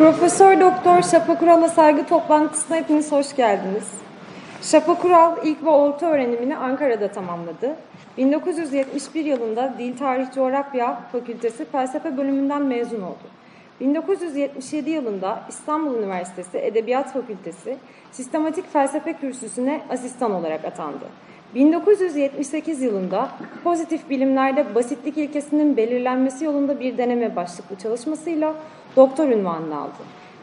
Profesör Doktor Şafak Ural'a saygı toplantısına hepiniz hoş geldiniz. Şafak Ural ilk ve orta öğrenimini Ankara'da tamamladı. 1971 yılında Dil Tarih Coğrafya Fakültesi Felsefe bölümünden mezun oldu. 1977 yılında İstanbul Üniversitesi Edebiyat Fakültesi Sistematik Felsefe Kürsüsü'ne asistan olarak atandı. 1978 yılında pozitif bilimlerde basitlik ilkesinin belirlenmesi yolunda bir deneme başlıklı çalışmasıyla doktor ünvanını aldı.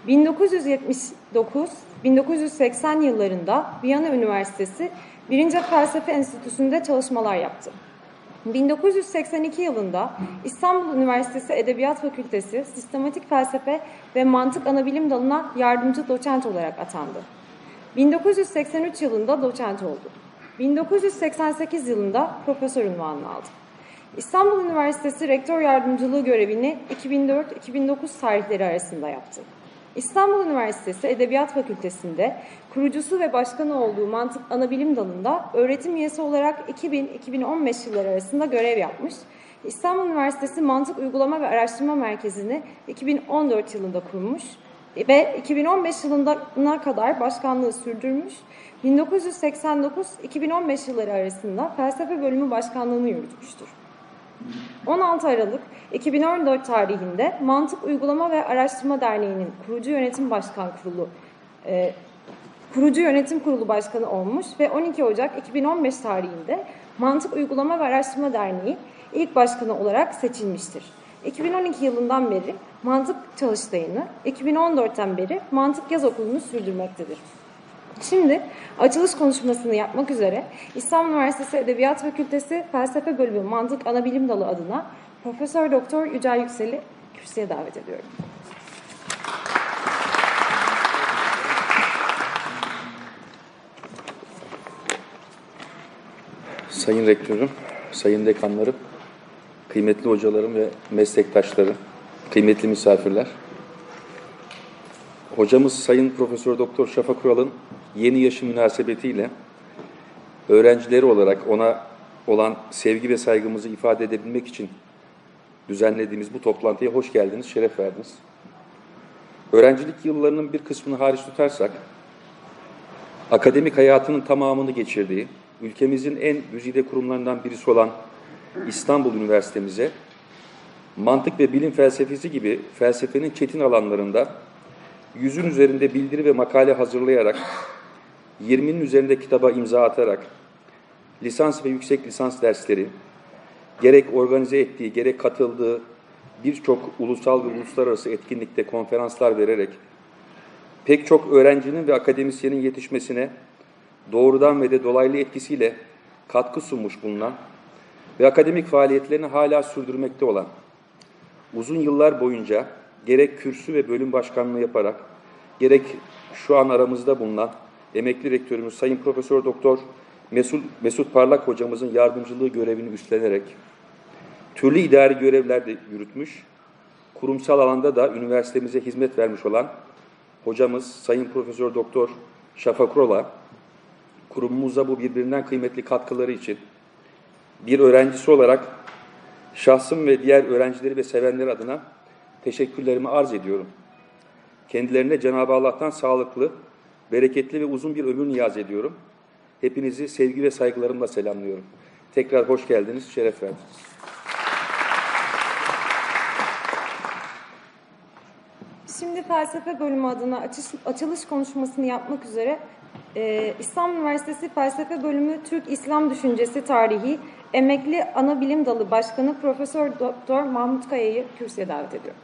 1979-1980 yıllarında Viyana Üniversitesi 1. Felsefe Enstitüsü'nde çalışmalar yaptı. 1982 yılında İstanbul Üniversitesi Edebiyat Fakültesi Sistematik Felsefe ve Mantık Anabilim Dalı'na yardımcı doçent olarak atandı. 1983 yılında doçent oldu. 1988 yılında profesör unvanını aldı. İstanbul Üniversitesi Rektör Yardımcılığı görevini 2004-2009 tarihleri arasında yaptı. İstanbul Üniversitesi Edebiyat Fakültesi'nde kurucusu ve başkanı olduğu mantık anabilim dalında öğretim üyesi olarak 2000-2015 yılları arasında görev yapmış. İstanbul Üniversitesi Mantık Uygulama ve Araştırma Merkezi'ni 2014 yılında kurmuş ve 2015 yılına kadar başkanlığı sürdürmüş. 1989-2015 yılları arasında felsefe bölümü başkanlığını yürütmüştür. 16 Aralık 2014 tarihinde Mantık Uygulama ve Araştırma Derneği'nin kurucu yönetim başkan kurulu e, kurucu yönetim kurulu başkanı olmuş ve 12 Ocak 2015 tarihinde Mantık Uygulama ve Araştırma Derneği ilk başkanı olarak seçilmiştir. 2012 yılından beri Mantık Çalıştayı'nı, 2014'ten beri Mantık Yaz Okulu'nu sürdürmektedir. Şimdi açılış konuşmasını yapmak üzere İstanbul Üniversitesi Edebiyat Fakültesi Felsefe Bölümü Mantık Anabilim Dalı adına Profesör Doktor Yücel Yüksel'i kürsüye davet ediyorum. Sayın Rektörüm, Sayın Dekanlarım, kıymetli hocalarım ve meslektaşlarım, kıymetli misafirler. Hocamız Sayın Profesör Doktor Şafak Ural'ın yeni yaşı münasebetiyle öğrencileri olarak ona olan sevgi ve saygımızı ifade edebilmek için düzenlediğimiz bu toplantıya hoş geldiniz, şeref verdiniz. Öğrencilik yıllarının bir kısmını hariç tutarsak, akademik hayatının tamamını geçirdiği, ülkemizin en güzide kurumlarından birisi olan İstanbul Üniversitemize, mantık ve bilim felsefesi gibi felsefenin çetin alanlarında yüzün üzerinde bildiri ve makale hazırlayarak, 20'nin üzerinde kitaba imza atarak, lisans ve yüksek lisans dersleri, gerek organize ettiği, gerek katıldığı birçok ulusal ve uluslararası etkinlikte konferanslar vererek, pek çok öğrencinin ve akademisyenin yetişmesine doğrudan ve de dolaylı etkisiyle katkı sunmuş bulunan ve akademik faaliyetlerini hala sürdürmekte olan, uzun yıllar boyunca gerek kürsü ve bölüm başkanlığı yaparak, gerek şu an aramızda bulunan emekli rektörümüz Sayın Profesör Doktor Mesut, Mesut Parlak hocamızın yardımcılığı görevini üstlenerek, türlü idari görevler de yürütmüş, kurumsal alanda da üniversitemize hizmet vermiş olan hocamız Sayın Profesör Doktor Şafak Rola, kurumumuza bu birbirinden kıymetli katkıları için bir öğrencisi olarak şahsım ve diğer öğrencileri ve sevenler adına teşekkürlerimi arz ediyorum. Kendilerine Cenab-ı Allah'tan sağlıklı, bereketli ve uzun bir ömür niyaz ediyorum. Hepinizi sevgi ve saygılarımla selamlıyorum. Tekrar hoş geldiniz, şeref verdiniz. Şimdi felsefe bölümü adına açış, açılış konuşmasını yapmak üzere e, İstanbul Üniversitesi Felsefe Bölümü Türk İslam Düşüncesi Tarihi Emekli Ana Bilim Dalı Başkanı Profesör Doktor Mahmut Kaya'yı kürsüye davet ediyorum.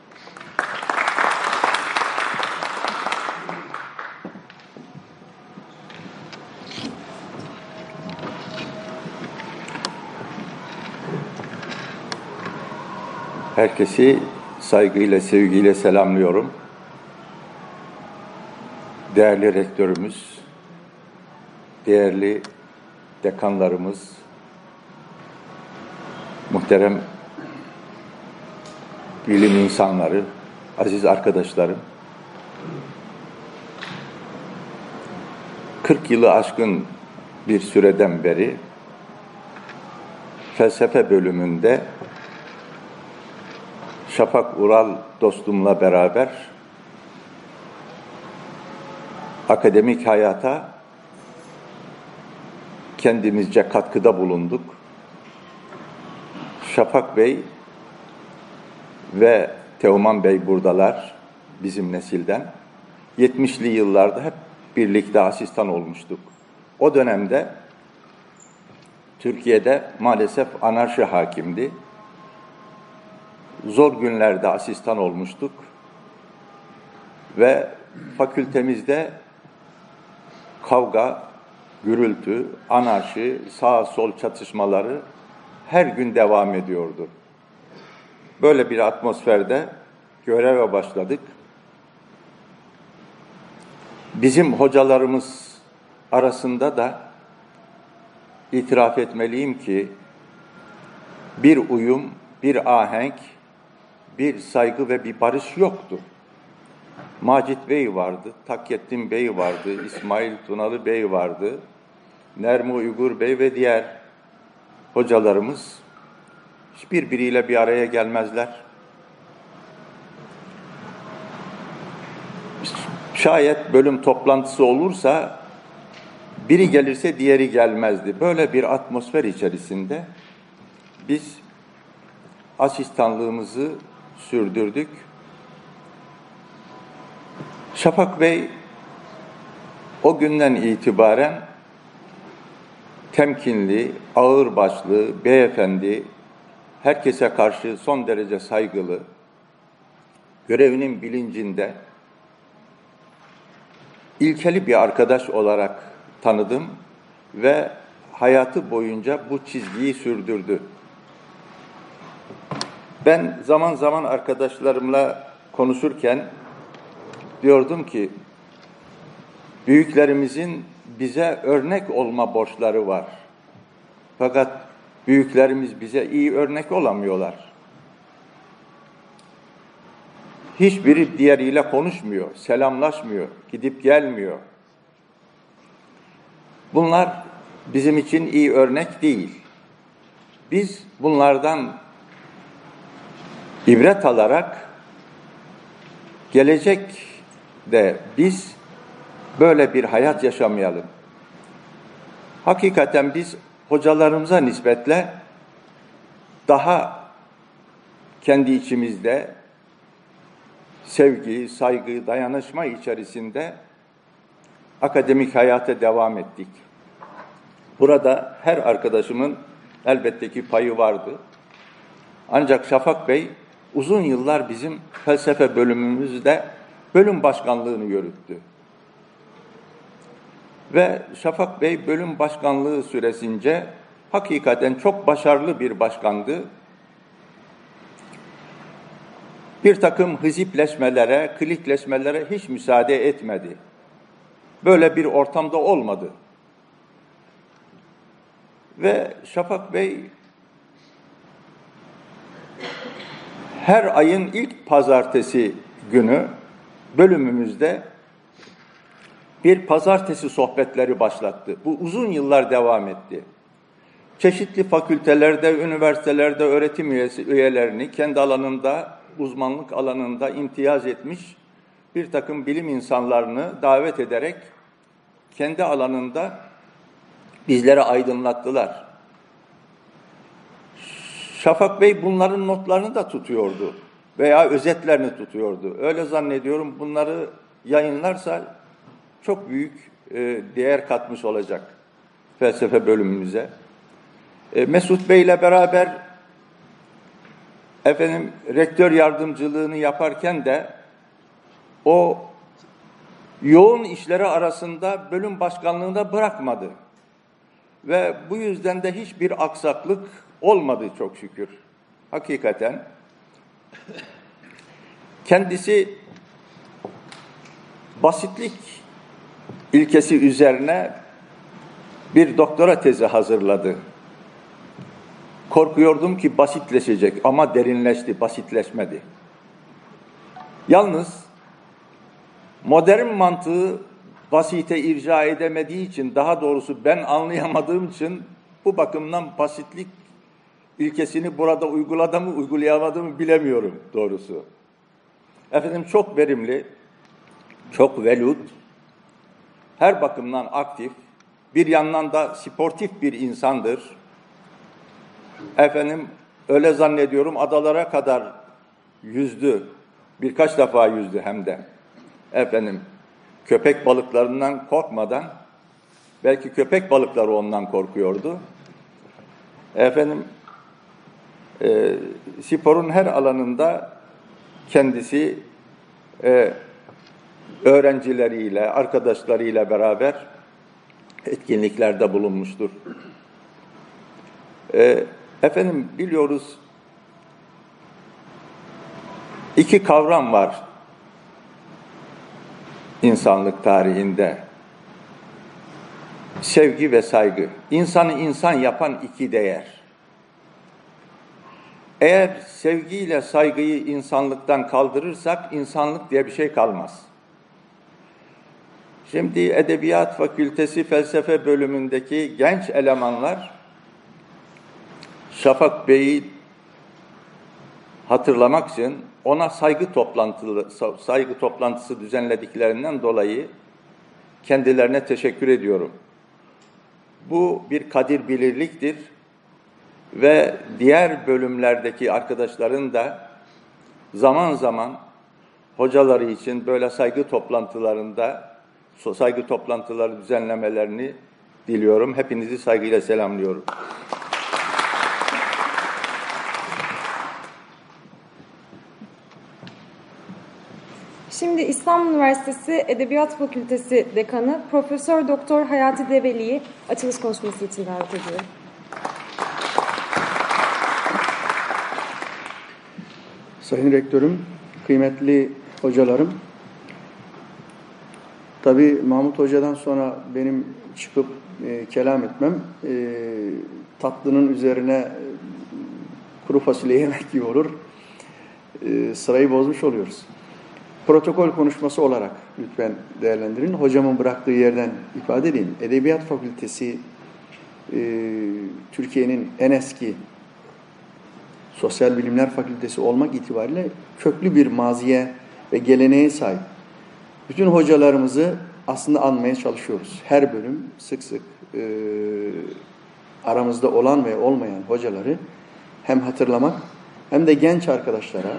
Herkesi saygıyla, sevgiyle selamlıyorum. Değerli rektörümüz, değerli dekanlarımız, muhterem bilim insanları, aziz arkadaşlarım, 40 yılı aşkın bir süreden beri felsefe bölümünde Şafak Ural dostumla beraber akademik hayata kendimizce katkıda bulunduk. Şafak Bey ve Teoman Bey buradalar bizim nesilden. 70'li yıllarda hep birlikte asistan olmuştuk. O dönemde Türkiye'de maalesef anarşi hakimdi. Zor günlerde asistan olmuştuk. Ve fakültemizde kavga, gürültü, anarşi, sağ sol çatışmaları her gün devam ediyordu. Böyle bir atmosferde göreve başladık. Bizim hocalarımız arasında da itiraf etmeliyim ki bir uyum, bir ahenk, bir saygı ve bir barış yoktu. Macit Bey vardı, Takyettin Bey vardı, İsmail Tunalı Bey vardı, Nermi Uygur Bey ve diğer hocalarımız hiçbirbiriyle bir araya gelmezler. Şayet bölüm toplantısı olursa biri gelirse diğeri gelmezdi. Böyle bir atmosfer içerisinde biz asistanlığımızı sürdürdük. Şafak Bey o günden itibaren temkinli, ağırbaşlı, beyefendi, herkese karşı son derece saygılı, görevinin bilincinde, ilkeli bir arkadaş olarak tanıdım ve hayatı boyunca bu çizgiyi sürdürdü. Ben zaman zaman arkadaşlarımla konuşurken diyordum ki büyüklerimizin bize örnek olma borçları var. Fakat büyüklerimiz bize iyi örnek olamıyorlar. Hiçbiri diğeriyle konuşmuyor, selamlaşmıyor, gidip gelmiyor. Bunlar bizim için iyi örnek değil. Biz bunlardan ibret alarak gelecek de biz böyle bir hayat yaşamayalım. Hakikaten biz hocalarımıza nispetle daha kendi içimizde sevgi, saygı, dayanışma içerisinde akademik hayata devam ettik. Burada her arkadaşımın elbette ki payı vardı. Ancak Şafak Bey uzun yıllar bizim felsefe bölümümüzde bölüm başkanlığını yürüttü. Ve Şafak Bey bölüm başkanlığı süresince hakikaten çok başarılı bir başkandı. Bir takım hizipleşmelere, klikleşmelere hiç müsaade etmedi. Böyle bir ortamda olmadı. Ve Şafak Bey her ayın ilk pazartesi günü bölümümüzde bir pazartesi sohbetleri başlattı. Bu uzun yıllar devam etti. Çeşitli fakültelerde, üniversitelerde öğretim üyesi, üyelerini kendi alanında, uzmanlık alanında imtiyaz etmiş bir takım bilim insanlarını davet ederek kendi alanında bizlere aydınlattılar. Şafak Bey bunların notlarını da tutuyordu veya özetlerini tutuyordu. Öyle zannediyorum bunları yayınlarsa çok büyük e, değer katmış olacak felsefe bölümümüze. E, Mesut Bey ile beraber efendim rektör yardımcılığını yaparken de o yoğun işleri arasında bölüm başkanlığında bırakmadı. Ve bu yüzden de hiçbir aksaklık olmadı çok şükür. Hakikaten kendisi basitlik ilkesi üzerine bir doktora tezi hazırladı. Korkuyordum ki basitleşecek ama derinleşti, basitleşmedi. Yalnız modern mantığı basite irca edemediği için, daha doğrusu ben anlayamadığım için bu bakımdan basitlik ilkesini burada uyguladığımı, uygulayamadığımı bilemiyorum doğrusu. Efendim çok verimli, çok velut, her bakımdan aktif, bir yandan da sportif bir insandır. Efendim öyle zannediyorum adalara kadar yüzdü. Birkaç defa yüzdü hem de. Efendim köpek balıklarından korkmadan belki köpek balıkları ondan korkuyordu. Efendim e, sporun her alanında kendisi e, öğrencileriyle, arkadaşlarıyla beraber etkinliklerde bulunmuştur. E, efendim biliyoruz iki kavram var insanlık tarihinde. Sevgi ve saygı. İnsanı insan yapan iki değer. Eğer sevgiyle saygıyı insanlıktan kaldırırsak insanlık diye bir şey kalmaz. Şimdi Edebiyat Fakültesi Felsefe bölümündeki genç elemanlar Şafak Bey'i hatırlamak için ona saygı toplantılı saygı toplantısı düzenlediklerinden dolayı kendilerine teşekkür ediyorum. Bu bir kadir bilirliktir ve diğer bölümlerdeki arkadaşların da zaman zaman hocaları için böyle saygı toplantılarında saygı toplantıları düzenlemelerini diliyorum. Hepinizi saygıyla selamlıyorum. Şimdi İstanbul Üniversitesi Edebiyat Fakültesi Dekanı Profesör Doktor Hayati Develi'yi açılış konuşması için davet ediyorum. Sayın Rektörüm, kıymetli hocalarım, tabii Mahmut Hoca'dan sonra benim çıkıp e, kelam etmem e, tatlının üzerine e, kuru fasulye yemek gibi olur. E, sırayı bozmuş oluyoruz. Protokol konuşması olarak lütfen değerlendirin. Hocamın bıraktığı yerden ifade edeyim. Edebiyat Fakültesi e, Türkiye'nin en eski Sosyal Bilimler Fakültesi olmak itibariyle köklü bir maziye ve geleneğe sahip. Bütün hocalarımızı aslında anmaya çalışıyoruz. Her bölüm sık sık e, aramızda olan ve olmayan hocaları hem hatırlamak hem de genç arkadaşlara,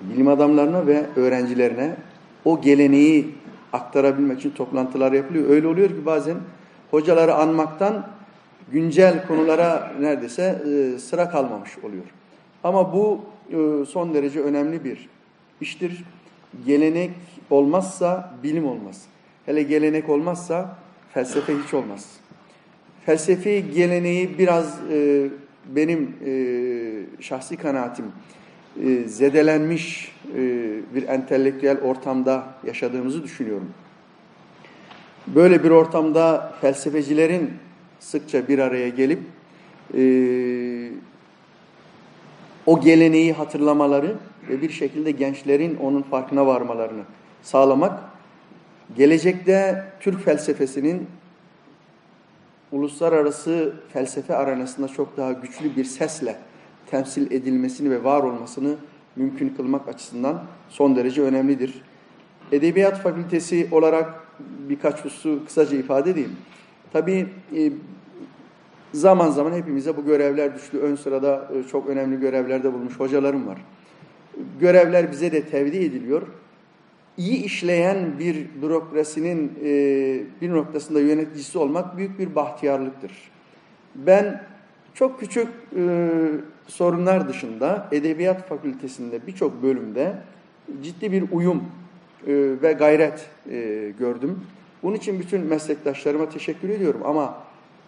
bilim adamlarına ve öğrencilerine o geleneği aktarabilmek için toplantılar yapılıyor. Öyle oluyor ki bazen hocaları anmaktan güncel konulara neredeyse e, sıra kalmamış oluyor. Ama bu e, son derece önemli bir iştir. Gelenek olmazsa bilim olmaz. Hele gelenek olmazsa felsefe hiç olmaz. Felsefi geleneği biraz e, benim e, şahsi kanaatim zedelenmiş bir entelektüel ortamda yaşadığımızı düşünüyorum. Böyle bir ortamda felsefecilerin sıkça bir araya gelip e, o geleneği hatırlamaları ve bir şekilde gençlerin onun farkına varmalarını sağlamak, gelecekte Türk felsefesinin uluslararası felsefe arenasında çok daha güçlü bir sesle temsil edilmesini ve var olmasını mümkün kılmak açısından son derece önemlidir. Edebiyat Fakültesi olarak birkaç hususu kısaca ifade edeyim. Tabii e, zaman zaman hepimize bu görevler düştü. Ön sırada e, çok önemli görevlerde bulmuş hocalarım var. Görevler bize de tevdi ediliyor. İyi işleyen bir bürokrasinin e, bir noktasında yöneticisi olmak büyük bir bahtiyarlıktır. Ben çok küçük sorunlar dışında Edebiyat Fakültesinde birçok bölümde ciddi bir uyum ve gayret gördüm. Bunun için bütün meslektaşlarıma teşekkür ediyorum ama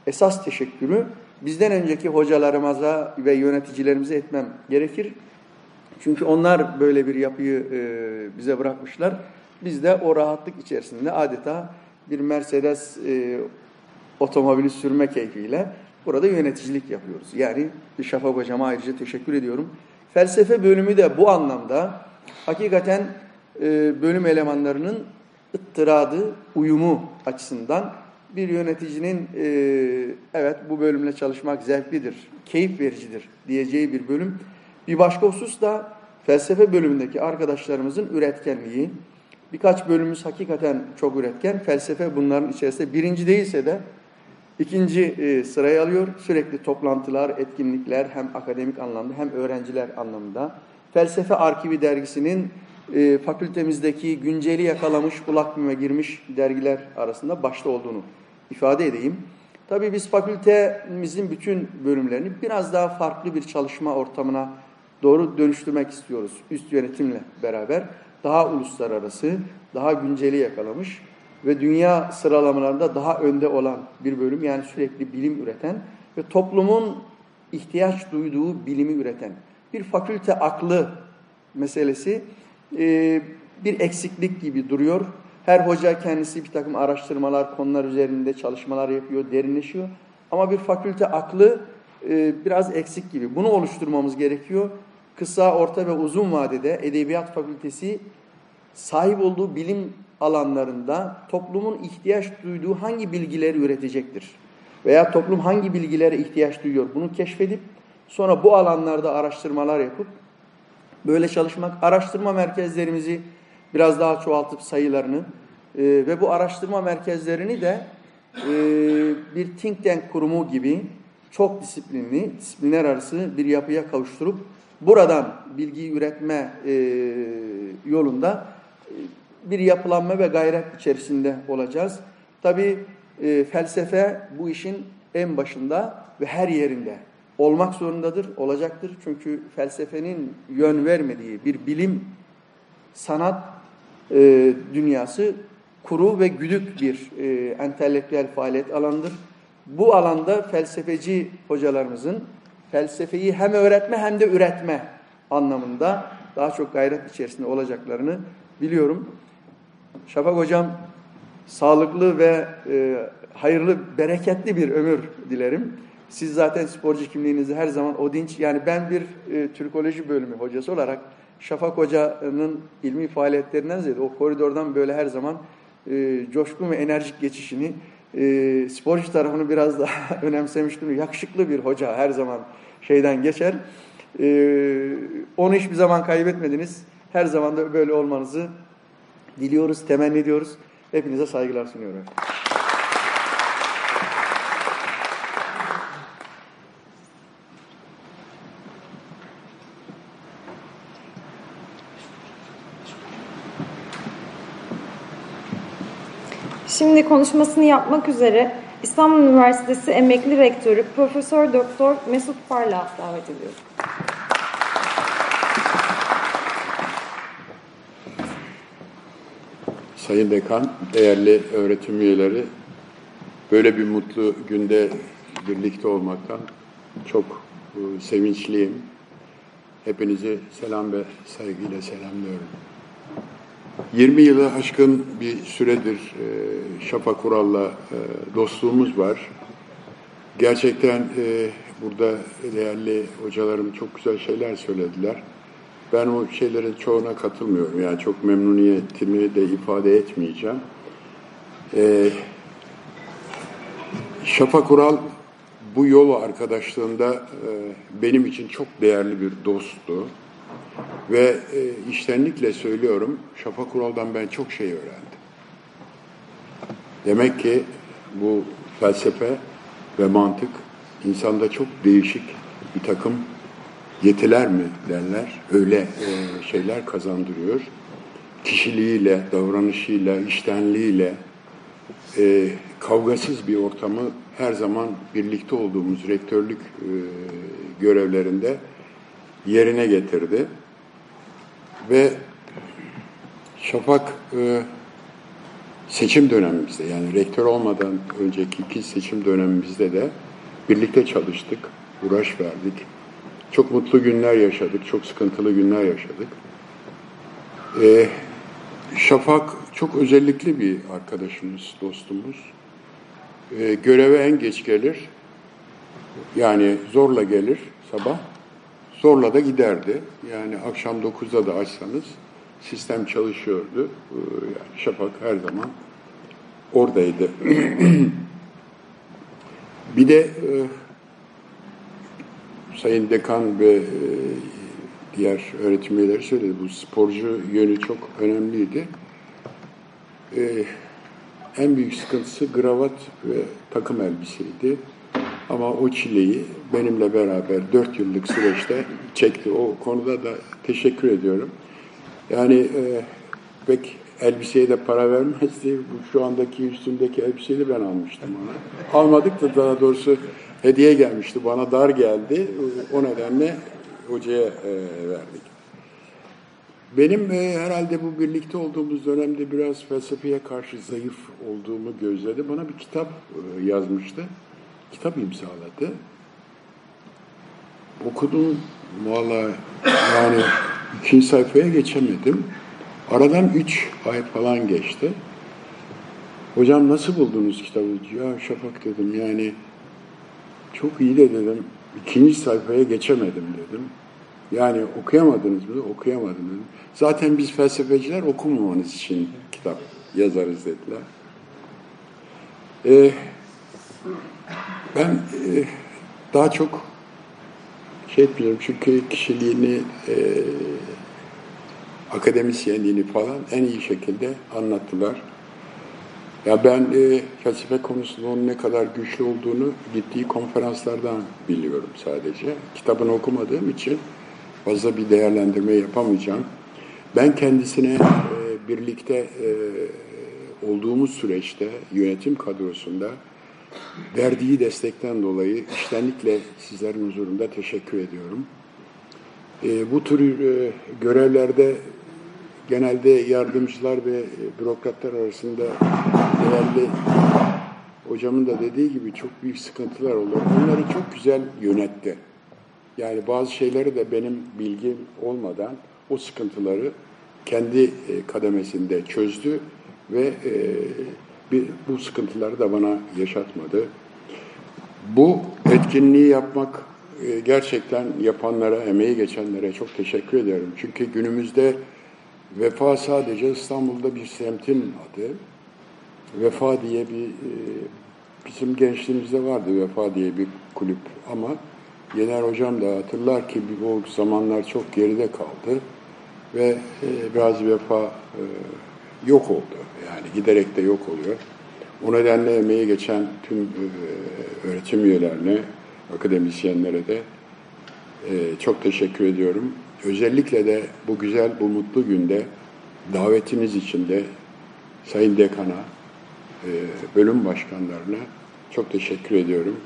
esas teşekkürü bizden önceki hocalarımıza ve yöneticilerimize etmem gerekir. Çünkü onlar böyle bir yapıyı e, bize bırakmışlar. Biz de o rahatlık içerisinde adeta bir Mercedes e, otomobili sürme keyfiyle burada yöneticilik yapıyoruz. Yani Şafak Hocama ayrıca teşekkür ediyorum. Felsefe bölümü de bu anlamda hakikaten e, bölüm elemanlarının ıttıradı, uyumu açısından bir yöneticinin e, evet bu bölümle çalışmak zevklidir, keyif vericidir diyeceği bir bölüm. Bir başka husus da felsefe bölümündeki arkadaşlarımızın üretkenliği, Birkaç bölümümüz hakikaten çok üretken. Felsefe bunların içerisinde birinci değilse de ikinci e, sırayı alıyor. Sürekli toplantılar, etkinlikler hem akademik anlamda hem öğrenciler anlamında. Felsefe Arkivi dergisinin e, fakültemizdeki günceli yakalamış, kulak girmiş dergiler arasında başta olduğunu ifade edeyim. Tabii biz fakültemizin bütün bölümlerini biraz daha farklı bir çalışma ortamına doğru dönüştürmek istiyoruz. Üst yönetimle beraber daha uluslararası, daha günceli yakalamış ve dünya sıralamalarında daha önde olan bir bölüm. Yani sürekli bilim üreten ve toplumun ihtiyaç duyduğu bilimi üreten. Bir fakülte aklı meselesi bir eksiklik gibi duruyor. Her hoca kendisi bir takım araştırmalar, konular üzerinde çalışmalar yapıyor, derinleşiyor. Ama bir fakülte aklı e, biraz eksik gibi. Bunu oluşturmamız gerekiyor. Kısa, orta ve uzun vadede Edebiyat Fakültesi sahip olduğu bilim alanlarında toplumun ihtiyaç duyduğu hangi bilgileri üretecektir? Veya toplum hangi bilgilere ihtiyaç duyuyor? Bunu keşfedip sonra bu alanlarda araştırmalar yapıp böyle çalışmak, araştırma merkezlerimizi biraz daha çoğaltıp sayılarını e, ve bu araştırma merkezlerini de e, bir think tank kurumu gibi çok disiplinli, disiplinler arası bir yapıya kavuşturup buradan bilgiyi üretme e, yolunda e, bir yapılanma ve gayret içerisinde olacağız. Tabi e, felsefe bu işin en başında ve her yerinde olmak zorundadır, olacaktır. Çünkü felsefenin yön vermediği bir bilim, sanat e, dünyası kuru ve güdük bir e, entelektüel faaliyet alanıdır. Bu alanda felsefeci hocalarımızın felsefeyi hem öğretme hem de üretme anlamında daha çok gayret içerisinde olacaklarını biliyorum. Şafak hocam sağlıklı ve e, hayırlı, bereketli bir ömür dilerim. Siz zaten sporcu kimliğinizde her zaman o dinç, yani ben bir e, Türkoloji bölümü hocası olarak Şafak Hoca'nın ilmi faaliyetlerinden ziyade o koridordan böyle her zaman e, coşkun ve enerjik geçişini, e, sporcu tarafını biraz daha önemsemiştim. Yakışıklı bir hoca her zaman şeyden geçer. E, onu hiçbir zaman kaybetmediniz. Her zaman da böyle olmanızı diliyoruz, temenni ediyoruz. Hepinize saygılar sunuyorum. Şimdi konuşmasını yapmak üzere İstanbul Üniversitesi Emekli Rektörü Profesör Doktor Mesut Parla davet ediyorum. Sayın Dekan, değerli öğretim üyeleri, böyle bir mutlu günde birlikte olmaktan çok e, sevinçliyim. Hepinizi selam ve saygıyla selamlıyorum. 20 yılı aşkın bir süredir e, Şafak Kural'la e, dostluğumuz var. Gerçekten e, burada değerli hocalarım çok güzel şeyler söylediler. Ben o şeylerin çoğuna katılmıyorum. Yani çok memnuniyetimi de ifade etmeyeceğim. Ee, Şafak Ural bu yolu arkadaşlığında e, benim için çok değerli bir dosttu. Ve e, iştenlikle söylüyorum, Şafak Ural'dan ben çok şey öğrendim. Demek ki bu felsefe ve mantık insanda çok değişik bir takım yetiler mi derler, öyle e, şeyler kazandırıyor. Kişiliğiyle, davranışıyla, iştenliğiyle, e, kavgasız bir ortamı her zaman birlikte olduğumuz rektörlük e, görevlerinde yerine getirdi. Ve Şafak e, seçim dönemimizde yani rektör olmadan önceki iki seçim dönemimizde de birlikte çalıştık, uğraş verdik. Çok mutlu günler yaşadık, çok sıkıntılı günler yaşadık. Ee, Şafak çok özellikli bir arkadaşımız, dostumuz. Ee, göreve en geç gelir. Yani zorla gelir sabah. Zorla da giderdi. Yani akşam 9'da da açsanız sistem çalışıyordu. Ee, yani Şafak her zaman oradaydı. bir de e, Sayın Dekan ve e, diğer öğretim üyeleri söyledi. Bu sporcu yönü çok önemliydi. e, en büyük sıkıntısı gravat ve takım elbiseydi. Ama o çileyi benimle beraber dört yıllık süreçte çekti. O konuda da teşekkür ediyorum. Yani e, pek elbiseye de para vermezdi. Şu andaki üstündeki elbiseyi de ben almıştım ona. Almadık da daha doğrusu hediye gelmişti. Bana dar geldi. O nedenle hocaya e, verdik. Benim e, herhalde bu birlikte olduğumuz dönemde biraz felsefeye karşı zayıf olduğumu gözledi. Bana bir kitap e, yazmıştı. Kitap imzaladı. Okudum valla yani ikinci sayfaya geçemedim. Aradan üç ay falan geçti. Hocam nasıl buldunuz kitabı? Ya Şafak dedim yani çok iyi de dedim. İkinci sayfaya geçemedim dedim. Yani okuyamadınız mı? Okuyamadım dedim. Zaten biz felsefeciler okumamanız için kitap yazarız dediler. Ee, ben e, daha çok şey etmiyorum çünkü kişiliğini, e, akademisyenliğini falan en iyi şekilde anlattılar. Ya ben e, felsefe konusunda onun ne kadar güçlü olduğunu gittiği konferanslardan biliyorum sadece. Kitabını okumadığım için fazla bir değerlendirme yapamayacağım. Ben kendisine e, birlikte e, olduğumuz süreçte yönetim kadrosunda verdiği destekten dolayı iştenlikle sizlerin huzurunda teşekkür ediyorum. E, bu tür e, görevlerde genelde yardımcılar ve bürokratlar arasında değerli hocamın da dediği gibi çok büyük sıkıntılar olur. Onları çok güzel yönetti. Yani bazı şeyleri de benim bilgim olmadan o sıkıntıları kendi kademesinde çözdü ve e, bir, bu sıkıntıları da bana yaşatmadı. Bu etkinliği yapmak e, gerçekten yapanlara, emeği geçenlere çok teşekkür ediyorum. Çünkü günümüzde Vefa sadece İstanbul'da bir semtin adı. Vefa diye bir, e, bizim gençliğimizde vardı Vefa diye bir kulüp ama Yener Hocam da hatırlar ki o zamanlar çok geride kaldı ve e, biraz vefa yok oldu. Yani giderek de yok oluyor. O nedenle emeği geçen tüm e, öğretim üyelerine, akademisyenlere de e, çok teşekkür ediyorum. Özellikle de bu güzel, bu mutlu günde davetiniz için de Sayın Dekan'a, e, bölüm başkanlarına çok teşekkür ediyorum.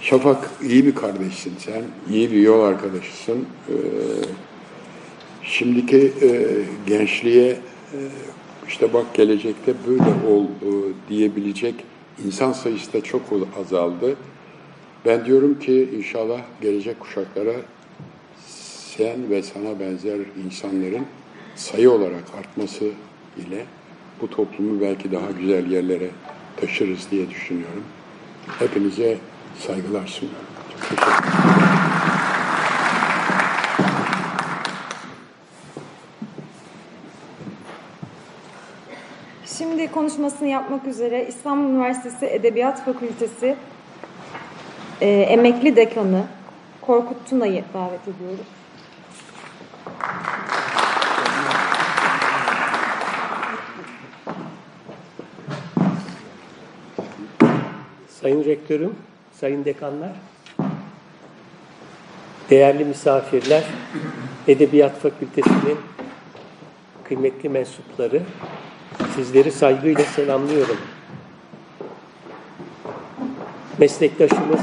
Şafak iyi bir kardeşsin sen, iyi bir yol arkadaşısın. Şimdiki gençliğe işte bak gelecekte böyle ol e, diyebilecek insan sayısı da çok azaldı. Ben diyorum ki inşallah gelecek kuşaklara sen ve sana benzer insanların sayı olarak artması ile bu toplumu belki daha güzel yerlere taşırız diye düşünüyorum. Hepinize saygılar sunuyorum. Çok teşekkür ederim. Şimdi konuşmasını yapmak üzere İstanbul Üniversitesi Edebiyat Fakültesi e, emekli dekanı Korkut Tuna'yı davet ediyoruz. Sayın Rektörüm, Sayın Dekanlar, değerli misafirler, Edebiyat Fakültesi'nin kıymetli mensupları, sizleri saygıyla selamlıyorum. Meslektaşımız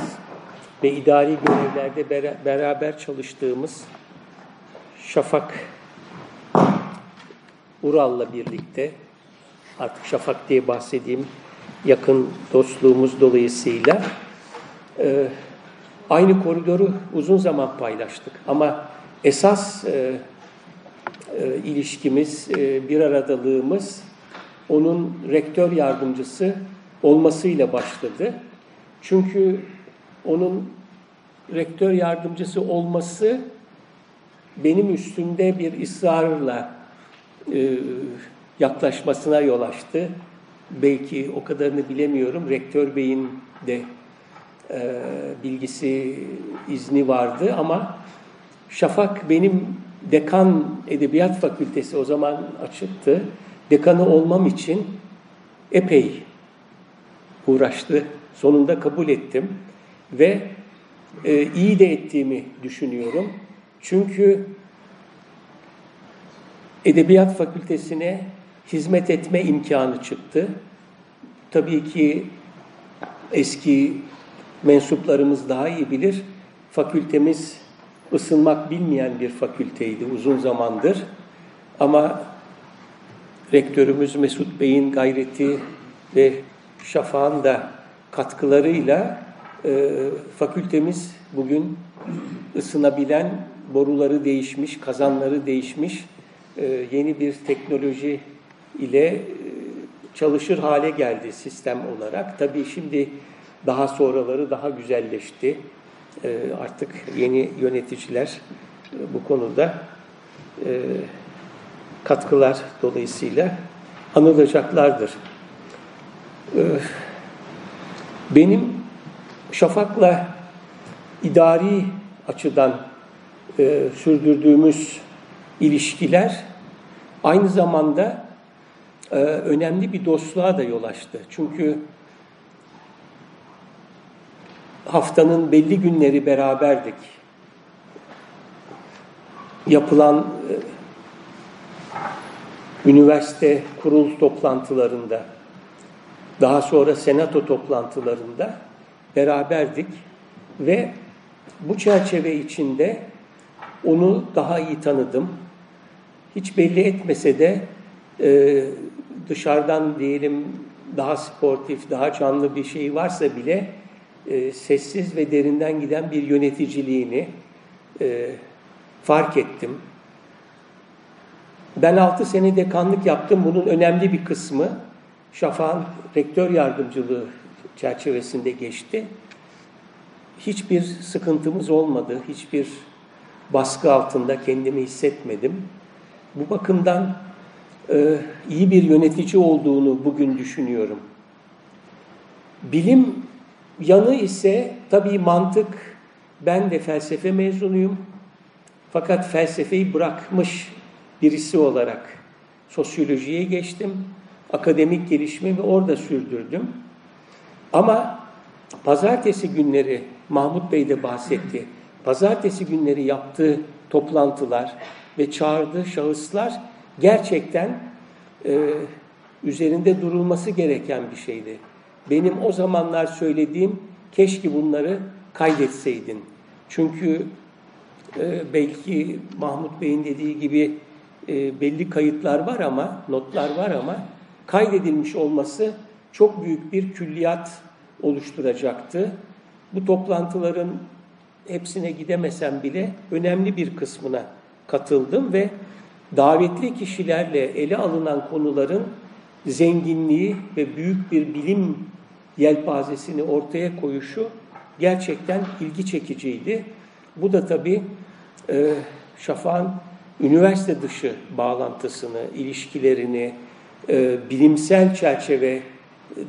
ve idari görevlerde beraber çalıştığımız Şafak Ural'la birlikte, artık Şafak diye bahsedeyim, yakın dostluğumuz dolayısıyla e, aynı koridoru uzun zaman paylaştık. Ama esas e, e, ilişkimiz, bir aradalığımız onun rektör yardımcısı olmasıyla başladı. Çünkü onun rektör yardımcısı olması benim üstümde bir ısrarla e, yaklaşmasına yol açtı belki o kadarını bilemiyorum. Rektör Bey'in de e, bilgisi, izni vardı ama Şafak benim dekan edebiyat fakültesi o zaman açıktı. Dekanı olmam için epey uğraştı. Sonunda kabul ettim ve e, iyi de ettiğimi düşünüyorum. Çünkü Edebiyat Fakültesine hizmet etme imkanı çıktı. Tabii ki eski mensuplarımız daha iyi bilir. Fakültemiz ısınmak bilmeyen bir fakülteydi uzun zamandır. Ama rektörümüz Mesut Bey'in gayreti ve Şafak'ın da katkılarıyla e, fakültemiz bugün ısınabilen boruları değişmiş, kazanları değişmiş, e, yeni bir teknoloji ile e, çalışır hale geldi sistem olarak. Tabii şimdi daha sonraları daha güzelleşti. E, artık yeni yöneticiler e, bu konuda e, katkılar dolayısıyla anılacaklardır. E, benim Şafak'la idari açıdan e, sürdürdüğümüz ilişkiler aynı zamanda e, önemli bir dostluğa da yol açtı. Çünkü haftanın belli günleri beraberdik. Yapılan e, üniversite kurul toplantılarında, daha sonra senato toplantılarında beraberdik ve bu çerçeve içinde onu daha iyi tanıdım. Hiç belli etmese de e, dışarıdan diyelim daha sportif, daha canlı bir şey varsa bile e, sessiz ve derinden giden bir yöneticiliğini e, fark ettim. Ben 6 sene dekanlık yaptım. Bunun önemli bir kısmı Şafak'ın rektör yardımcılığı çerçevesinde geçti. Hiçbir sıkıntımız olmadı. Hiçbir baskı altında kendimi hissetmedim. Bu bakımdan e, iyi bir yönetici olduğunu bugün düşünüyorum. Bilim yanı ise tabii mantık. Ben de felsefe mezunuyum. Fakat felsefeyi bırakmış birisi olarak sosyolojiye geçtim. Akademik gelişimimi orada sürdürdüm. Ama pazartesi günleri Mahmut Bey de bahsetti. Pazartesi günleri yaptığı toplantılar ve çağırdığı şahıslar gerçekten e, üzerinde durulması gereken bir şeydi. Benim o zamanlar söylediğim keşke bunları kaydetseydin. Çünkü e, belki Mahmut Bey'in dediği gibi e, belli kayıtlar var ama, notlar var ama kaydedilmiş olması çok büyük bir külliyat oluşturacaktı. Bu toplantıların hepsine gidemesem bile önemli bir kısmına katıldım ve davetli kişilerle ele alınan konuların zenginliği ve büyük bir bilim yelpazesini ortaya koyuşu gerçekten ilgi çekiciydi. Bu da tabii e, Şafak'ın üniversite dışı bağlantısını, ilişkilerini, e, bilimsel çerçeve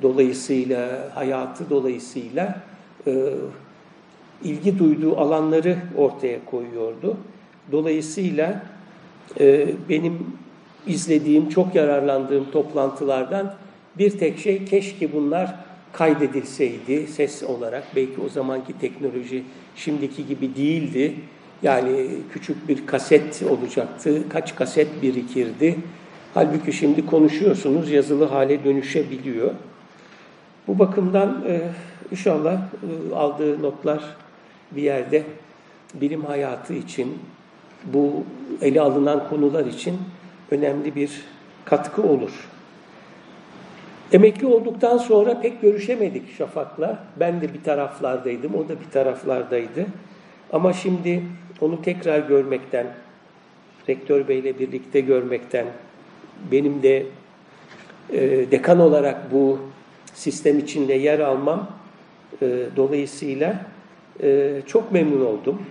dolayısıyla, hayatı dolayısıyla e, ilgi duyduğu alanları ortaya koyuyordu. Dolayısıyla e, benim izlediğim, çok yararlandığım toplantılardan bir tek şey keşke bunlar kaydedilseydi ses olarak. Belki o zamanki teknoloji şimdiki gibi değildi. Yani küçük bir kaset olacaktı. Kaç kaset birikirdi. Halbuki şimdi konuşuyorsunuz yazılı hale dönüşebiliyor. Bu bakımdan e, inşallah e, aldığı notlar bir yerde bilim hayatı için, bu ele alınan konular için önemli bir katkı olur. Emekli olduktan sonra pek görüşemedik Şafak'la. Ben de bir taraflardaydım, o da bir taraflardaydı. Ama şimdi onu tekrar görmekten, Rektör Bey'le birlikte görmekten, benim de e, dekan olarak bu sistem içinde yer almam e, dolayısıyla e, çok memnun oldum.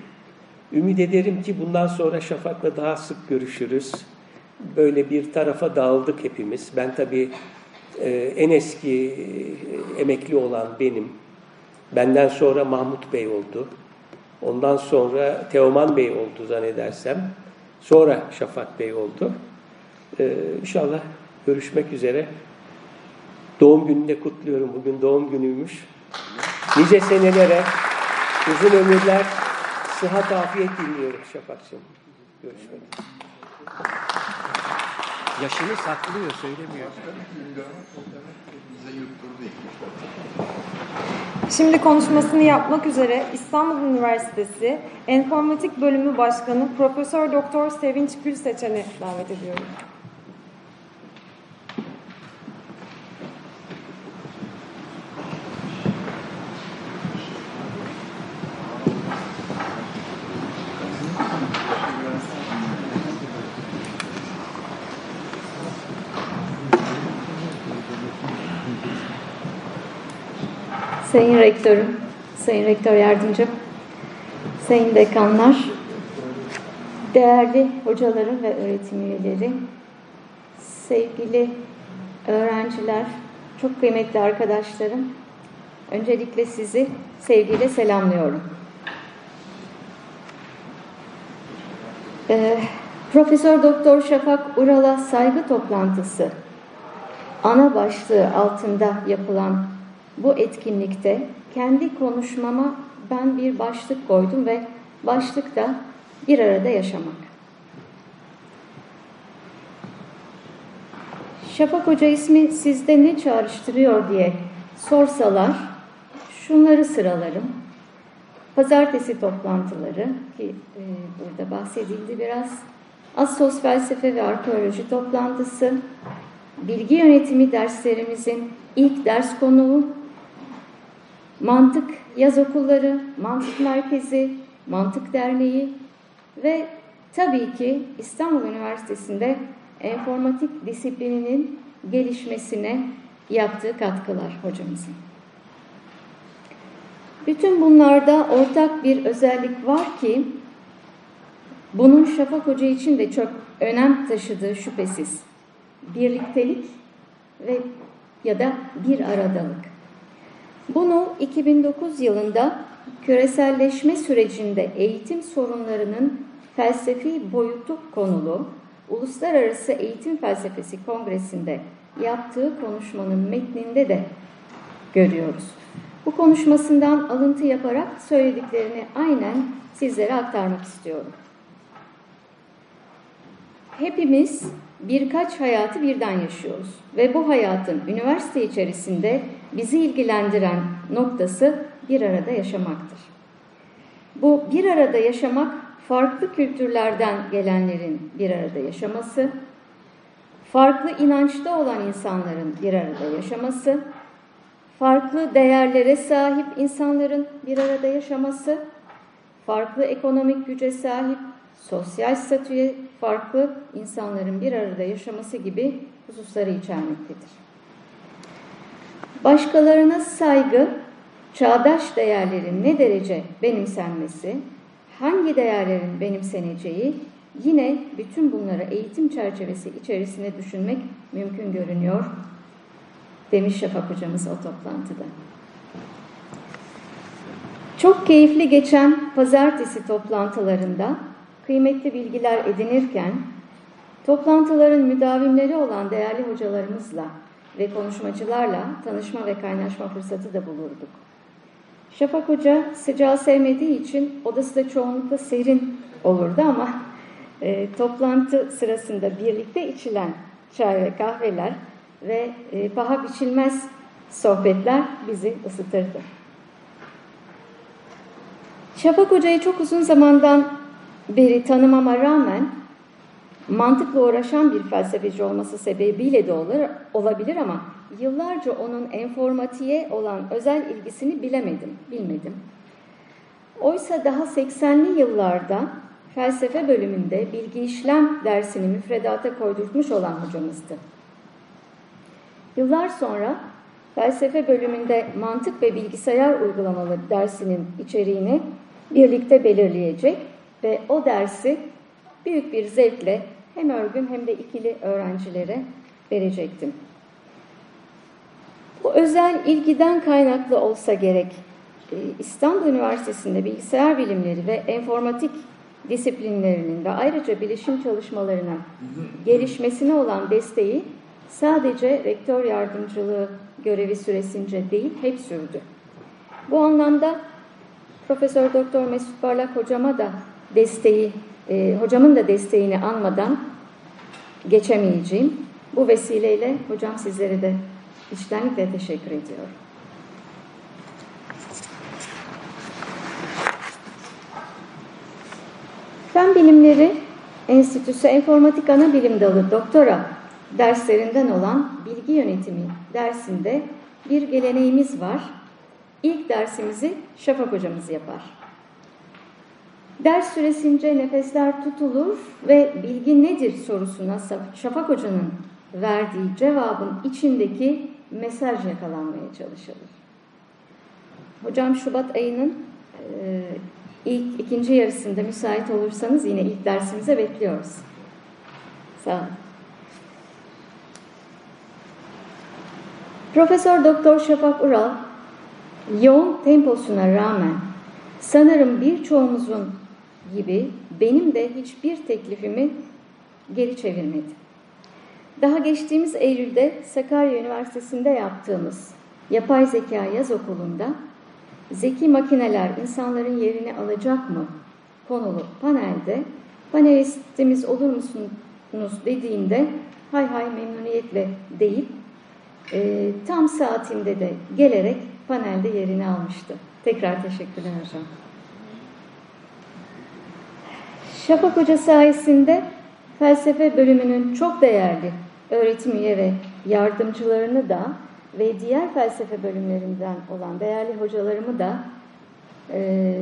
Ümit ederim ki bundan sonra Şafak'la daha sık görüşürüz. Böyle bir tarafa dağıldık hepimiz. Ben tabii e, en eski e, emekli olan benim. Benden sonra Mahmut Bey oldu. Ondan sonra Teoman Bey oldu zannedersem. Sonra Şafak Bey oldu. Ee, inşallah görüşmek üzere. Doğum gününü de kutluyorum. Bugün doğum günüymüş. Nice senelere, uzun ömürler, sıhhat, afiyet diliyorum Şafak'cığım. Görüşmek üzere. Yaşını saklıyor, söylemiyor. Şimdi konuşmasını yapmak üzere İstanbul Üniversitesi Enformatik Bölümü Başkanı Profesör Doktor Sevinç Gülseçen'i davet ediyorum. Sayın Rektörüm, Sayın Rektör Yardımcım, Sayın Dekanlar, değerli hocalarım ve öğretim üyeleri, sevgili öğrenciler, çok kıymetli arkadaşlarım, öncelikle sizi sevgiyle selamlıyorum. Ee, Profesör Doktor Şafak Ural'a saygı toplantısı ana başlığı altında yapılan bu etkinlikte kendi konuşmama ben bir başlık koydum ve başlık da bir arada yaşamak. Şafak Hoca ismi sizde ne çağrıştırıyor diye sorsalar şunları sıralarım. Pazartesi toplantıları ki e, burada bahsedildi biraz. Assos felsefe ve arkeoloji toplantısı, bilgi yönetimi derslerimizin ilk ders konuğu, mantık yaz okulları, mantık merkezi, mantık derneği ve tabii ki İstanbul Üniversitesi'nde enformatik disiplininin gelişmesine yaptığı katkılar hocamızın. Bütün bunlarda ortak bir özellik var ki bunun Şafak Hoca için de çok önem taşıdığı şüphesiz. Birliktelik ve ya da bir aradalık. Bunu 2009 yılında küreselleşme sürecinde eğitim sorunlarının felsefi boyutu konulu Uluslararası Eğitim Felsefesi Kongresi'nde yaptığı konuşmanın metninde de görüyoruz. Bu konuşmasından alıntı yaparak söylediklerini aynen sizlere aktarmak istiyorum. Hepimiz birkaç hayatı birden yaşıyoruz ve bu hayatın üniversite içerisinde bizi ilgilendiren noktası bir arada yaşamaktır. Bu bir arada yaşamak farklı kültürlerden gelenlerin bir arada yaşaması, farklı inançta olan insanların bir arada yaşaması, farklı değerlere sahip insanların bir arada yaşaması, farklı ekonomik güce sahip, sosyal statüye farklı insanların bir arada yaşaması gibi hususları içermektedir. Başkalarına saygı, çağdaş değerlerin ne derece benimsenmesi, hangi değerlerin benimseneceği yine bütün bunları eğitim çerçevesi içerisine düşünmek mümkün görünüyor demiş Şafak hocamız o toplantıda. Çok keyifli geçen pazartesi toplantılarında kıymetli bilgiler edinirken toplantıların müdavimleri olan değerli hocalarımızla ve konuşmacılarla tanışma ve kaynaşma fırsatı da bulurduk. Şafak Hoca sıcağı sevmediği için odası da çoğunlukla serin olurdu ama e, toplantı sırasında birlikte içilen çay ve kahveler ve e, paha biçilmez sohbetler bizi ısıtırdı. Şafak Hoca'yı çok uzun zamandan beri tanımama rağmen mantıkla uğraşan bir felsefeci olması sebebiyle de olur, olabilir ama yıllarca onun enformatiğe olan özel ilgisini bilemedim, bilmedim. Oysa daha 80'li yıllarda felsefe bölümünde bilgi işlem dersini müfredata koydurtmuş olan hocamızdı. Yıllar sonra felsefe bölümünde mantık ve bilgisayar uygulamaları dersinin içeriğini birlikte belirleyecek ve o dersi büyük bir zevkle hem örgün hem de ikili öğrencilere verecektim. Bu özel ilgiden kaynaklı olsa gerek İstanbul Üniversitesi'nde bilgisayar bilimleri ve enformatik disiplinlerinin ve ayrıca bilişim çalışmalarına gelişmesine olan desteği sadece rektör yardımcılığı görevi süresince değil, hep sürdü. Bu anlamda Profesör Doktor Mesut Parlak hocama da desteği, e, hocamın da desteğini anmadan geçemeyeceğim. Bu vesileyle hocam sizlere de içtenlikle teşekkür ediyorum. Fen Bilimleri Enstitüsü Enformatik Ana Bilim Dalı Doktora derslerinden olan bilgi yönetimi dersinde bir geleneğimiz var. İlk dersimizi Şafak hocamız yapar. Ders süresince nefesler tutulur ve bilgi nedir sorusuna Şafak hocanın verdiği cevabın içindeki mesaj yakalanmaya çalışılır. Hocam Şubat ayının ilk ikinci yarısında müsait olursanız yine ilk dersimize bekliyoruz. Sağ olun. Profesör Doktor Şafak Ural yoğun temposuna rağmen sanırım birçoğumuzun gibi benim de hiçbir teklifimi geri çevirmedi. Daha geçtiğimiz Eylül'de Sakarya Üniversitesi'nde yaptığımız yapay zeka yaz okulunda zeki makineler insanların yerini alacak mı konulu panelde panelistimiz olur musunuz dediğimde hay hay memnuniyetle deyip e, tam saatinde de gelerek panelde yerini almıştı. Tekrar teşekkürler hocam. Şafak Hoca sayesinde felsefe bölümünün çok değerli öğretim üye ve yardımcılarını da ve diğer felsefe bölümlerinden olan değerli hocalarımı da e,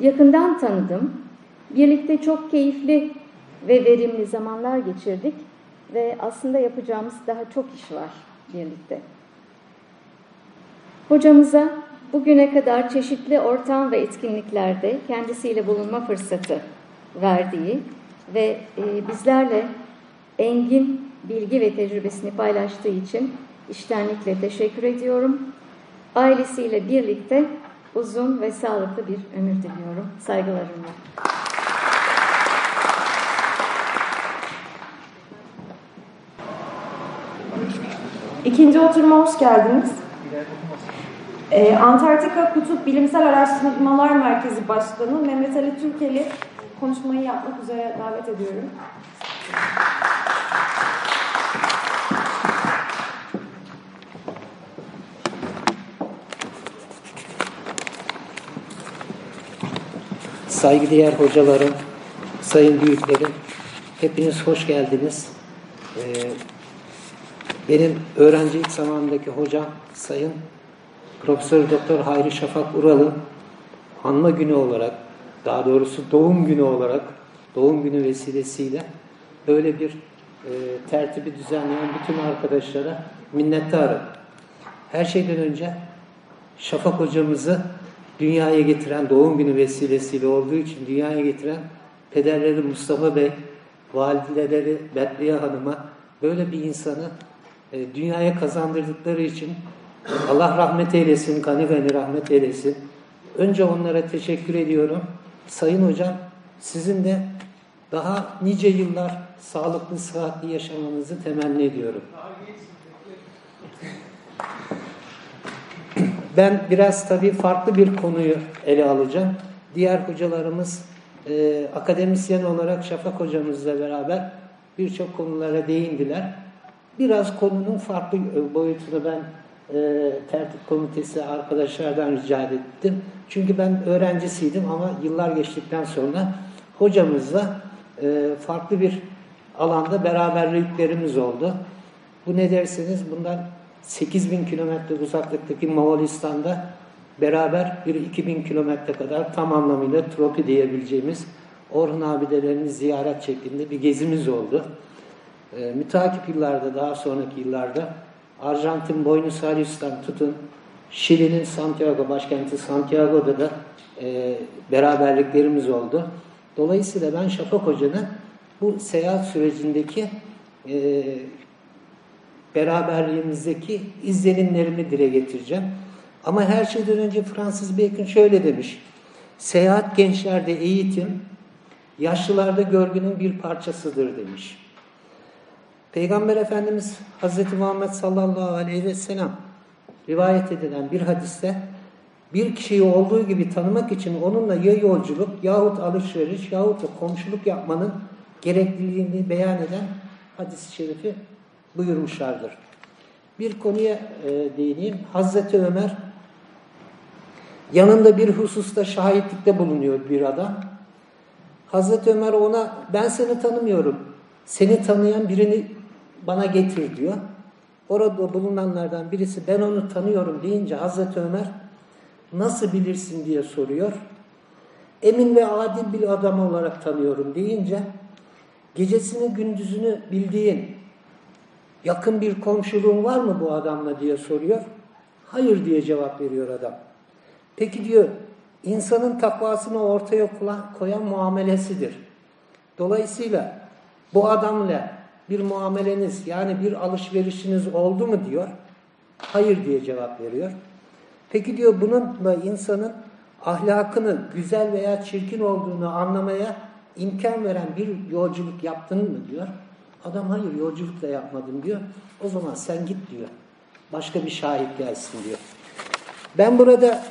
yakından tanıdım. Birlikte çok keyifli ve verimli zamanlar geçirdik ve aslında yapacağımız daha çok iş var birlikte. Hocamıza bugüne kadar çeşitli ortam ve etkinliklerde kendisiyle bulunma fırsatı verdiği ve e, bizlerle engin bilgi ve tecrübesini paylaştığı için iştenlikle teşekkür ediyorum. Ailesiyle birlikte uzun ve sağlıklı bir ömür diliyorum. Saygılarımla. İkinci oturuma hoş geldiniz. Ee, Antarktika Kutup Bilimsel Araştırmalar Merkezi Başkanı Mehmet Ali Türkeli konuşmayı yapmak üzere davet ediyorum. Saygıdeğer hocalarım, sayın büyüklerim, hepiniz hoş geldiniz. Ee, benim öğrencilik zamanındaki hocam Sayın Profesör Doktor Hayri Şafak Ural'ın anma günü olarak, daha doğrusu doğum günü olarak, doğum günü vesilesiyle böyle bir e, tertibi düzenleyen bütün arkadaşlara minnettarım. Her şeyden önce Şafak hocamızı dünyaya getiren, doğum günü vesilesiyle olduğu için dünyaya getiren pederleri Mustafa Bey, valideleri Betliye Hanım'a böyle bir insanı e, dünyaya kazandırdıkları için Allah rahmet eylesin, gani gani rahmet eylesin. Önce onlara teşekkür ediyorum. Sayın Hocam, sizin de daha nice yıllar sağlıklı, sıhhatli yaşamanızı temenni ediyorum. Ben biraz tabii farklı bir konuyu ele alacağım. Diğer hocalarımız e, akademisyen olarak Şafak hocamızla beraber birçok konulara değindiler. Biraz konunun farklı boyutunu ben e, tertip komitesi arkadaşlardan rica ettim. Çünkü ben öğrencisiydim ama yıllar geçtikten sonra hocamızla e, farklı bir alanda beraberliklerimiz oldu. Bu ne derseniz bundan 8000 kilometre uzaklıktaki Moğolistan'da beraber bir 2000 kilometre kadar tam anlamıyla tropi diyebileceğimiz Orhun abidelerini ziyaret şeklinde bir gezimiz oldu. E, müteakip yıllarda, daha sonraki yıllarda Arjantin Buenos Aires'tan tutun, Şili'nin Santiago, başkenti Santiago'da da e, beraberliklerimiz oldu. Dolayısıyla ben Şafak Hoca'nın bu seyahat sürecindeki e, beraberliğimizdeki izlenimlerimi dile getireceğim. Ama her şeyden önce Fransız Bacon şöyle demiş. Seyahat gençlerde eğitim, yaşlılarda görgünün bir parçasıdır demiş. Peygamber Efendimiz Hz. Muhammed sallallahu aleyhi ve sellem rivayet edilen bir hadiste bir kişiyi olduğu gibi tanımak için onunla ya yolculuk yahut alışveriş yahut da komşuluk yapmanın gerekliliğini beyan eden hadis-i şerifi buyurmuşlardır. Bir konuya e, değineyim. Hazreti Ömer yanında bir hususta şahitlikte bulunuyor bir adam. Hazreti Ömer ona ben seni tanımıyorum. Seni tanıyan birini bana getir diyor. Orada bulunanlardan birisi ben onu tanıyorum deyince Hazreti Ömer nasıl bilirsin diye soruyor. Emin ve adil bir adam olarak tanıyorum deyince gecesini gündüzünü bildiğin yakın bir komşuluğun var mı bu adamla diye soruyor. Hayır diye cevap veriyor adam. Peki diyor insanın takvasını ortaya koyan muamelesidir. Dolayısıyla bu adamla bir muameleniz yani bir alışverişiniz oldu mu diyor. Hayır diye cevap veriyor. Peki diyor bununla insanın ahlakını güzel veya çirkin olduğunu anlamaya imkan veren bir yolculuk yaptın mı diyor. Adam hayır yolculuk da yapmadım diyor. O zaman sen git diyor. Başka bir şahit gelsin diyor. Ben burada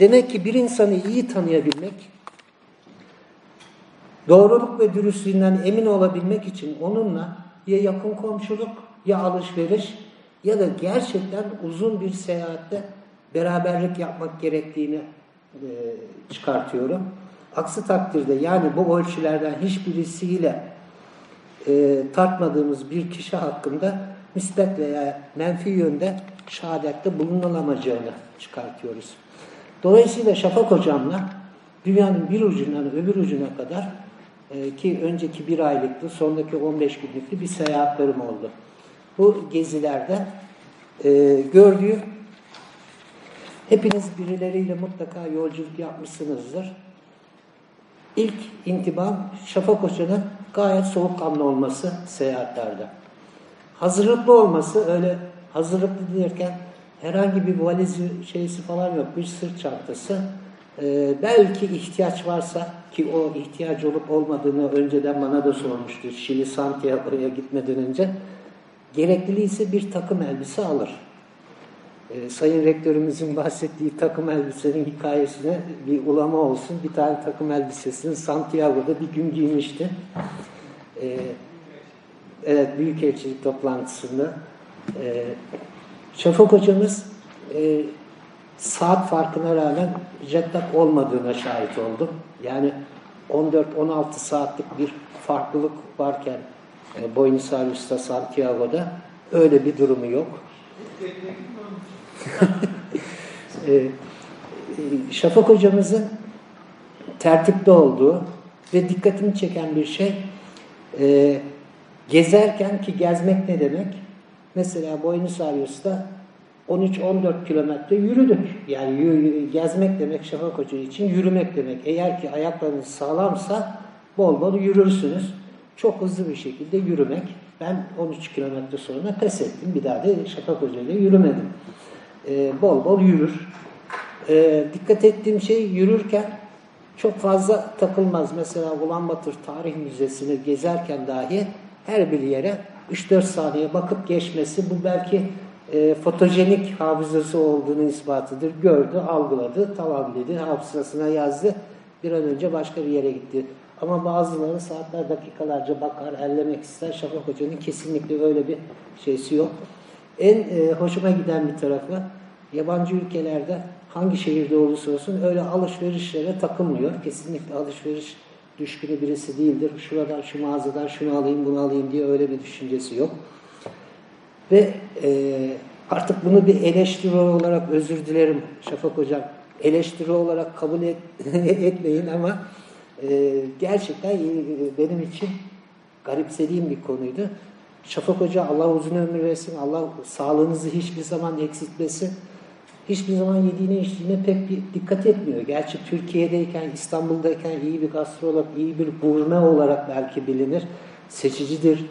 demek ki bir insanı iyi tanıyabilmek, doğruluk ve dürüstlüğünden emin olabilmek için onunla ya yakın komşuluk ya alışveriş ya da gerçekten uzun bir seyahatte beraberlik yapmak gerektiğini e, çıkartıyorum. Aksi takdirde yani bu ölçülerden hiçbirisiyle e, tartmadığımız bir kişi hakkında müsbet veya menfi yönde şehadette bulunamayacağını çıkartıyoruz. Dolayısıyla Şafak hocamla dünyanın bir ucundan öbür ucuna kadar e, ki önceki bir aylıktı, sondaki 15 günlüktü bir seyahatlerim oldu. Bu gezilerde e, gördüğü hepiniz birileriyle mutlaka yolculuk yapmışsınızdır. İlk intibam Şafak Hoca'nın gayet soğukkanlı olması seyahatlerde. Hazırlıklı olması öyle hazırlıklı derken herhangi bir valizi şeysi falan yok. Bir sırt çantası. Ee, belki ihtiyaç varsa ki o ihtiyaç olup olmadığını önceden bana da sormuştu. Şili Santiago'ya gitmeden önce. Gerekliyse bir takım elbise alır. Ee, Sayın Rektörümüzün bahsettiği takım elbisenin hikayesine bir ulama olsun. Bir tane takım elbisesini Santiago'da bir gün giymişti. Ee, evet, Büyükelçilik toplantısında. Ee, Şafak hocamız e, saat farkına rağmen jetlag olmadığına şahit oldum. Yani 14-16 saatlik bir farklılık varken e, Buenos Aires'ta, Santiago'da öyle bir durumu yok. e, e, Şafak hocamızın tertipte olduğu ve dikkatimi çeken bir şey e, gezerken ki gezmek ne demek? Mesela Buenos Aires'ta 13-14 kilometre yürüdük. Yani gezmek demek Şafak Hoca için yürümek demek. Eğer ki ayaklarınız sağlamsa bol bol yürürsünüz. Çok hızlı bir şekilde yürümek. Ben 13 kilometre sonra pes ettim. Bir daha da Şafak Hoca ile yürümedim. Ee, bol bol yürür. Ee, dikkat ettiğim şey yürürken çok fazla takılmaz. Mesela Ulan Batur Tarih Müzesi'ni gezerken dahi her bir yere 3-4 saniye bakıp geçmesi bu belki e, fotojenik hafızası olduğunu ispatıdır. Gördü, algıladı, tamam dedi, hafızasına yazdı. Bir an önce başka bir yere gitti. Ama bazıları saatler, dakikalarca bakar, ellemek ister. Şafak Hoca'nın kesinlikle öyle bir şeysi yok. En e, hoşuma giden bir tarafı yabancı ülkelerde hangi şehirde olursa olsun öyle alışverişlere takılmıyor. Kesinlikle alışveriş düşkünü birisi değildir. Şuradan şu mağazadan şunu alayım bunu alayım diye öyle bir düşüncesi yok. Ve e, artık bunu bir eleştiri olarak özür dilerim Şafak Hocam. Eleştiri olarak kabul et, etmeyin ama e, gerçekten e, benim için garipsediğim bir konuydu. Şafak Hoca Allah uzun ömür versin, Allah sağlığınızı hiçbir zaman eksiltmesin hiçbir zaman yediğine içtiğine pek bir dikkat etmiyor. Gerçi Türkiye'deyken, İstanbul'dayken iyi bir gastrolog, iyi bir gurme olarak belki bilinir. Seçicidir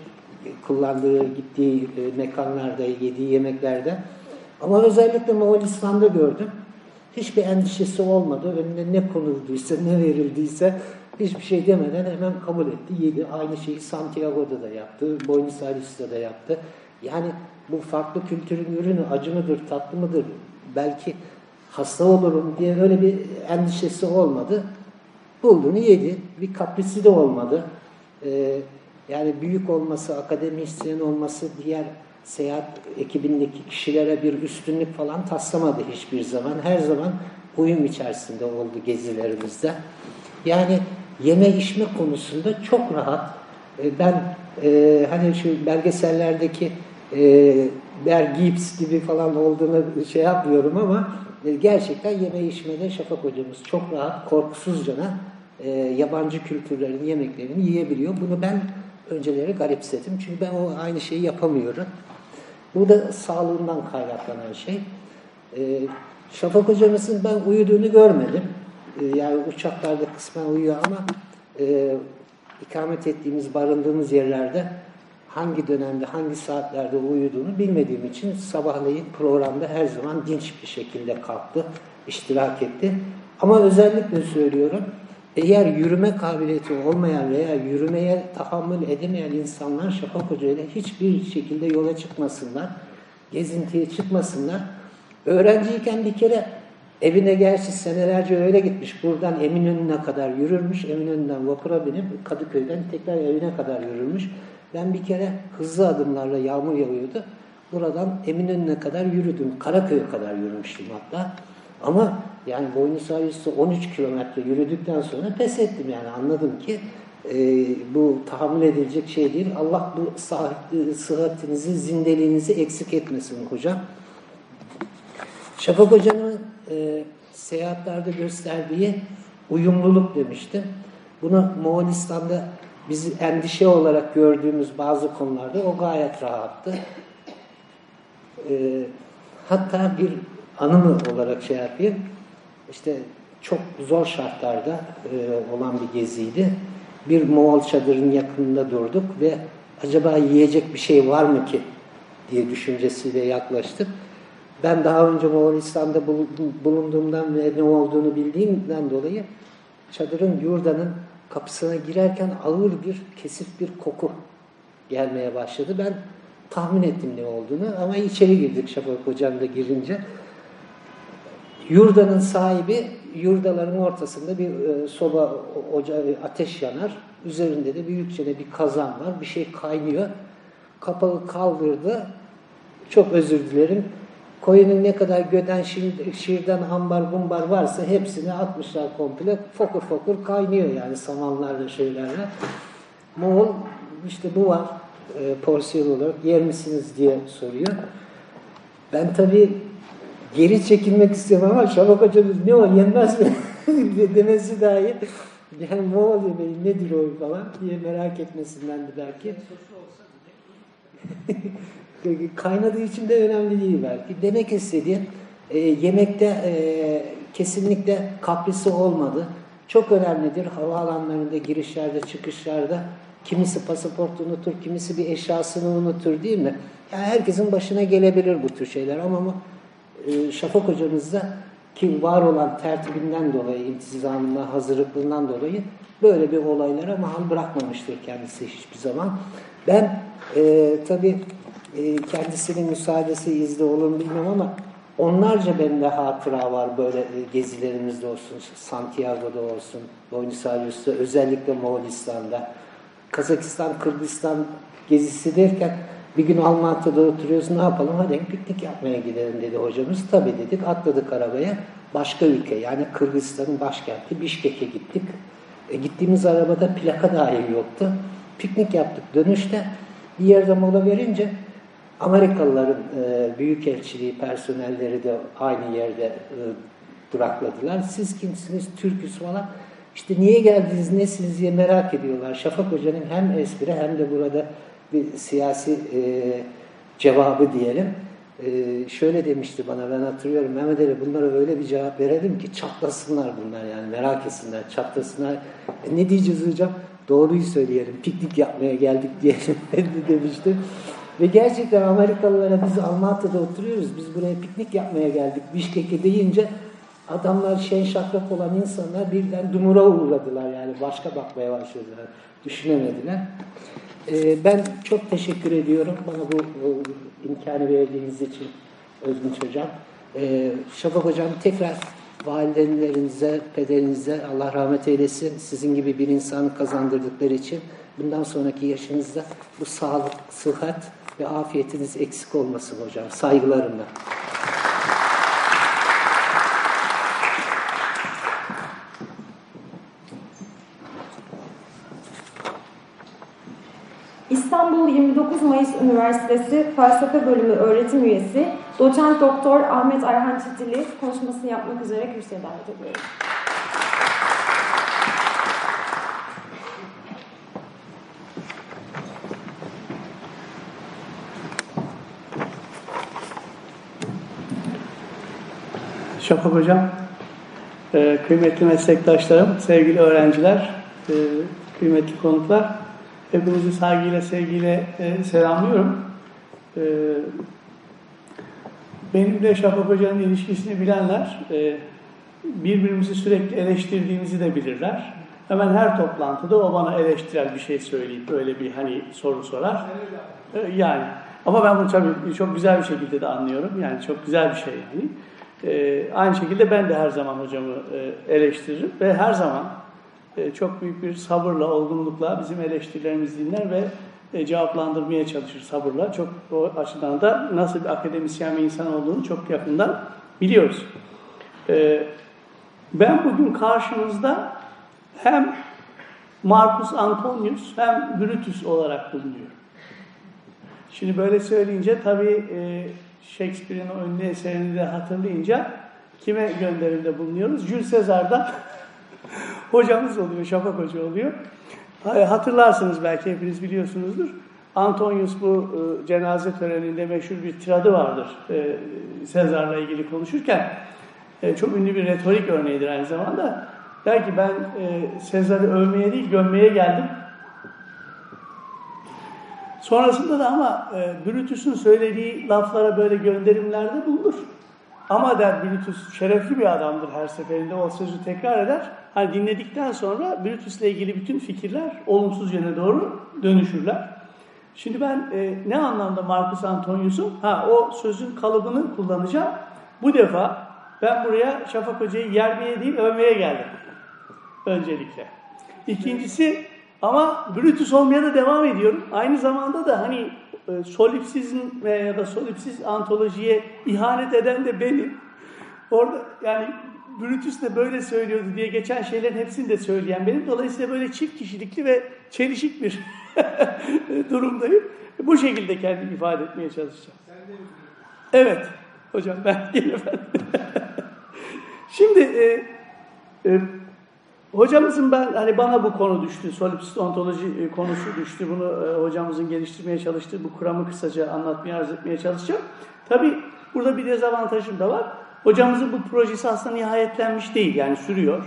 kullandığı, gittiği e, mekanlarda, yediği yemeklerde. Ama özellikle Moğolistan'da gördüm. Hiçbir endişesi olmadı. Önüne ne konulduysa, ne verildiyse Hiçbir şey demeden hemen kabul etti, yedi. Aynı şeyi Santiago'da da yaptı, Buenos Aires'te de yaptı. Yani bu farklı kültürün ürünü acı mıdır, tatlı mıdır, belki hasta olurum diye öyle bir endişesi olmadı. Bulduğunu yedi. Bir kaprisi de olmadı. Ee, yani büyük olması, akademisyen olması, diğer seyahat ekibindeki kişilere bir üstünlük falan taslamadı hiçbir zaman. Her zaman uyum içerisinde oldu gezilerimizde. Yani yeme içme konusunda çok rahat. E, Ben e, hani şu belgesellerdeki e, Ber Gibbs gibi falan olduğunu şey yapmıyorum ama e, gerçekten yeme içmede Şafak hocamız çok rahat, korkusuzcana e, yabancı kültürlerin yemeklerini yiyebiliyor. Bunu ben önceleri garipsedim. Çünkü ben o aynı şeyi yapamıyorum. Bu da sağlığından kaynaklanan şey. E, Şafak hocamızın ben uyuduğunu görmedim. E, yani uçaklarda kısmen uyuyor ama e, ikamet ettiğimiz, barındığımız yerlerde hangi dönemde, hangi saatlerde uyuduğunu bilmediğim için sabahleyin programda her zaman dinç bir şekilde kalktı, iştirak etti. Ama özellikle söylüyorum, eğer yürüme kabiliyeti olmayan veya yürümeye tahammül edemeyen insanlar Şafak Hoca ile hiçbir şekilde yola çıkmasınlar, gezintiye çıkmasınlar. Öğrenciyken bir kere evine gerçi senelerce öyle gitmiş. Buradan Eminönü'ne kadar yürürmüş. Eminönü'nden vapura binip Kadıköy'den tekrar evine kadar yürürmüş. Ben bir kere hızlı adımlarla yağmur yağıyordu. Buradan Eminönü'ne kadar yürüdüm. Karaköy'e kadar yürümüştüm hatta. Ama yani Buenos Aires'te 13 kilometre yürüdükten sonra pes ettim yani anladım ki e, bu tahammül edilecek şey değil. Allah bu sıhhatinizi, zindeliğinizi eksik etmesin hocam. Şafak Hoca'nın e, seyahatlerde gösterdiği uyumluluk demiştim. Bunu Moğolistan'da bizi endişe olarak gördüğümüz bazı konularda o gayet rahattı. E, hatta bir anımı olarak şey yapayım. İşte çok zor şartlarda e, olan bir geziydi. Bir Moğol çadırın yakınında durduk ve acaba yiyecek bir şey var mı ki diye düşüncesiyle yaklaştık. Ben daha önce Moğolistan'da bulunduğumdan ve ne olduğunu bildiğimden dolayı çadırın yurdanın kapısına girerken ağır bir kesif bir koku gelmeye başladı. Ben tahmin ettim ne olduğunu ama içeri girdik Şafak Hocam da girince. Yurdanın sahibi yurdaların ortasında bir e, soba ocağı ateş yanar. Üzerinde de büyükçe de bir kazan var. Bir şey kaynıyor. Kapağı kaldırdı. Çok özür dilerim. Koyunun ne kadar göden şir, şirden ambar bumbar varsa hepsini atmışlar komple. Fokur fokur kaynıyor yani samanlarla şeylerle. Moğol işte bu var e, porsiyon olarak yer misiniz diye soruyor. Ben tabii geri çekilmek istiyorum ama Şafak hocamız ne o yenmez mi demesi dahi yani Moğol yemeği nedir o falan diye merak etmesinden de belki. Kaynadığı için de önemli değil belki. Demek istediğim e, yemekte e, kesinlikle kaprisi olmadı. Çok önemlidir havaalanlarında, girişlerde, çıkışlarda. Kimisi pasaport unutur, kimisi bir eşyasını unutur değil mi? Yani herkesin başına gelebilir bu tür şeyler ama e, Şafak hocamızda ki var olan tertibinden dolayı, intizamından, hazırlıklığından dolayı böyle bir olaylara mahal bırakmamıştır kendisi hiçbir zaman. Ben e, tabii e, kendisinin müsaadesi izli olur bilmiyorum ama onlarca bende hatıra var böyle e, gezilerimizde olsun, Santiago'da olsun, Buenos Aires'te, özellikle Moğolistan'da, Kazakistan, Kırgızistan gezisi derken bir gün Almanya'da oturuyoruz ne yapalım hadi piknik yapmaya gidelim dedi hocamız. Tabii dedik atladık arabaya başka ülke yani Kırgızistan'ın başkenti Bişkek'e gittik. E, gittiğimiz arabada plaka dahi yoktu. Piknik yaptık dönüşte bir yerde mola verince Amerikalıların e, büyükelçiliği personelleri de aynı yerde e, durakladılar. Siz kimsiniz? Türküs falan. İşte niye geldiniz, nesiniz diye merak ediyorlar. Şafak Hoca'nın hem espri hem de burada bir siyasi e, cevabı diyelim. E, şöyle demişti bana ben hatırlıyorum Mehmet Ali bunlara öyle bir cevap verelim ki çatlasınlar bunlar yani merak etsinler çatlasınlar. E, ne diyeceğiz hocam? Doğruyu söyleyelim piknik yapmaya geldik diyelim demişti. Ve gerçekten Amerikalılara biz Almatı'da oturuyoruz biz buraya piknik yapmaya geldik Bişkek'e deyince Adamlar şen şakrak olan insanlar birden dumura uğradılar yani başka bakmaya başladılar. Düşünemediler. Ee, ben çok teşekkür ediyorum bana bu, bu imkanı verdiğiniz için Özgünç Hocam. Ee, Şafak Hocam tekrar validelerinize, pederinize Allah rahmet eylesin. Sizin gibi bir insanı kazandırdıkları için bundan sonraki yaşınızda bu sağlık, sıhhat ve afiyetiniz eksik olmasın hocam. Saygılarımla. İstanbul 29 Mayıs Üniversitesi Felsefe Bölümü öğretim üyesi Doçent Doktor Ahmet Ayhan Çitili konuşmasını yapmak üzere kürsüye davet ediyorum. Şafak Hocam, e, kıymetli meslektaşlarım, sevgili öğrenciler, e, kıymetli konuklar, hepinizi saygıyla, sevgiyle e, selamlıyorum. E, Benimle Şafak Hoca'nın ilişkisini bilenler, e, birbirimizi sürekli eleştirdiğimizi de bilirler. Hemen her toplantıda o bana eleştirel bir şey söyleyip böyle bir hani soru sorar. E, Yani ama ben bunu tabii çok güzel bir şekilde de anlıyorum. Yani çok güzel bir şey yani. Ee, aynı şekilde ben de her zaman hocamı e, eleştiririm ve her zaman e, çok büyük bir sabırla, olgunlukla bizim eleştirilerimizi dinler ve e, cevaplandırmaya çalışır sabırla. Çok o açıdan da nasıl bir akademisyen ve insan olduğunu çok yakından biliyoruz. Ee, ben bugün karşınızda hem Marcus Antonius hem Brutus olarak bulunuyorum. Şimdi böyle söyleyince tabii e, Shakespeare'in o ünlü eserini de hatırlayınca kime gönderimde bulunuyoruz? Jules Caesar'dan hocamız oluyor, Şafak Hoca oluyor. Ha- Hatırlarsınız belki hepiniz biliyorsunuzdur. Antonius bu e, cenaze töreninde meşhur bir tiradı vardır. E, Sezar'la ilgili konuşurken e, çok ünlü bir retorik örneğidir aynı zamanda. Der ki ben e, Sezar'ı övmeye değil gömmeye geldim. Sonrasında da ama e, Brutus'un söylediği laflara böyle gönderimlerde bulunur. Ama der Brutus şerefli bir adamdır her seferinde o sözü tekrar eder. Hani dinledikten sonra Brutus'la ilgili bütün fikirler olumsuz yöne doğru dönüşürler. Şimdi ben e, ne anlamda Marcus Antonius'un? Ha o sözün kalıbını kullanacağım. Bu defa ben buraya Şafak Hoca'yı yermeye değil övmeye geldim. Öncelikle. İkincisi ama Brutus olmaya da devam ediyorum. Aynı zamanda da hani e, solipsizm veya ya da solipsiz antolojiye ihanet eden de benim. Orada yani Brutus de böyle söylüyordu diye geçen şeylerin hepsini de söyleyen benim. Dolayısıyla böyle çift kişilikli ve çelişik bir durumdayım. Bu şekilde kendimi ifade etmeye çalışacağım. Evet hocam ben ben. Şimdi e, e, Hocamızın ben hani bana bu konu düştü, solipsist ontoloji e, konusu düştü. Bunu e, hocamızın geliştirmeye çalıştığı bu kuramı kısaca anlatmaya, arz etmeye çalışacağım. Tabii burada bir dezavantajım da var. Hocamızın bu projesi aslında nihayetlenmiş değil, yani sürüyor.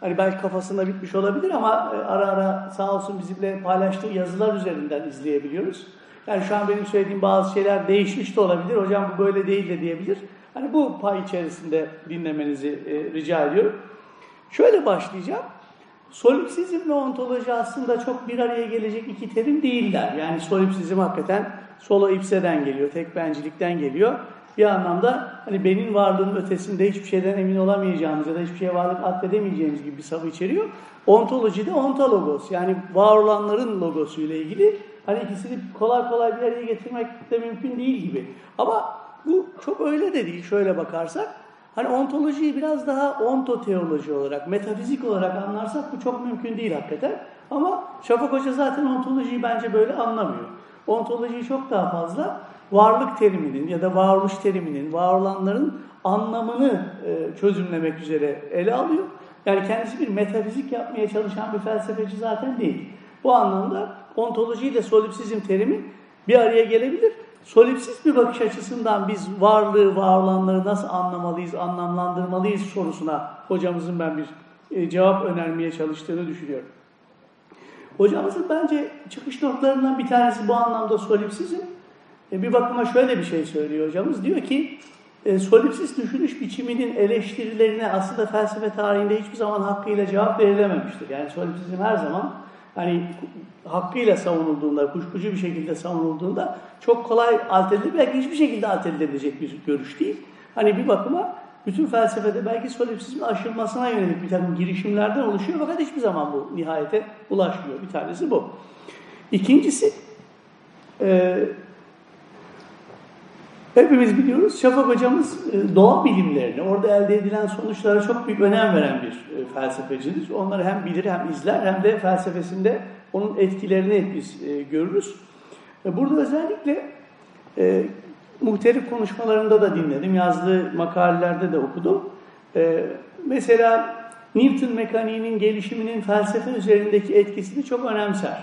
Hani belki kafasında bitmiş olabilir ama e, ara ara sağ olsun bizimle paylaştığı yazılar üzerinden izleyebiliyoruz. Yani şu an benim söylediğim bazı şeyler değişmiş de olabilir. Hocam bu böyle değil de diyebilir. Hani bu pay içerisinde dinlemenizi e, rica ediyorum. Şöyle başlayacağım. Solipsizm ve ontoloji aslında çok bir araya gelecek iki terim değiller. Yani solipsizm hakikaten solo ipseden geliyor, tek bencilikten geliyor. Bir anlamda hani benim varlığının ötesinde hiçbir şeyden emin olamayacağımız ya da hiçbir şeye varlık atfedemeyeceğimiz gibi bir savı içeriyor. Ontoloji de ontologos yani var olanların logosu ile ilgili. Hani ikisini kolay kolay bir araya getirmek de mümkün değil gibi. Ama bu çok öyle de değil şöyle bakarsak. Hani ontolojiyi biraz daha ontoteoloji olarak, metafizik olarak anlarsak bu çok mümkün değil hakikaten. Ama Şafak Hoca zaten ontolojiyi bence böyle anlamıyor. Ontolojiyi çok daha fazla varlık teriminin ya da varoluş teriminin, var olanların anlamını e, çözümlemek üzere ele alıyor. Yani kendisi bir metafizik yapmaya çalışan bir felsefeci zaten değil. Bu anlamda ontoloji ile solipsizm terimi bir araya gelebilir. Solipsiz bir bakış açısından biz varlığı, var olanları nasıl anlamalıyız, anlamlandırmalıyız sorusuna hocamızın ben bir e, cevap önermeye çalıştığını düşünüyorum. Hocamızın bence çıkış noktalarından bir tanesi bu anlamda solipsizm. E, bir bakıma şöyle bir şey söylüyor hocamız. Diyor ki e, solipsist düşünüş biçiminin eleştirilerine aslında felsefe tarihinde hiçbir zaman hakkıyla cevap verilememiştir. Yani solipsizm her zaman hani hakkıyla savunulduğunda, kuşkucu bir şekilde savunulduğunda çok kolay alt edilir, belki hiçbir şekilde alt edilebilecek bir görüş değil. Hani bir bakıma bütün felsefede belki solipsizmin aşılmasına yönelik bir takım girişimlerden oluşuyor fakat hiçbir zaman bu nihayete ulaşmıyor. Bir tanesi bu. İkincisi, e, hepimiz biliyoruz Şafak hocamız e, doğa bilimlerine, orada elde edilen sonuçlara çok büyük önem veren bir e, felsefecidir. Onları hem bilir hem izler hem de felsefesinde onun etkilerini biz e, görürüz. Burada özellikle e, muhtelif konuşmalarında da dinledim, yazdığı makalelerde de okudum. E, mesela Newton mekaniğinin gelişiminin felsefe üzerindeki etkisini çok önemser.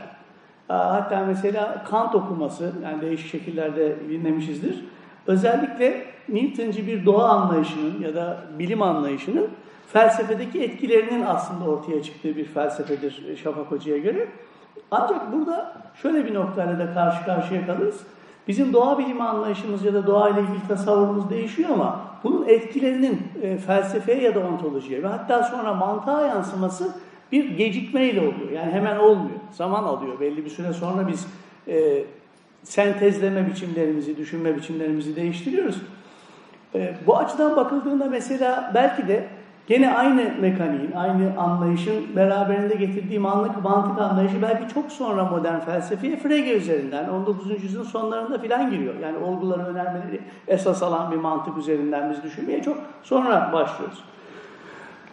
Hatta mesela Kant okuması, yani değişik şekillerde dinlemişizdir. Özellikle Newtoncu bir doğa anlayışının ya da bilim anlayışının felsefedeki etkilerinin aslında ortaya çıktığı bir felsefedir Şafak Hoca'ya göre. Ancak burada şöyle bir noktayla da karşı karşıya kalırız. Bizim doğa bilimi anlayışımız ya da doğa ile ilgili tasavvurumuz değişiyor ama bunun etkilerinin e, felsefeye ya da ontolojiye ve hatta sonra mantığa yansıması bir gecikmeyle oluyor. Yani hemen olmuyor. Zaman alıyor. Belli bir süre sonra biz e, sentezleme biçimlerimizi, düşünme biçimlerimizi değiştiriyoruz. E, bu açıdan bakıldığında mesela belki de Gene aynı mekaniğin, aynı anlayışın beraberinde getirdiği mantık, mantık anlayışı belki çok sonra modern felsefeye Frege üzerinden, 19. yüzyılın sonlarında filan giriyor. Yani olguları önermeleri esas alan bir mantık üzerinden biz düşünmeye çok sonra başlıyoruz.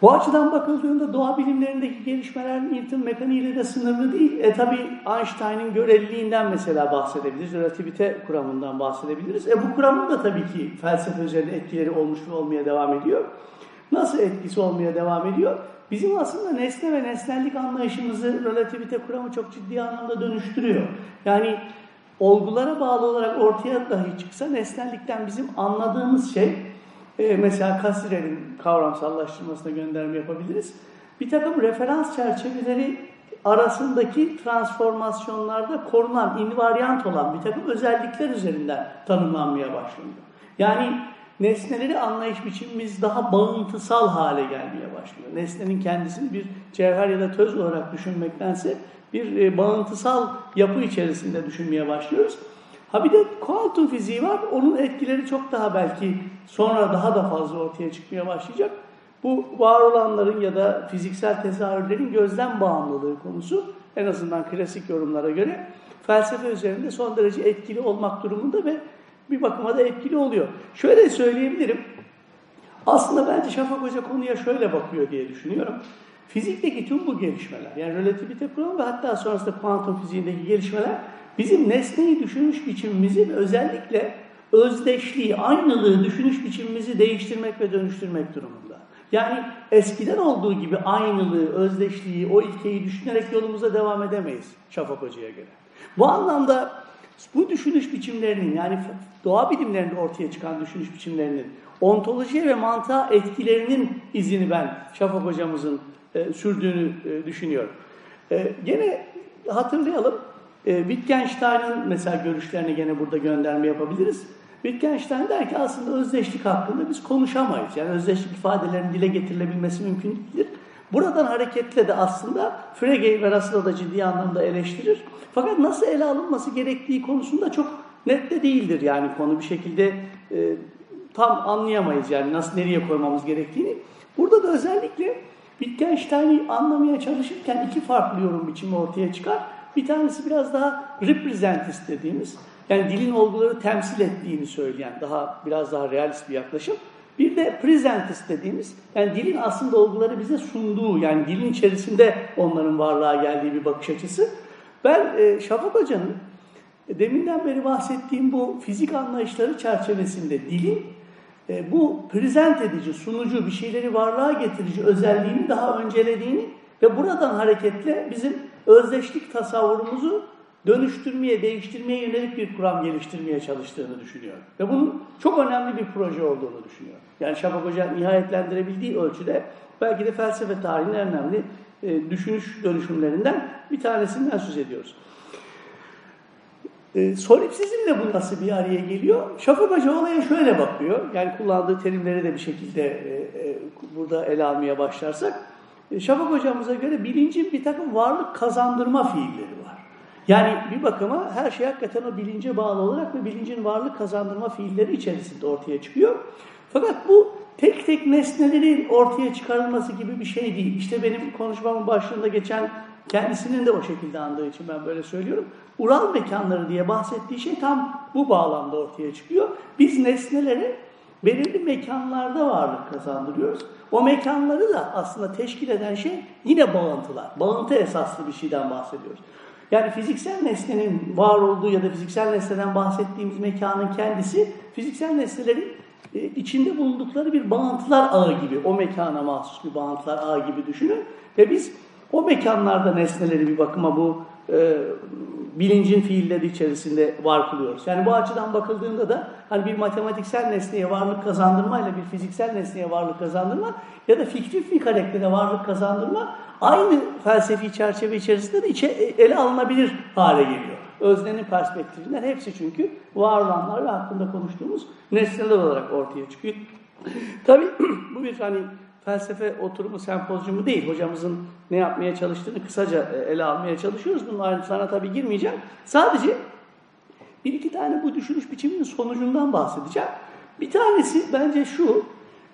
Bu açıdan bakıldığında doğa bilimlerindeki gelişmeler Newton mekaniğiyle de sınırlı değil. E tabi Einstein'ın göreliliğinden mesela bahsedebiliriz, relativite kuramından bahsedebiliriz. E bu kuramın da tabii ki felsefe üzerinde etkileri olmuş ve olmaya devam ediyor. Nasıl etkisi olmaya devam ediyor? Bizim aslında nesne ve nesnellik anlayışımızı relativite kuramı çok ciddi anlamda dönüştürüyor. Yani olgulara bağlı olarak ortaya dahi çıksa nesnellikten bizim anladığımız şey, e, mesela Cassirer'in kavramsallaştırmasına gönderme yapabiliriz. Bir takım referans çerçeveleri arasındaki transformasyonlarda korunan, invariant olan bir takım özellikler üzerinden tanımlanmaya başlanıyor. Yani nesneleri anlayış biçimimiz daha bağıntısal hale gelmeye başlıyor. Nesnenin kendisini bir cevher ya da töz olarak düşünmektense bir e, bağıntısal yapı içerisinde düşünmeye başlıyoruz. Ha bir de kuantum fiziği var. Onun etkileri çok daha belki sonra daha da fazla ortaya çıkmaya başlayacak. Bu var olanların ya da fiziksel tezahürlerin gözlem bağımlılığı konusu en azından klasik yorumlara göre felsefe üzerinde son derece etkili olmak durumunda ve bir bakıma da etkili oluyor. Şöyle söyleyebilirim. Aslında bence Şafak Hoca konuya şöyle bakıyor diye düşünüyorum. Fizikteki tüm bu gelişmeler, yani relativite kuramı ve hatta sonrasında kuantum fiziğindeki gelişmeler bizim nesneyi düşünüş biçimimizi özellikle özdeşliği, aynılığı düşünüş biçimimizi değiştirmek ve dönüştürmek durumunda. Yani eskiden olduğu gibi aynılığı, özdeşliği, o ilkeyi düşünerek yolumuza devam edemeyiz Şafak Hoca'ya göre. Bu anlamda bu düşünüş biçimlerinin yani doğa bilimlerinde ortaya çıkan düşünüş biçimlerinin ontolojiye ve mantığa etkilerinin izini ben Şafak hocamızın e, sürdüğünü e, düşünüyorum. E, gene hatırlayalım e, Wittgenstein'ın mesela görüşlerini gene burada gönderme yapabiliriz. Wittgenstein der ki aslında özdeşlik hakkında biz konuşamayız. Yani özdeşlik ifadelerinin dile getirilebilmesi mümkün değildir. Buradan hareketle de aslında Frege ve Russell'ı da ciddi anlamda eleştirir. Fakat nasıl ele alınması gerektiği konusunda çok net de değildir yani konu bir şekilde e, tam anlayamayız yani nasıl nereye koymamız gerektiğini. Burada da özellikle Wittgenstein'i anlamaya çalışırken iki farklı yorum biçimi ortaya çıkar. Bir tanesi biraz daha representist dediğimiz yani dilin olguları temsil ettiğini söyleyen daha biraz daha realist bir yaklaşım. Bir de presentist dediğimiz yani dilin aslında olguları bize sunduğu yani dilin içerisinde onların varlığa geldiği bir bakış açısı. Ben e, Şafak Hoca'nın e, deminden beri bahsettiğim bu fizik anlayışları çerçevesinde dilin e, bu prezent edici, sunucu, bir şeyleri varlığa getirici özelliğini daha öncelediğini ve buradan hareketle bizim özdeşlik tasavvurumuzu dönüştürmeye, değiştirmeye yönelik bir kuram geliştirmeye çalıştığını düşünüyorum. Ve bunun çok önemli bir proje olduğunu düşünüyorum. Yani Şafak Hoca nihayetlendirebildiği ölçüde belki de felsefe tarihinin en önemli e, düşünüş dönüşümlerinden bir tanesinden söz ediyoruz. E, solipsizmle bu nasıl bir araya geliyor? Şafak Hoca olaya şöyle bakıyor. Yani kullandığı terimleri de bir şekilde e, e, burada ele almaya başlarsak. E, Şafak Hocamıza göre bilincin bir takım varlık kazandırma fiilleri var. Yani bir bakıma her şey hakikaten o bilince bağlı olarak ve bilincin varlık kazandırma fiilleri içerisinde ortaya çıkıyor. Fakat bu tek tek nesnelerin ortaya çıkarılması gibi bir şey değil. İşte benim konuşmamın başlığında geçen kendisinin de o şekilde andığı için ben böyle söylüyorum. Ural mekanları diye bahsettiği şey tam bu bağlamda ortaya çıkıyor. Biz nesneleri belirli mekanlarda varlık kazandırıyoruz. O mekanları da aslında teşkil eden şey yine bağıntılar. Bağıntı esaslı bir şeyden bahsediyoruz. Yani fiziksel nesnenin var olduğu ya da fiziksel nesneden bahsettiğimiz mekanın kendisi fiziksel nesnelerin e, içinde bulundukları bir bağıntılar ağı gibi, o mekana mahsus bir bağıntılar ağı gibi düşünün. Ve biz o mekanlarda nesneleri bir bakıma bu e, bilincin fiilleri içerisinde var kılıyoruz. Yani bu açıdan bakıldığında da hani bir matematiksel nesneye varlık kazandırma ile bir fiziksel nesneye varlık kazandırma ya da fiktif bir karaktere varlık kazandırma aynı felsefi çerçeve içerisinde de içe, ele alınabilir hale geliyor. Öznenin perspektifinden hepsi çünkü var olanlar ve hakkında konuştuğumuz nesneler olarak ortaya çıkıyor. Tabii bu bir hani felsefe oturumu, sempozyumu değil. Hocamızın ne yapmaya çalıştığını kısaca e, ele almaya çalışıyoruz. Bunun ayrıntılarına tabii girmeyeceğim. Sadece bir iki tane bu düşünüş biçiminin sonucundan bahsedeceğim. Bir tanesi bence şu,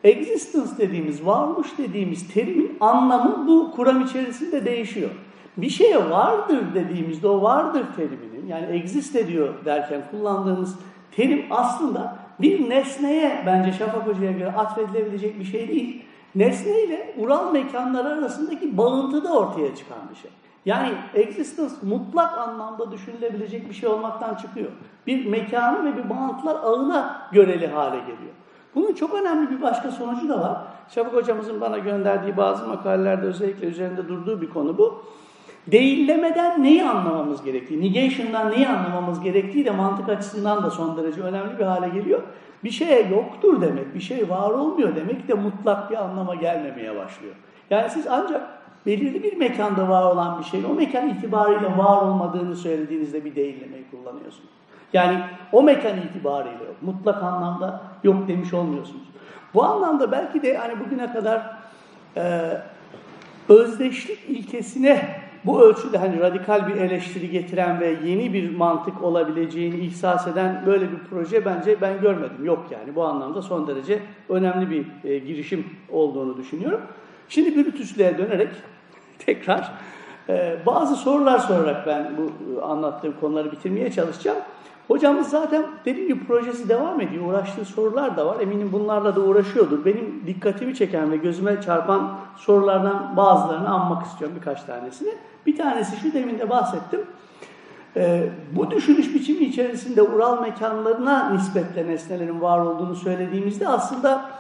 existence dediğimiz, varmış dediğimiz terimin anlamı bu kuram içerisinde değişiyor. Bir şeye vardır dediğimizde o vardır teriminin, yani exist ediyor derken kullandığımız terim aslında bir nesneye bence Şafak Hoca'ya göre atfedilebilecek bir şey değil nesne ile ural mekanlar arasındaki bağıntı da ortaya çıkan bir şey. Yani existence mutlak anlamda düşünülebilecek bir şey olmaktan çıkıyor. Bir mekanı ve bir bağıntılar ağına göreli hale geliyor. Bunun çok önemli bir başka sonucu da var. Şafak hocamızın bana gönderdiği bazı makalelerde özellikle üzerinde durduğu bir konu bu. Değillemeden neyi anlamamız gerektiği, negation'dan neyi anlamamız gerektiği de mantık açısından da son derece önemli bir hale geliyor. Bir şeye yoktur demek, bir şey var olmuyor demek de mutlak bir anlama gelmemeye başlıyor. Yani siz ancak belirli bir mekanda var olan bir şeyin o mekan itibariyle var olmadığını söylediğinizde bir değillemeyi kullanıyorsunuz. Yani o mekan itibariyle yok. Mutlak anlamda yok demiş olmuyorsunuz. Bu anlamda belki de hani bugüne kadar e, özdeşlik ilkesine bu ölçüde hani radikal bir eleştiri getiren ve yeni bir mantık olabileceğini ihsas eden böyle bir proje bence ben görmedim. Yok yani bu anlamda son derece önemli bir e, girişim olduğunu düşünüyorum. Şimdi Brutus'luğa dönerek tekrar e, bazı sorular sorarak ben bu e, anlattığım konuları bitirmeye çalışacağım. Hocamız zaten dediğim gibi projesi devam ediyor. Uğraştığı sorular da var. Eminim bunlarla da uğraşıyordur. Benim dikkatimi çeken ve gözüme çarpan sorulardan bazılarını anmak istiyorum birkaç tanesini. Bir tanesi şu demin de bahsettim. Ee, bu düşünüş biçimi içerisinde Ural mekanlarına nispetle nesnelerin var olduğunu söylediğimizde aslında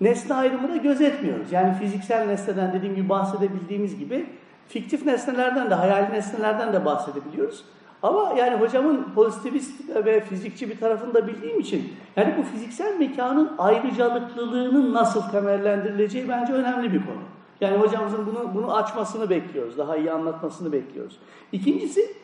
nesne ayrımını gözetmiyoruz. Yani fiziksel nesneden dediğim gibi bahsedebildiğimiz gibi fiktif nesnelerden de, hayali nesnelerden de bahsedebiliyoruz. Ama yani hocamın pozitivist ve fizikçi bir tarafını da bildiğim için yani bu fiziksel mekanın ayrıcalıklılığının nasıl temellendirileceği bence önemli bir konu. Yani hocamızın bunu, bunu açmasını bekliyoruz, daha iyi anlatmasını bekliyoruz. İkincisi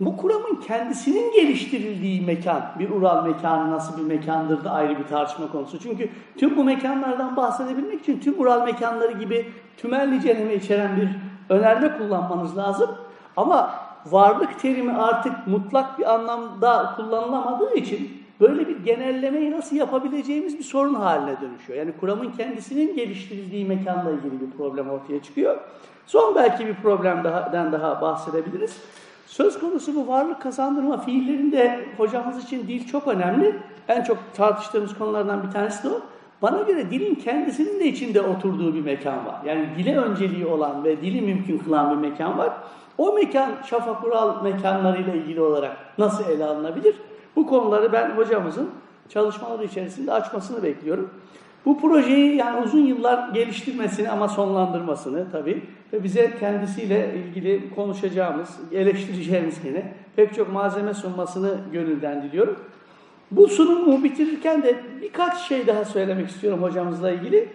bu kuramın kendisinin geliştirildiği mekan, bir Ural mekanı nasıl bir mekandır da ayrı bir tartışma konusu. Çünkü tüm bu mekanlardan bahsedebilmek için tüm Ural mekanları gibi tümel niceleme içeren bir önerme kullanmanız lazım. Ama varlık terimi artık mutlak bir anlamda kullanılamadığı için böyle bir genellemeyi nasıl yapabileceğimiz bir sorun haline dönüşüyor. Yani kuramın kendisinin geliştirildiği mekanla ilgili bir problem ortaya çıkıyor. Son belki bir problemden daha bahsedebiliriz. Söz konusu bu varlık kazandırma fiillerinde hocamız için dil çok önemli. En çok tartıştığımız konulardan bir tanesi de o. Bana göre dilin kendisinin de içinde oturduğu bir mekan var. Yani dile önceliği olan ve dili mümkün kılan bir mekan var. O mekan şafak ural mekanlarıyla ilgili olarak nasıl ele alınabilir? Bu konuları ben hocamızın çalışmaları içerisinde açmasını bekliyorum. Bu projeyi yani uzun yıllar geliştirmesini ama sonlandırmasını tabii ve bize kendisiyle ilgili konuşacağımız, eleştireceğimiz yine pek çok malzeme sunmasını gönülden diliyorum. Bu sunumu bitirirken de birkaç şey daha söylemek istiyorum hocamızla ilgili.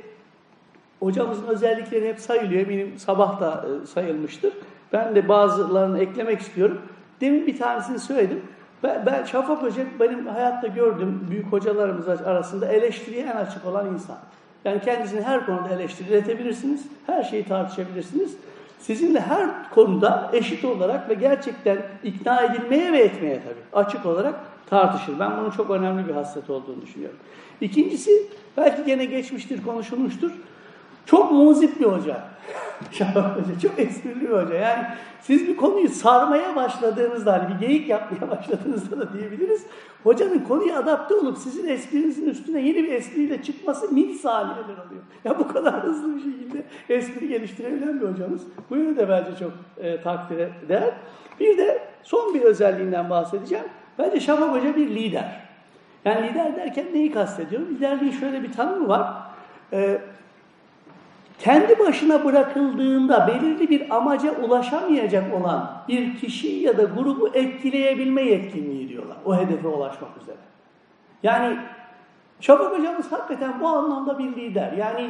Hocamızın özellikleri hep sayılıyor. Benim sabah da e, sayılmıştır. Ben de bazılarını eklemek istiyorum. Demin bir tanesini söyledim. Ben, ben Şafak Hoca benim hayatta gördüğüm büyük hocalarımız arasında eleştiriye en açık olan insan. Yani kendisini her konuda eleştiriletebilirsiniz, her şeyi tartışabilirsiniz. Sizinle her konuda eşit olarak ve gerçekten ikna edilmeye ve etmeye tabii açık olarak tartışır. Ben bunun çok önemli bir hasret olduğunu düşünüyorum. İkincisi belki gene geçmiştir, konuşulmuştur. Çok muzip bir hoca. Şafak Hoca çok esprili bir hoca. Yani siz bir konuyu sarmaya başladığınızda hani bir geyik yapmaya başladığınızda da diyebiliriz. Hocanın konuya adapte olup sizin esprinizin üstüne yeni bir espriyle çıkması milisaniyeler oluyor. Ya bu kadar hızlı bir şekilde espri geliştirebilen bir hocamız. Bu yönü de bence çok e, takdir eder. Bir de son bir özelliğinden bahsedeceğim. Bence Şafak Hoca bir lider. Yani lider derken neyi kastediyorum? Liderliğin şöyle bir tanımı var. Ee, kendi başına bırakıldığında belirli bir amaca ulaşamayacak olan bir kişi ya da grubu etkileyebilme yetkinliği diyorlar. O hedefe ulaşmak üzere. Yani Şafak hocamız hakikaten bu anlamda bir lider. Yani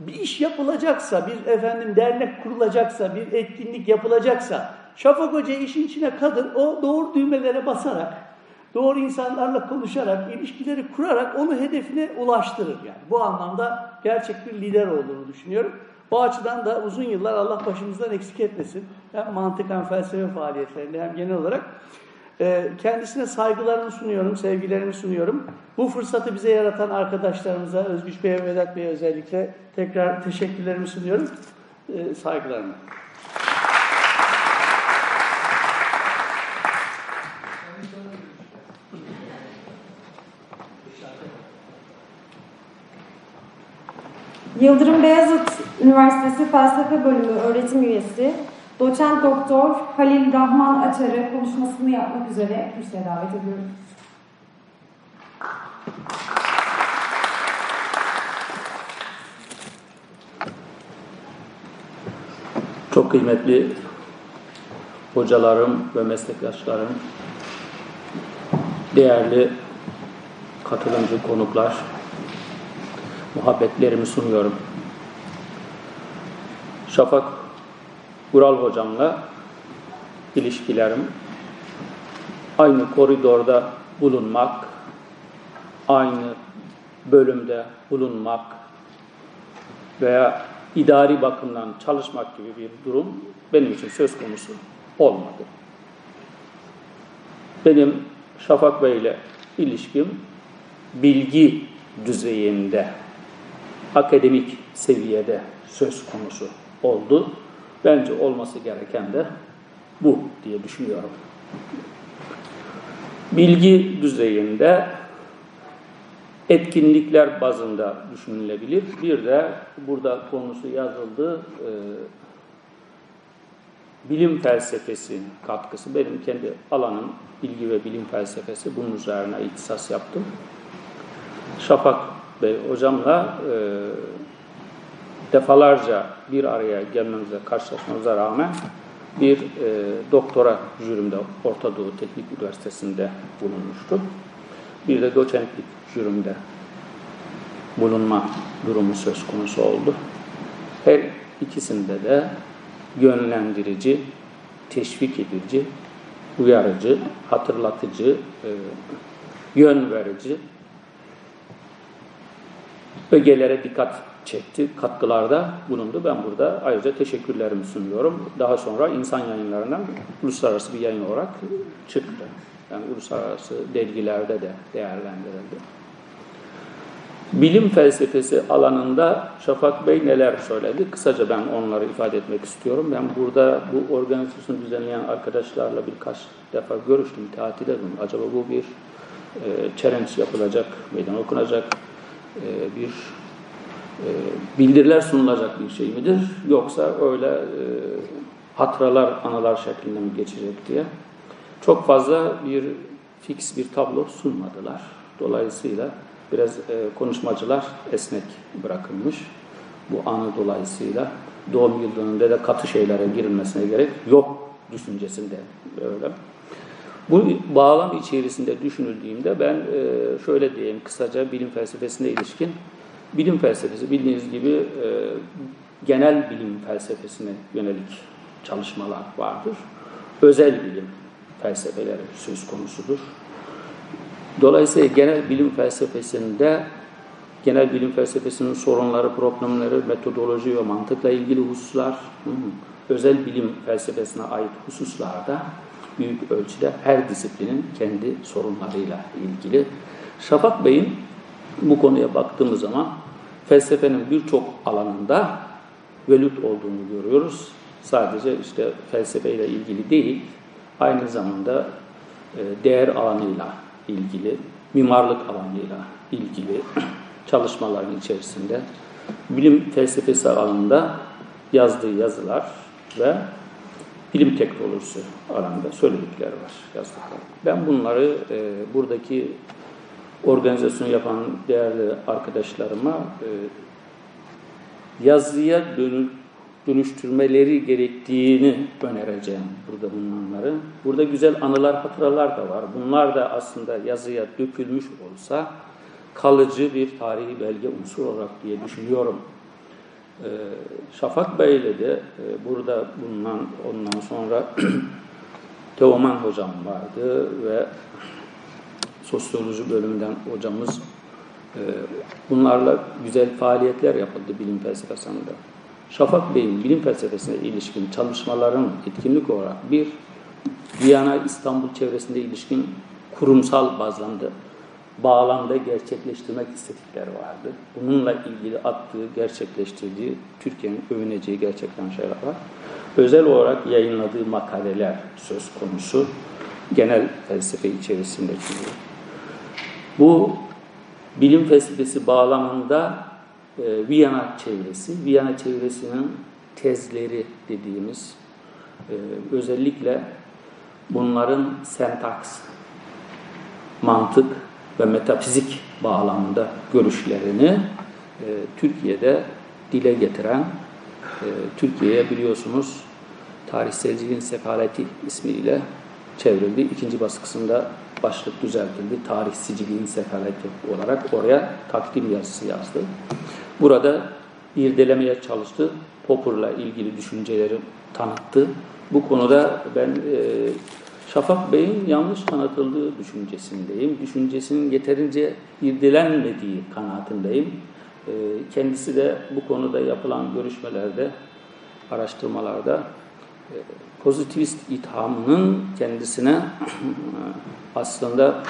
bir iş yapılacaksa, bir efendim dernek kurulacaksa, bir etkinlik yapılacaksa Şafak Hoca işin içine kadın o doğru düğmelere basarak, doğru insanlarla konuşarak, ilişkileri kurarak onu hedefine ulaştırır. Yani bu anlamda gerçek bir lider olduğunu düşünüyorum. Bu açıdan da uzun yıllar Allah başımızdan eksik etmesin. Hem mantık hem felsefe faaliyetlerinde hem genel olarak e, kendisine saygılarımı sunuyorum, sevgilerimi sunuyorum. Bu fırsatı bize yaratan arkadaşlarımıza, Özgüç Bey'e ve Vedat Bey'e özellikle tekrar teşekkürlerimi sunuyorum. E, saygılarımı. Yıldırım Beyazıt Üniversitesi Felsefe Bölümü öğretim üyesi Doçent Doktor Halil Rahman Açar'ı konuşmasını yapmak üzere kürsüye davet ediyorum. Çok kıymetli hocalarım ve meslektaşlarım, değerli katılımcı konuklar, muhabbetlerimi sunuyorum. Şafak Ural hocamla ilişkilerim aynı koridorda bulunmak, aynı bölümde bulunmak veya idari bakımdan çalışmak gibi bir durum benim için söz konusu olmadı. Benim Şafak Bey ile ilişkim bilgi düzeyinde, akademik seviyede söz konusu oldu. Bence olması gereken de bu diye düşünüyorum. Bilgi düzeyinde etkinlikler bazında düşünülebilir. Bir de burada konusu yazıldı. E, bilim felsefesi katkısı. Benim kendi alanım bilgi ve bilim felsefesi. Bunun üzerine ihtisas yaptım. Şafak Bey hocamla e, defalarca bir araya gelmemize, karşılaşmamıza rağmen bir e, doktora jürimde Orta Doğu Teknik Üniversitesi'nde bulunmuştu. Bir de doçentlik jürimde bulunma durumu söz konusu oldu. Her ikisinde de yönlendirici, teşvik edici, uyarıcı, hatırlatıcı, e, yön verici ögelere dikkat çekti, katkılarda bulundu. Ben burada ayrıca teşekkürlerimi sunuyorum. Daha sonra insan yayınlarından uluslararası bir yayın olarak çıktı. Yani uluslararası dergilerde de değerlendirildi. Bilim felsefesi alanında Şafak Bey neler söyledi? Kısaca ben onları ifade etmek istiyorum. Ben burada bu organizasyonu düzenleyen arkadaşlarla birkaç defa görüştüm, tatil edin. Acaba bu bir e, challenge yapılacak, meydan okunacak bir e, bildiriler sunulacak bir şey midir? Yoksa öyle e, hatıralar, anılar şeklinde mi geçecek diye. Çok fazla bir fix bir tablo sunmadılar. Dolayısıyla biraz e, konuşmacılar esnek bırakılmış. Bu anı dolayısıyla doğum yıldönümünde de katı şeylere girilmesine gerek yok düşüncesinde öyle. Bu bağlam içerisinde düşünüldüğümde ben e, şöyle diyeyim kısaca bilim felsefesine ilişkin. Bilim felsefesi bildiğiniz gibi e, genel bilim felsefesine yönelik çalışmalar vardır. Özel bilim felsefeleri söz konusudur. Dolayısıyla genel bilim felsefesinde genel bilim felsefesinin sorunları, problemleri, metodoloji ve mantıkla ilgili hususlar, özel bilim felsefesine ait hususlarda büyük ölçüde her disiplinin kendi sorunlarıyla ilgili. Şafak Bey'in bu konuya baktığımız zaman felsefenin birçok alanında velut olduğunu görüyoruz. Sadece işte felsefeyle ilgili değil, aynı zamanda e, değer alanıyla ilgili, mimarlık alanıyla ilgili çalışmaların içerisinde bilim felsefesi alanında yazdığı yazılar ve bilim teknolojisi alanında söyledikleri var, yazdıkları. Ben bunları e, buradaki organizasyon yapan değerli arkadaşlarıma e, yazıya dönü, dönüştürmeleri gerektiğini önereceğim burada bulunanları. Burada güzel anılar, hatıralar da var. Bunlar da aslında yazıya dökülmüş olsa kalıcı bir tarihi belge unsur olarak diye düşünüyorum. Ee, Şafak Bey ile de e, burada bulunan ondan sonra Teoman hocam vardı ve sosyoloji bölümünden hocamız e, bunlarla güzel faaliyetler yapıldı bilim felsefesinde. Şafak Bey'in bilim felsefesine ilişkin çalışmaların etkinlik olarak bir Viyana İstanbul çevresinde ilişkin kurumsal bazlamda bağlamda gerçekleştirmek istedikleri vardı. Bununla ilgili attığı, gerçekleştirdiği, Türkiye'nin övüneceği gerçekten şeyler var. Özel olarak yayınladığı makaleler söz konusu genel felsefe içerisinde çünkü. Bu bilim felsefesi bağlamında e, Viyana çevresi, Viyana çevresinin tezleri dediğimiz e, özellikle bunların sentaks, mantık ve metafizik bağlamında görüşlerini e, Türkiye'de dile getiren, e, Türkiye'ye biliyorsunuz tarihselciliğin sefaleti ismiyle çevrildi. İkinci baskısında başlık düzeltildi. Tarihsiciliğin sefaleti olarak oraya takdim yazısı yazdı. Burada irdelemeye çalıştı. Popper'la ilgili düşünceleri tanıttı. Bu konuda ben e, Şafak Bey'in yanlış tanıtıldığı düşüncesindeyim. Düşüncesinin yeterince irdelenmediği kanaatindeyim. E, kendisi de bu konuda yapılan görüşmelerde, araştırmalarda e, pozitivist ithamının kendisine aslında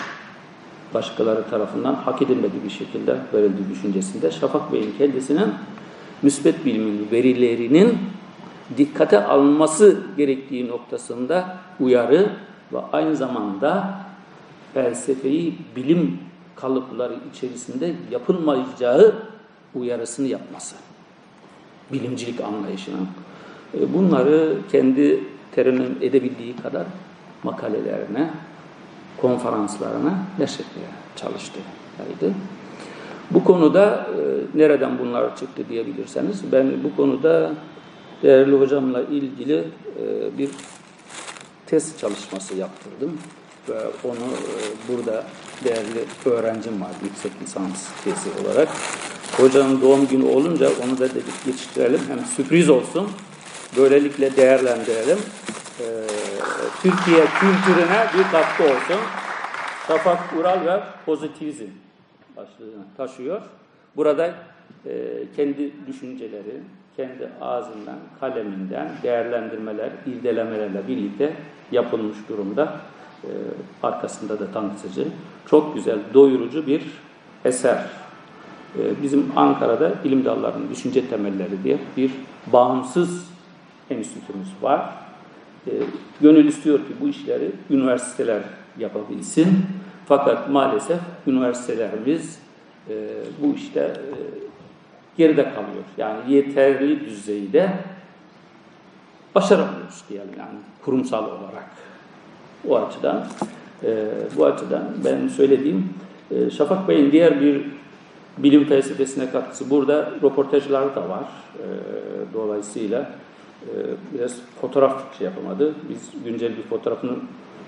başkaları tarafından hak edilmediği bir şekilde verildiği düşüncesinde Şafak Bey'in kendisinin müsbet bilimin verilerinin dikkate alınması gerektiği noktasında uyarı ve aynı zamanda felsefeyi bilim kalıpları içerisinde yapılmayacağı uyarısını yapması. Bilimcilik anlayışının. E, bunları kendi terinin edebildiği kadar makalelerine, konferanslarına neşretmeye çalıştı. Bu konuda e, nereden bunlar çıktı diyebilirseniz ben bu konuda değerli hocamla ilgili e, bir test çalışması yaptırdım ve onu e, burada değerli öğrencim var yüksek lisans tezi olarak. Hocanın doğum günü olunca onu da dedik geçiştirelim hem sürpriz olsun. Böylelikle değerlendirelim. Ee, Türkiye kültürüne bir katkı olsun. Şafak Ural ve pozitivizm başlığını taşıyor. Burada e, kendi düşünceleri, kendi ağzından, kaleminden değerlendirmeler, irdelemelerle birlikte yapılmış durumda. E, arkasında da tanıtıcı, çok güzel, doyurucu bir eser. E, bizim Ankara'da ilim dallarının düşünce temelleri diye bir bağımsız enstitümüz var. E, gönül istiyor ki bu işleri üniversiteler yapabilsin. Fakat maalesef üniversitelerimiz e, bu işte e, geride kalıyor. Yani yeterli düzeyde başaramıyoruz diyelim yani kurumsal olarak. O açıdan e, bu açıdan ben söylediğim e, Şafak Bey'in diğer bir bilim felsefesine katkısı burada röportajlar da var. E, dolayısıyla e, biraz fotoğraf şey yapamadı. Biz güncel bir fotoğrafını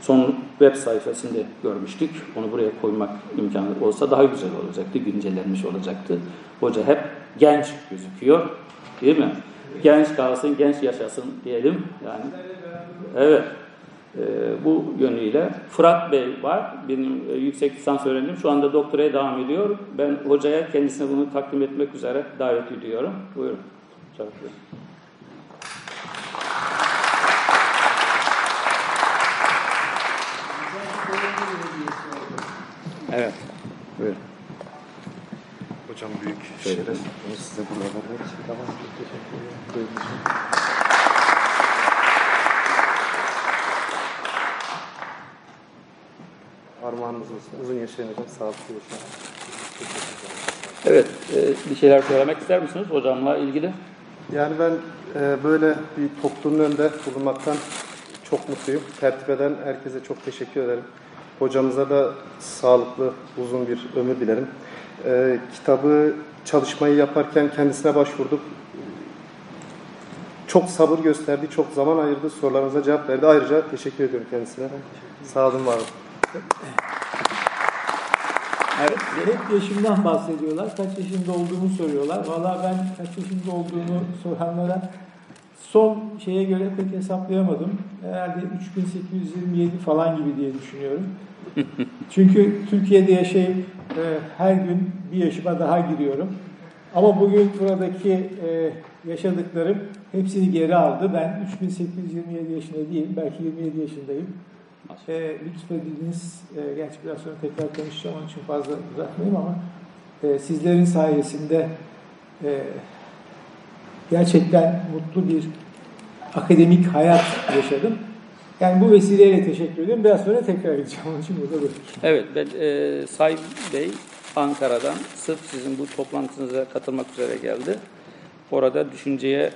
son web sayfasında görmüştük. Onu buraya koymak imkanı olsa daha güzel olacaktı, güncellenmiş olacaktı. Hoca hep genç gözüküyor, değil mi? Genç kalsın, genç yaşasın diyelim. Yani evet. E, bu yönüyle Fırat Bey var. Benim e, yüksek lisans öğrencim. Şu anda doktoraya devam ediyor. Ben hocaya kendisine bunu takdim etmek üzere davet ediyorum. Buyurun. Çok Evet. Buyurun. Hocam büyük şeref. Bunu size burada vermek için tamam. Teşekkür ederim. Armağanınız olsun. Uzun yaşayın hocam. Sağlıklı yaşayın. Evet, e, bir şeyler söylemek ister misiniz hocamla ilgili? Yani ben e, böyle bir toplumun önünde bulunmaktan çok mutluyum. Tertip eden herkese çok teşekkür ederim. Hocamıza da sağlıklı, uzun bir ömür dilerim. E, kitabı çalışmayı yaparken kendisine başvurduk. Çok sabır gösterdi, çok zaman ayırdı, sorularımıza cevap verdi. Ayrıca teşekkür ediyorum kendisine. Sağ olun, var olun. Evet, hep yaşımdan bahsediyorlar. Kaç yaşında olduğumu soruyorlar. Valla ben kaç yaşında olduğunu soranlara son şeye göre pek hesaplayamadım. Herhalde 3827 falan gibi diye düşünüyorum. Çünkü Türkiye'de yaşayıp e, her gün bir yaşıma daha giriyorum. Ama bugün buradaki e, yaşadıklarım hepsini geri aldı. Ben 3827 yaşında değilim, belki 27 yaşındayım. E, lütfediniz, e, gerçi biraz sonra tekrar konuşacağım onun için fazla uzatmayayım ama e, sizlerin sayesinde e, gerçekten mutlu bir akademik hayat yaşadım. Yani bu vesileyle teşekkür ediyorum. Biraz sonra tekrar edeceğim. Onun için burada bırakayım. Evet, ben e, Sayın Bey Ankara'dan sırf sizin bu toplantınıza katılmak üzere geldi. Orada düşünceye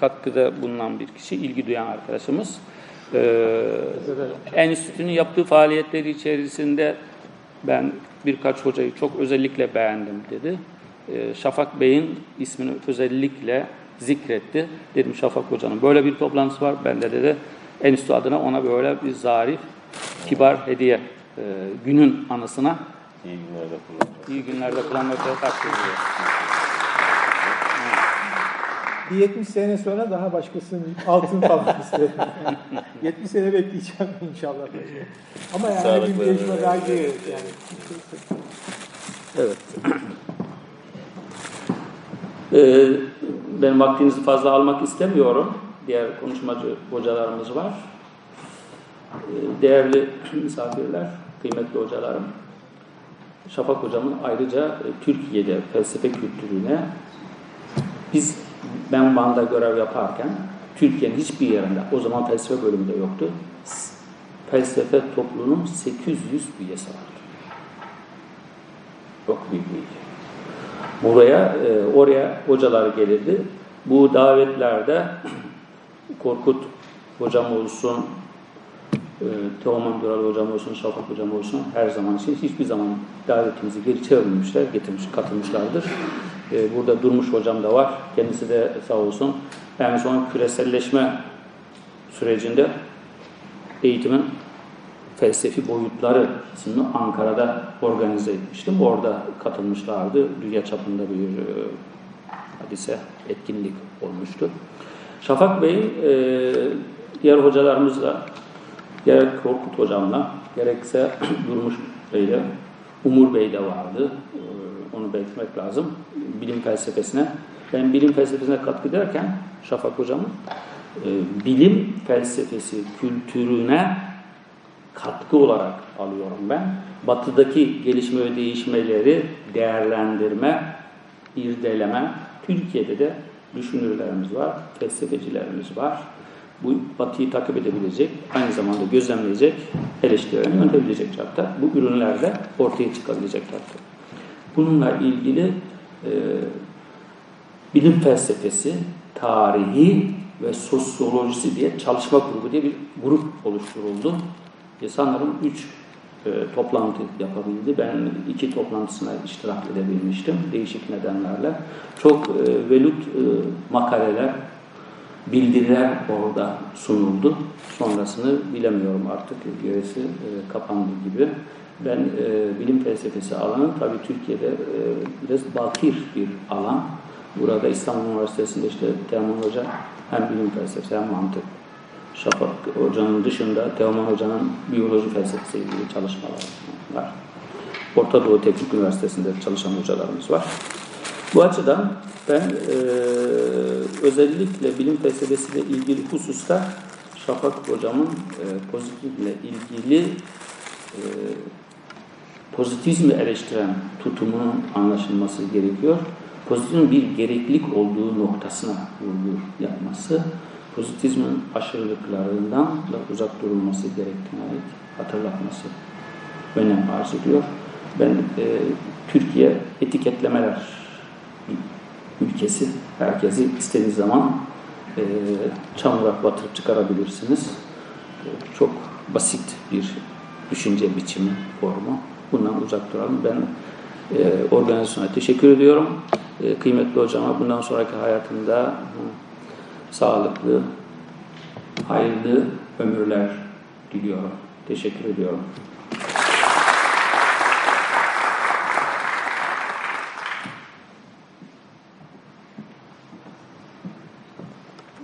katkıda bulunan bir kişi, ilgi duyan arkadaşımız. E, enstitünün yaptığı faaliyetleri içerisinde ben birkaç hocayı çok özellikle beğendim dedi. E, Şafak Bey'in ismini özellikle zikretti. Dedim Şafak Hoca'nın böyle bir toplantısı var. Ben de dedi enstitü adına ona böyle bir zarif, kibar hediye e, günün anısına İyi günlerde kullanacağız. iyi günlerde kullanmakla takdir ediyor. Bir 70 sene sonra daha başkasının altın falan isterim. 70 sene bekleyeceğim inşallah. Ama yani Sağlıklı bir dileriz. giriyor. Yani. Evet. Ee, ben vaktinizi fazla almak istemiyorum. Diğer konuşmacı hocalarımız var. Ee, değerli misafirler, kıymetli hocalarım. Şafak hocamın ayrıca e, Türkiye'de felsefe kültürüne biz ben Van'da görev yaparken Türkiye'nin hiçbir yerinde o zaman felsefe bölümü de yoktu. Felsefe topluluğunun 800 üyesi vardı. Çok büyük bir. Buraya, e, oraya hocalar gelirdi. Bu davetlerde Korkut hocam olsun, e, Teoman Dural hocam olsun, Şafak hocam olsun her zaman için hiçbir zaman davetimizi geri çevirmemişler, getirmiş, katılmışlardır. E, burada Durmuş hocam da var. Kendisi de sağ olsun. En son küreselleşme sürecinde eğitimin felsefi boyutlarını Ankara'da organize etmiştim. Orada katılmışlardı. Dünya çapında bir e, hadise, etkinlik olmuştu. Şafak Bey, e, diğer hocalarımızla, gerek Korkut Hocam'la, gerekse Durmuş Bey'le, Umur Bey de vardı. E, onu belirtmek lazım. Bilim felsefesine. Ben bilim felsefesine katkı derken Şafak Hocam'ın e, bilim felsefesi kültürüne katkı olarak alıyorum ben. Batıdaki gelişme ve değişmeleri değerlendirme, irdeleme. Türkiye'de de düşünürlerimiz var, felsefecilerimiz var. Bu batıyı takip edebilecek, aynı zamanda gözlemleyecek, eleştirilerini yönetebilecek çapta. Bu ürünlerde ortaya çıkabilecek çapta. Bununla ilgili e, bilim felsefesi, tarihi ve sosyolojisi diye çalışma grubu diye bir grup oluşturuldu. E, sanırım üç e, toplantı yapabildi. Ben iki toplantısına iştirak edebilmiştim değişik nedenlerle. Çok e, velut e, makaleler, bildiriler orada sunuldu. Sonrasını bilemiyorum artık gerisi e, kapandı gibi. Ben e, bilim felsefesi alanı tabii Türkiye'de e, biraz bakir bir alan. Burada İstanbul Üniversitesi'nde işte Teoman hem bilim felsefesi hem mantık Şafak Hoca'nın dışında Teoman Hoca'nın biyoloji felsefesiyle ilgili çalışmaları var. Orta Doğu Teknik Üniversitesi'nde çalışan hocalarımız var. Bu açıdan ben e, özellikle bilim felsefesiyle ilgili hususta Şafak Hocam'ın e, pozitifle ilgili e, pozitivizmi eleştiren tutumunun anlaşılması gerekiyor. Pozitivizmin bir gereklilik olduğu noktasına vurgu yapması, pozitivizmin aşırılıklarından da uzak durulması gerektiğini hatırlatması önem arz ediyor. Ben e, Türkiye etiketlemeler ülkesi. Herkesi istediğiniz zaman e, çamura batırıp çıkarabilirsiniz. E, çok basit bir düşünce biçimi, formu. Bundan uzak duralım. Ben e, organizasyona teşekkür ediyorum. E, kıymetli hocama bundan sonraki hayatında sağlıklı, hayırlı ömürler diliyorum. Teşekkür ediyorum.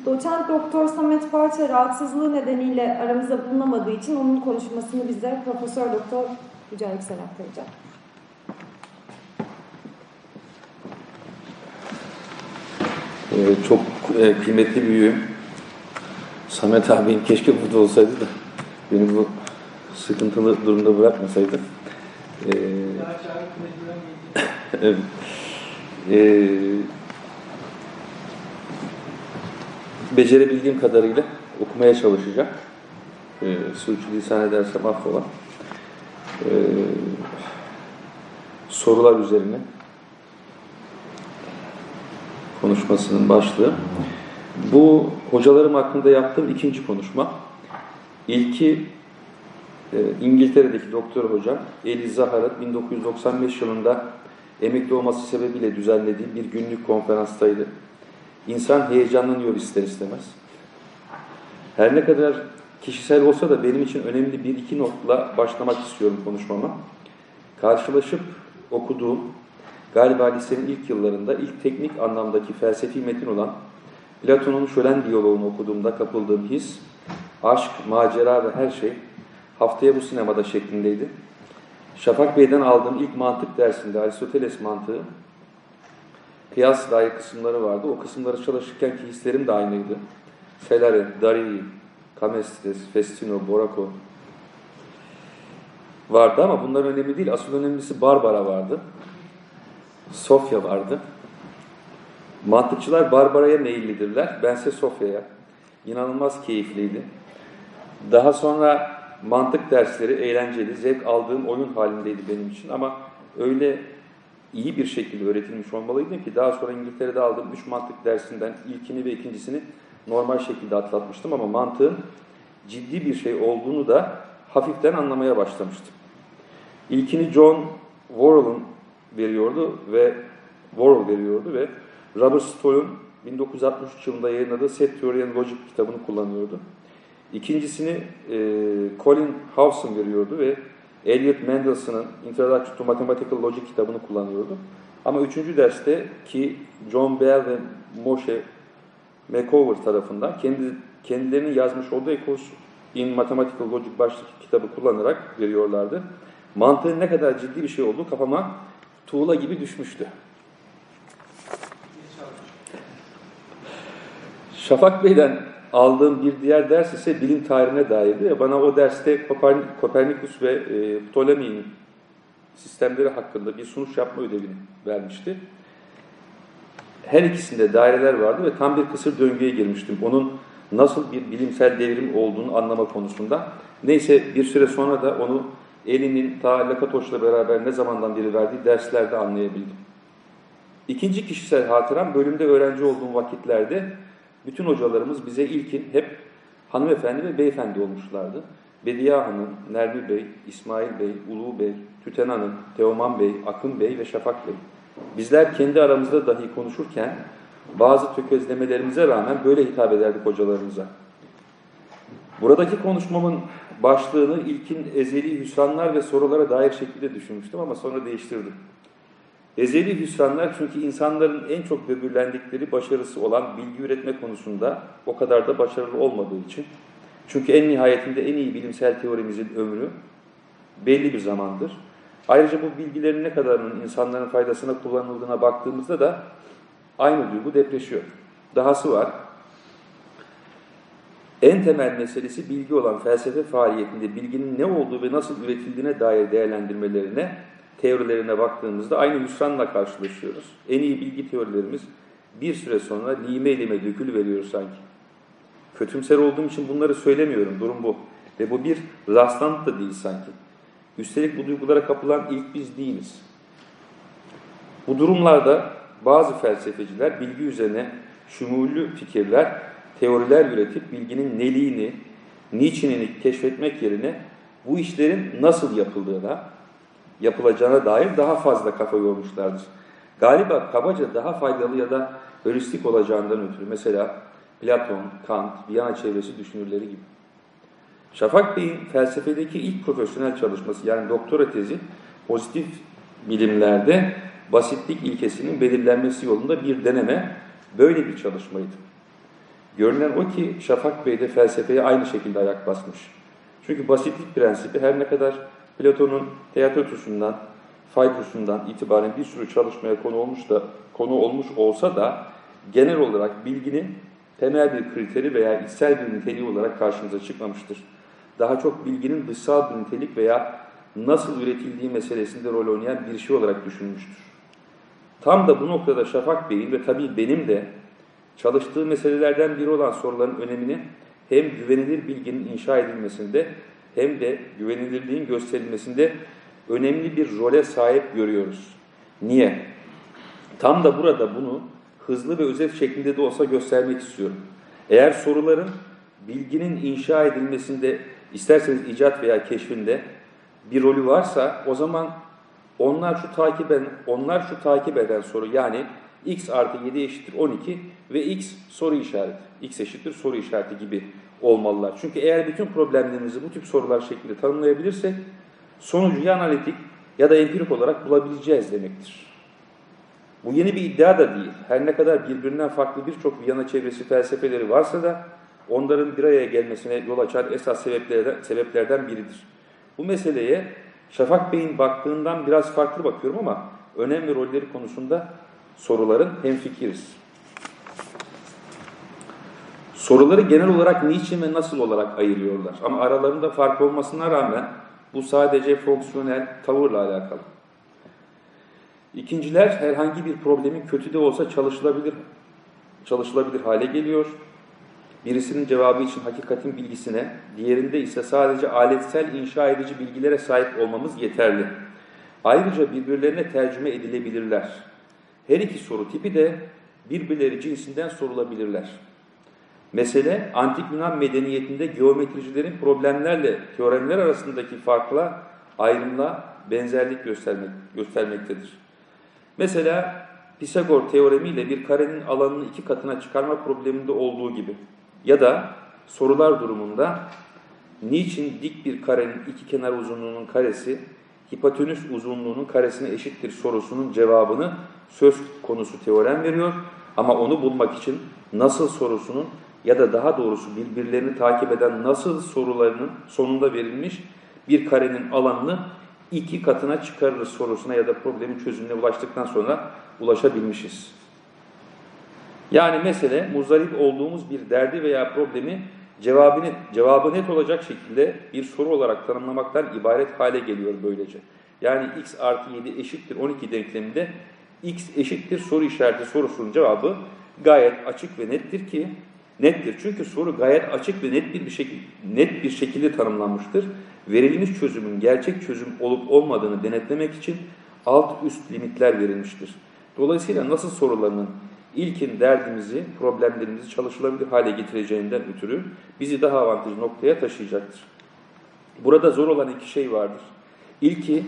Doçent Doktor Samet Parça rahatsızlığı nedeniyle aramızda bulunamadığı için onun konuşmasını bize Profesör Doktor Yücel Yüksel aktaracak. Ee, çok e, kıymetli büyüğüm. Samet abim keşke burada olsaydı da beni bu sıkıntılı durumda bırakmasaydı. Ee, evet. Ee, becerebildiğim kadarıyla okumaya çalışacağım. Ee, sürçülisan edersem affola. Ee, sorular üzerine konuşmasının başlığı. Bu hocalarım hakkında yaptığım ikinci konuşma. İlki e, İngiltere'deki doktor hocam Eli Zahar'ın 1995 yılında emekli olması sebebiyle düzenlediği bir günlük konferanstaydı. İnsan heyecanlanıyor ister istemez. Her ne kadar kişisel olsa da benim için önemli bir iki notla başlamak istiyorum konuşmama. Karşılaşıp okuduğum, galiba lisenin ilk yıllarında ilk teknik anlamdaki felsefi metin olan Platon'un Şölen diyaloğunu okuduğumda kapıldığım his, aşk, macera ve her şey haftaya bu sinemada şeklindeydi. Şafak Bey'den aldığım ilk mantık dersinde Aristoteles mantığı kıyas dair kısımları vardı. O kısımları çalışırken ki hislerim de aynıydı. Felare, Dari, Kamestres, Festino, Borako vardı ama bunlar önemli değil. Asıl önemlisi Barbara vardı. Sofya vardı. Mantıkçılar Barbara'ya meyillidirler. Bense Sofya'ya. İnanılmaz keyifliydi. Daha sonra mantık dersleri eğlenceli, zevk aldığım oyun halindeydi benim için ama öyle iyi bir şekilde öğretilmiş olmalıydım ki daha sonra İngiltere'de aldığım üç mantık dersinden ilkini ve ikincisini normal şekilde atlatmıştım ama mantığın ciddi bir şey olduğunu da hafiften anlamaya başlamıştım. İlkini John Worrell'ın veriyordu ve Worrell veriyordu ve Robert Stoll'un 1963 yılında yayınladığı Set Theory and Logic kitabını kullanıyordu. İkincisini e, Colin Howson veriyordu ve Elliot Mendelssohn'ın Introduction to Mathematical Logic kitabını kullanıyordu. Ama üçüncü derste ki John Bell ve Moshe McCover tarafından kendi, kendilerinin yazmış olduğu Ecos in Mathematical Logic başlıklı kitabı kullanarak veriyorlardı. Mantığın ne kadar ciddi bir şey olduğu kafama tuğla gibi düşmüştü. Şafak Bey'den aldığım bir diğer ders ise bilim tarihine dairdi. ve Bana o derste Kopernikus ve e, Ptolemy'nin sistemleri hakkında bir sunuş yapma ödevini vermişti. Her ikisinde daireler vardı ve tam bir kısır döngüye girmiştim. Onun nasıl bir bilimsel devrim olduğunu anlama konusunda. Neyse bir süre sonra da onu elinin ta Lakatoş'la beraber ne zamandan beri verdiği derslerde anlayabildim. İkinci kişisel hatıram bölümde öğrenci olduğum vakitlerde bütün hocalarımız bize ilkin hep hanımefendi ve beyefendi olmuşlardı. Bediye Hanım, Nermi Bey, İsmail Bey, Ulu Bey, Tüten Hanım, Teoman Bey, Akın Bey ve Şafak Bey. Bizler kendi aramızda dahi konuşurken bazı tökezlemelerimize rağmen böyle hitap ederdik hocalarımıza. Buradaki konuşmamın başlığını ilkin ezeli hüsranlar ve sorulara dair şekilde düşünmüştüm ama sonra değiştirdim. Ezeli hüsranlar çünkü insanların en çok böbürlendikleri başarısı olan bilgi üretme konusunda o kadar da başarılı olmadığı için Çünkü en nihayetinde en iyi bilimsel teorimizin ömrü belli bir zamandır. Ayrıca bu bilgilerin ne kadarının insanların faydasına kullanıldığına baktığımızda da aynı duygu depreşiyor. Dahası var. En temel meselesi bilgi olan felsefe faaliyetinde bilginin ne olduğu ve nasıl üretildiğine dair değerlendirmelerine, teorilerine baktığımızda aynı hüsranla karşılaşıyoruz. En iyi bilgi teorilerimiz bir süre sonra lime lime dökülü veriyor sanki. Kötümser olduğum için bunları söylemiyorum, durum bu. Ve bu bir rastlantı da değil sanki. Üstelik bu duygulara kapılan ilk biz değiliz. Bu durumlarda bazı felsefeciler bilgi üzerine şumullü fikirler, teoriler üretip bilginin neliğini, niçinini keşfetmek yerine bu işlerin nasıl yapıldığına, yapılacağına dair daha fazla kafa yormuşlardır. Galiba kabaca daha faydalı ya da heuristik olacağından ötürü. Mesela Platon, Kant, Viyana çevresi düşünürleri gibi. Şafak Bey'in felsefedeki ilk profesyonel çalışması yani doktora tezi pozitif bilimlerde basitlik ilkesinin belirlenmesi yolunda bir deneme böyle bir çalışmaydı. Görünen o ki Şafak Bey de felsefeye aynı şekilde ayak basmış. Çünkü basitlik prensibi her ne kadar Platon'un Teototus'undan, Phaedrus'undan itibaren bir sürü çalışmaya konu olmuş da konu olmuş olsa da genel olarak bilginin temel bir kriteri veya içsel bir niteliği olarak karşımıza çıkmamıştır. Daha çok bilginin dışsal bir nitelik veya nasıl üretildiği meselesinde rol oynayan bir şey olarak düşünmüştür. Tam da bu noktada Şafak Bey'in ve tabii benim de çalıştığı meselelerden biri olan soruların önemini hem güvenilir bilginin inşa edilmesinde hem de güvenilirliğin gösterilmesinde önemli bir role sahip görüyoruz. Niye? Tam da burada bunu hızlı ve özet şeklinde de olsa göstermek istiyorum. Eğer soruların bilginin inşa edilmesinde, isterseniz icat veya keşfinde bir rolü varsa o zaman onlar şu takip eden, onlar şu takip eden soru yani x artı 7 eşittir 12 ve x soru işareti, x eşittir soru işareti gibi olmalılar. Çünkü eğer bütün problemlerimizi bu tip sorular şeklinde tanımlayabilirsek sonucu ya analitik ya da empirik olarak bulabileceğiz demektir. Bu yeni bir iddia da değil. Her ne kadar birbirinden farklı birçok Viyana çevresi felsefeleri varsa da onların bir araya gelmesine yol açan esas sebeplerden, sebeplerden biridir. Bu meseleye Şafak Bey'in baktığından biraz farklı bakıyorum ama önem ve rolleri konusunda soruların hemfikiriz. Soruları genel olarak niçin ve nasıl olarak ayırıyorlar. Ama aralarında fark olmasına rağmen bu sadece fonksiyonel tavırla alakalı. İkinciler herhangi bir problemin kötü de olsa çalışılabilir, çalışılabilir hale geliyor. Birisinin cevabı için hakikatin bilgisine, diğerinde ise sadece aletsel inşa edici bilgilere sahip olmamız yeterli. Ayrıca birbirlerine tercüme edilebilirler. Her iki soru tipi de birbirleri cinsinden sorulabilirler. Mesele antik Yunan medeniyetinde geometricilerin problemlerle teoremler arasındaki farkla, ayrımla benzerlik göstermek, göstermektedir. Mesela Pisagor teoremiyle bir karenin alanını iki katına çıkarma probleminde olduğu gibi ya da sorular durumunda niçin dik bir karenin iki kenar uzunluğunun karesi hipotenüs uzunluğunun karesine eşittir sorusunun cevabını söz konusu teorem veriyor ama onu bulmak için nasıl sorusunun ya da daha doğrusu birbirlerini takip eden nasıl sorularının sonunda verilmiş bir karenin alanını iki katına çıkarırız sorusuna ya da problemin çözümüne ulaştıktan sonra ulaşabilmişiz. Yani mesele muzdarip olduğumuz bir derdi veya problemi cevabı cevabı net olacak şekilde bir soru olarak tanımlamaktan ibaret hale geliyor böylece. Yani x artı 7 eşittir 12 denkleminde x eşittir soru işareti sorusunun cevabı gayet açık ve nettir ki nettir. Çünkü soru gayet açık ve net bir, bir şekilde, net bir şekilde tanımlanmıştır. Verilmiş çözümün gerçek çözüm olup olmadığını denetlemek için alt üst limitler verilmiştir. Dolayısıyla nasıl sorularının ilkin derdimizi, problemlerimizi çalışılabilir hale getireceğinden ötürü bizi daha avantajlı noktaya taşıyacaktır. Burada zor olan iki şey vardır. İlki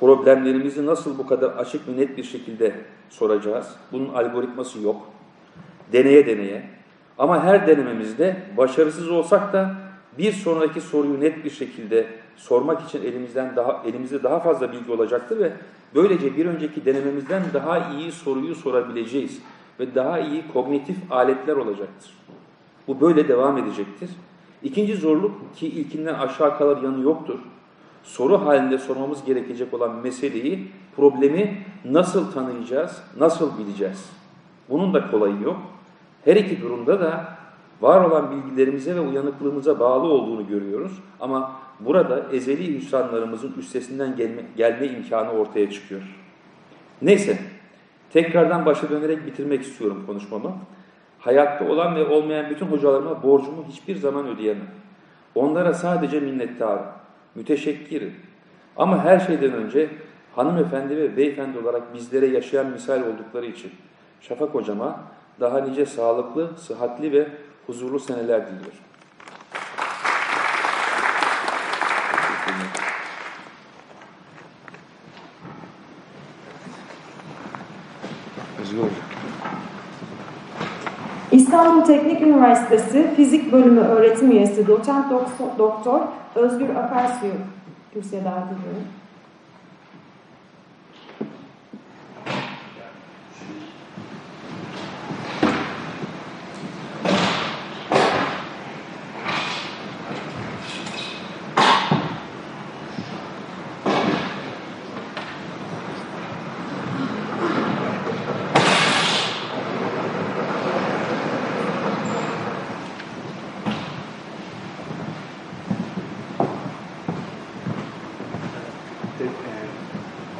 problemlerimizi nasıl bu kadar açık ve net bir şekilde soracağız. Bunun algoritması yok. Deneye deneye. Ama her denememizde başarısız olsak da bir sonraki soruyu net bir şekilde sormak için elimizden daha elimizde daha fazla bilgi olacaktır ve böylece bir önceki denememizden daha iyi soruyu sorabileceğiz ve daha iyi kognitif aletler olacaktır. Bu böyle devam edecektir. İkinci zorluk ki ilkinden aşağı kalır yanı yoktur. Soru halinde sormamız gerekecek olan meseleyi, problemi nasıl tanıyacağız, nasıl bileceğiz? Bunun da kolayı yok. Her iki durumda da var olan bilgilerimize ve uyanıklığımıza bağlı olduğunu görüyoruz. Ama burada ezeli hüsranlarımızın üstesinden gelme, gelme imkanı ortaya çıkıyor. Neyse, tekrardan başa dönerek bitirmek istiyorum konuşmamı. Hayatta olan ve olmayan bütün hocalarıma borcumu hiçbir zaman ödeyemem. Onlara sadece minnettarım, müteşekkirim. Ama her şeyden önce hanımefendi ve beyefendi olarak bizlere yaşayan misal oldukları için Şafak hocama daha nice sağlıklı, sıhhatli ve huzurlu seneler diliyorum. İstanbul Teknik Üniversitesi Fizik Bölümü öğretim üyesi doçent doktor Özgür Akarsu'yu kürsüye davet ediyorum.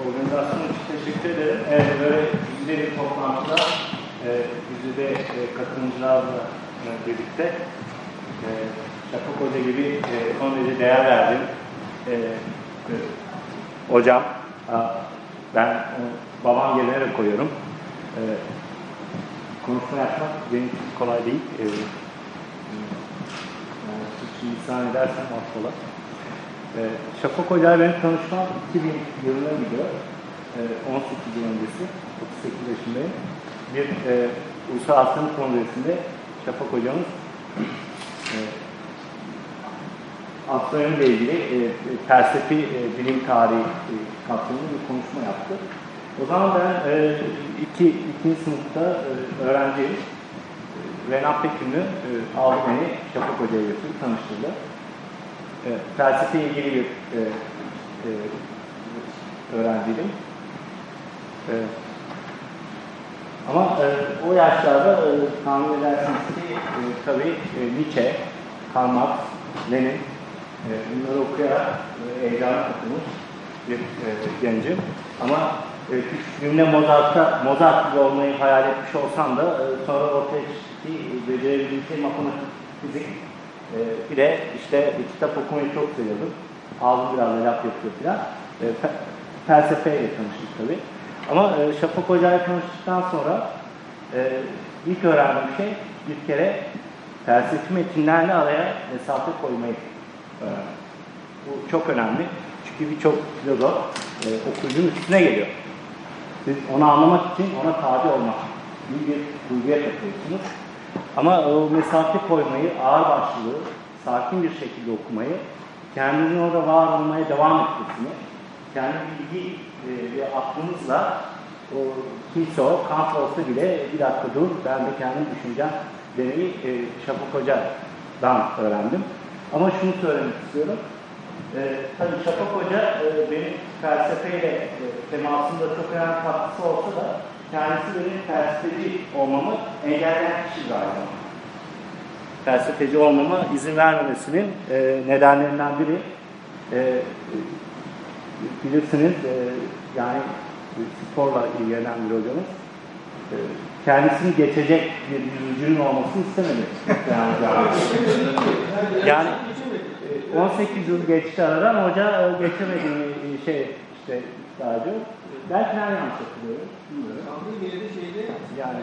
Organizasyon için teşekkür ederim. Evet, böyle güzel bir toplantıda e, yüzde e, katılımcılarla e, birlikte e, Şafak Hoca gibi e, son derece değer verdim. E, e, hocam, a, ben e, babam yerine de koyuyorum. E, konuşma yapmak benim için kolay değil. E, yani, suçu insan edersem affola. E, Şafak Hoca ile tanışmam 2000 yılına gidiyor. E, 18 yıl öncesi, 38 yaşındayım. Bir e, Ulusal Aslanı Kongresi'nde Şafak Hocamız e, ile ilgili e, felsefi e, bilim tarihi e, kapsamında bir konuşma yaptı. O zaman ben e, iki, ikinci sınıfta e, öğrenciyim. Renan Pekin'i e, aldı beni Şafak Hoca'ya götürdü, tanıştırdı e, felsefe ilgili bir e, e, öğrenciydim. E, ama e, o yaşlarda e, tahmin edersiniz ki e, tabii e, Nietzsche, Karl Marx, Lenin e, bunları okuyarak e, eyleme katılmış bir e, gencim. Ama e, küçüklüğümde Mozart'ta, Mozart gibi olmayı hayal etmiş olsam da e, sonra ortaya çıktı ki becerebildiğim şey matematik, fizik, ee, bir de işte kitap okumayı çok seviyordum. Ağzım biraz da laf yapıyor filan. E, fe, felsefeyle tanıştık tabii. Ama e, Şafak Hoca ile tanıştıktan sonra e, ilk öğrendiğim şey bir kere felsefi metinlerle araya mesafe koymayı öğrendim. Bu çok önemli. Çünkü birçok filozof e, okuyucunun üstüne geliyor. Siz onu anlamak için ona tabi olmak gibi bir duyguya takıyorsunuz. Ama o mesafe koymayı, ağır başlılığı, sakin bir şekilde okumayı, kendini orada var olmaya devam etmesini, kendi bilgi e, ve aklınızla o kimse o, Kant olsa bile bir dakika dur, ben de kendim düşüneceğim demeyi e, Şafak Hoca'dan öğrendim. Ama şunu söylemek istiyorum. E, tabii Şafak Hoca e, benim felsefeyle e, temasımda çok önemli katkısı olsa da kendisi benim felsefeci olmamı engelleyen kişi galiba. Felsefeci olmama izin vermemesinin e, nedenlerinden biri e, bilirsiniz e, yani sporla ilgilenen bir hocamız e, kendisini geçecek bir yüzücünün olmasını istemedi. Yani, yani e, 18 yıl geçti aradan hoca e, geçemediğini şey işte iddia ediyor. Belki ben yanlış hatırlıyorum. Bilmiyorum. Kaldığı geride şeyde Yani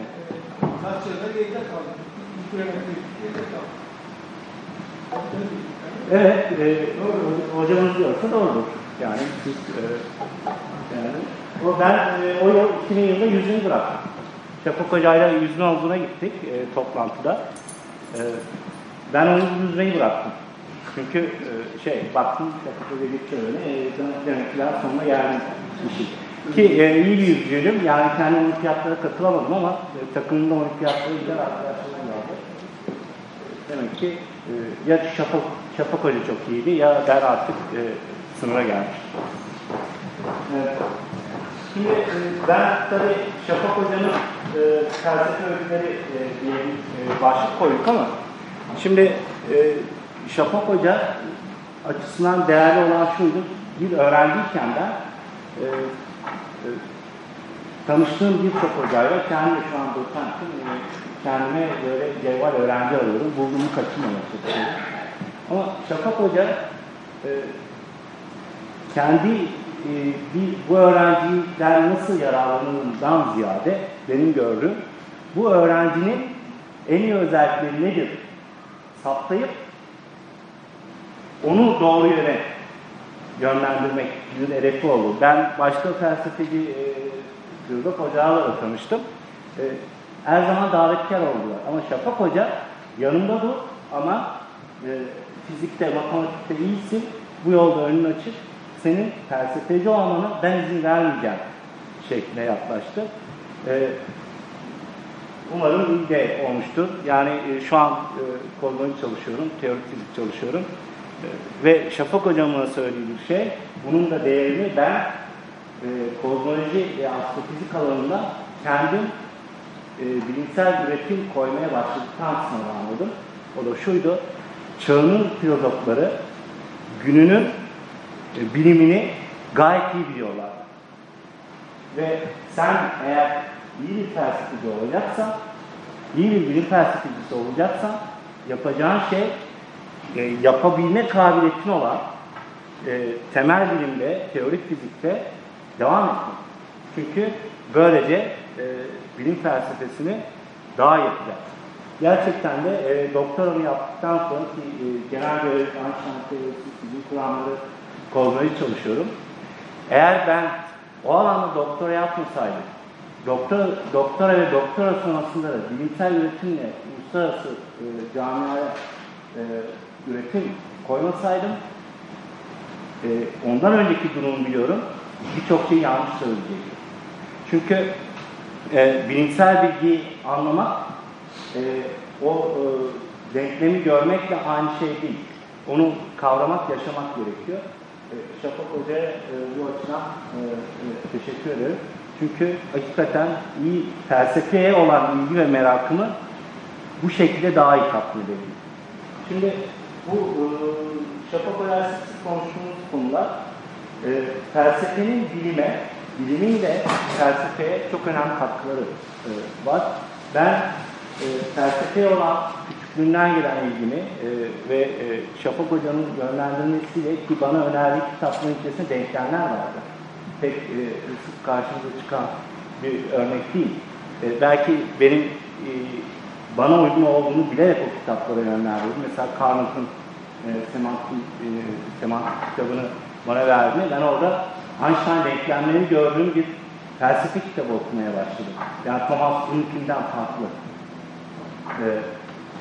kaç yılda geride kaldı. Bir kilometre geride kaldı. Evet, e, hocamız diyorsa doğrudur. Yani siz, e, yani, o ben e, o yıl 2000 yılında yüzünü bıraktım. Şafak Hoca'yla yüzme havuzuna gittik e, toplantıda. E, ben onu yüzmeyi bıraktım. Çünkü e, şey, baktım Şafak Hoca gitti öyle, e, demek ki sonuna geldim işi. Ki e, iyi bir yüzücüydüm, yani kendi olimpiyatlara katılamadım ama e, takımında olimpiyatlara gider arkadaşlarım vardı. Demek ki e, ya Şafak, Şafak Hoca çok iyiydi ya ben artık e, sınıra gelmiş. Evet. Şimdi e, ben tabii Şafak Hoca'nın e, felsefe öyküleri e, diye bir e, başlık koyduk ama şimdi e, Şafak Hoca açısından değerli olan şuydu. Bir öğrenciyken ben e, tanıştığım birçok hocayla kendim de şu an doçentim. E, kendime böyle cevval öğrenci arıyorum. Bulduğumu kaçırmamak istiyorum. Ama Şafak Hoca e, kendi e, bir, bu öğrenciden nasıl yararlanırından ziyade benim gördüğüm bu öğrencinin en iyi özellikleri nedir? Saptayıp onu doğru yöne yönlendirmek bir hedefi oldu. Ben başka felsefeci e, Gürdok Hoca'yla da tanıştım. E, her zaman davetkar oldular. Ama Şafak Hoca yanımda dur ama e, fizikte, matematikte iyisin. Bu yolda önün açık. Senin felsefeci olmana ben izin vermeyeceğim şeklinde yaklaştı. E, umarım iyi de olmuştur. Yani e, şu an e, kozmoloji çalışıyorum, teorik fizik çalışıyorum. Ve Şafak Hocamın söylediği bir şey, bunun da değerini ben e, kozmoloji ve astrofizik alanında kendim e, bilimsel üretim koymaya başladıktan sonra anladım. O da şuydu, çağının filozofları gününün e, bilimini gayet iyi biliyorlar. Ve sen eğer iyi bir felsefeci olacaksan, iyi bir bilim felsefecisi olacaksan yapacağın şey e, yapabilme kabiliyetin olan e, temel bilimde, teorik fizikte devam etmek. Çünkü böylece e, bilim felsefesini daha yapacak. Gerçekten de e, doktoramı yaptıktan sonra ki e, genel görev Einstein teorisi, kuramları kozmoloji çalışıyorum. Eğer ben o alanda doktora yapmasaydım, doktor, doktora ve doktora sonrasında da bilimsel üretimle uluslararası e, camiaya e, üretim koymasaydım, e, ondan önceki durumu biliyorum, birçok şey yanlış söyleyecektim. Çünkü e, bilimsel bilgiyi anlamak, e, o e, denklemi görmekle aynı şey değil. Onu kavramak, yaşamak gerekiyor. E, Şafak Hoca'ya e, bu açıdan e, e, teşekkür ederim. Çünkü hakikaten iyi felsefeye olan ilgi ve merakımı bu şekilde daha iyi tatmin edebiliyor. Şimdi bu e, Şafak Hoca'yla konuştuğumuz konular e, felsefenin bilime, bilimin de felsefeye çok önemli katkıları e, var. Ben e, felsefeye olan küçüklüğünden gelen ilgimi e, ve e, Şafak Hoca'nın yönlendirmesiyle ki bana önerdiği kitapların içerisinde denklemler vardı. Pek e, sık karşımıza çıkan bir örnek değil. E, belki benim e, bana uygun olduğunu bilerek o kitaplara yönlendirdim. Mesela Carnot'un e, semantik, e, semantik kitabını bana verdi. Ben orada Einstein denklemlerini gördüğüm bir felsefe kitabı okumaya başladım. Yani Thomas Kuhn'unkinden farklı. E,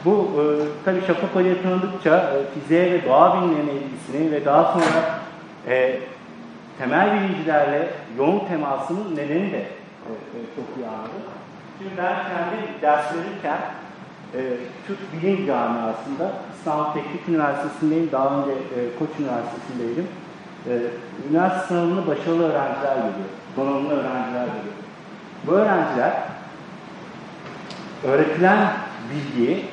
bu e, tabii Şafak Hoca'yı tanıdıkça e, fiziğe ve doğa bilimlerine ilgisini ve daha sonra e, temel bilimcilerle yoğun temasının nedeni de e, e, çok iyi anladım. Şimdi ben kendi ders verirken e, Türk Bilim Camiası'nda İstanbul Teknik Üniversitesi'ndeyim, daha önce e, Koç Üniversitesi'ndeydim. E, üniversite sınavına başarılı öğrenciler geliyor, donanımlı öğrenciler geliyor. Bu öğrenciler öğretilen bilgiyi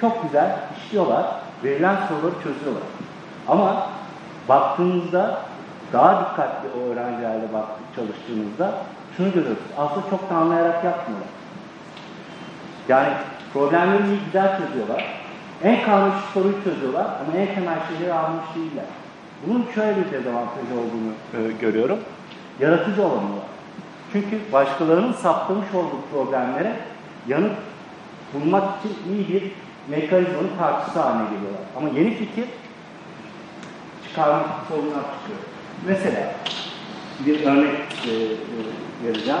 çok güzel işliyorlar, verilen soruları çözüyorlar. Ama baktığımızda daha dikkatli o öğrencilerle baktık çalıştığımızda şunu görüyoruz. Aslında çok da anlayarak yapmıyorlar. Yani problemleri iyi güzel çözüyorlar. En karmaşık soruyu çözüyorlar ama en temel şeyleri almış değiller. Bunun şöyle bir dezavantajı olduğunu e, görüyorum. Yaratıcı olamıyorlar. Çünkü başkalarının saptamış olduğu problemlere yanıt bulmak için iyi bir mekanizmanın parçası haline geliyorlar. Ama yeni fikir çıkarmak sorunlar çıkıyor. Mesela bir örnek e, e, vereceğim.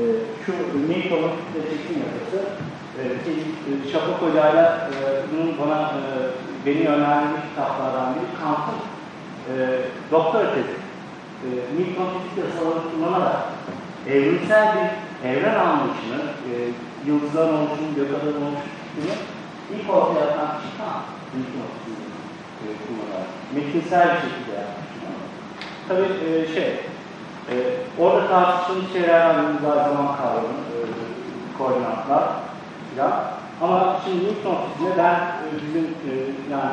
E, şu Newton'un kütlesinin yasası e, e, Şafak Hoca'yla e, bunun bana e, beni yönlendirmiş kitaplardan biri Kant'ın e, doktora tezi. E, Newton fizik yasalarını kullanarak evrimsel bir evren anlayışını, e, yıldızların oluşumu, gökadların oluşumunu İlk ortaya atan kişi Kant. Newton e, kullanarak. Metinsel bir şekilde yapmıştır. Tabii e, şey, e, orada tartıştığımız şeyler var, zaman kavramı, e, koordinatlar filan. Ama şimdi Newton fiziğinde ben e, bizim e, yani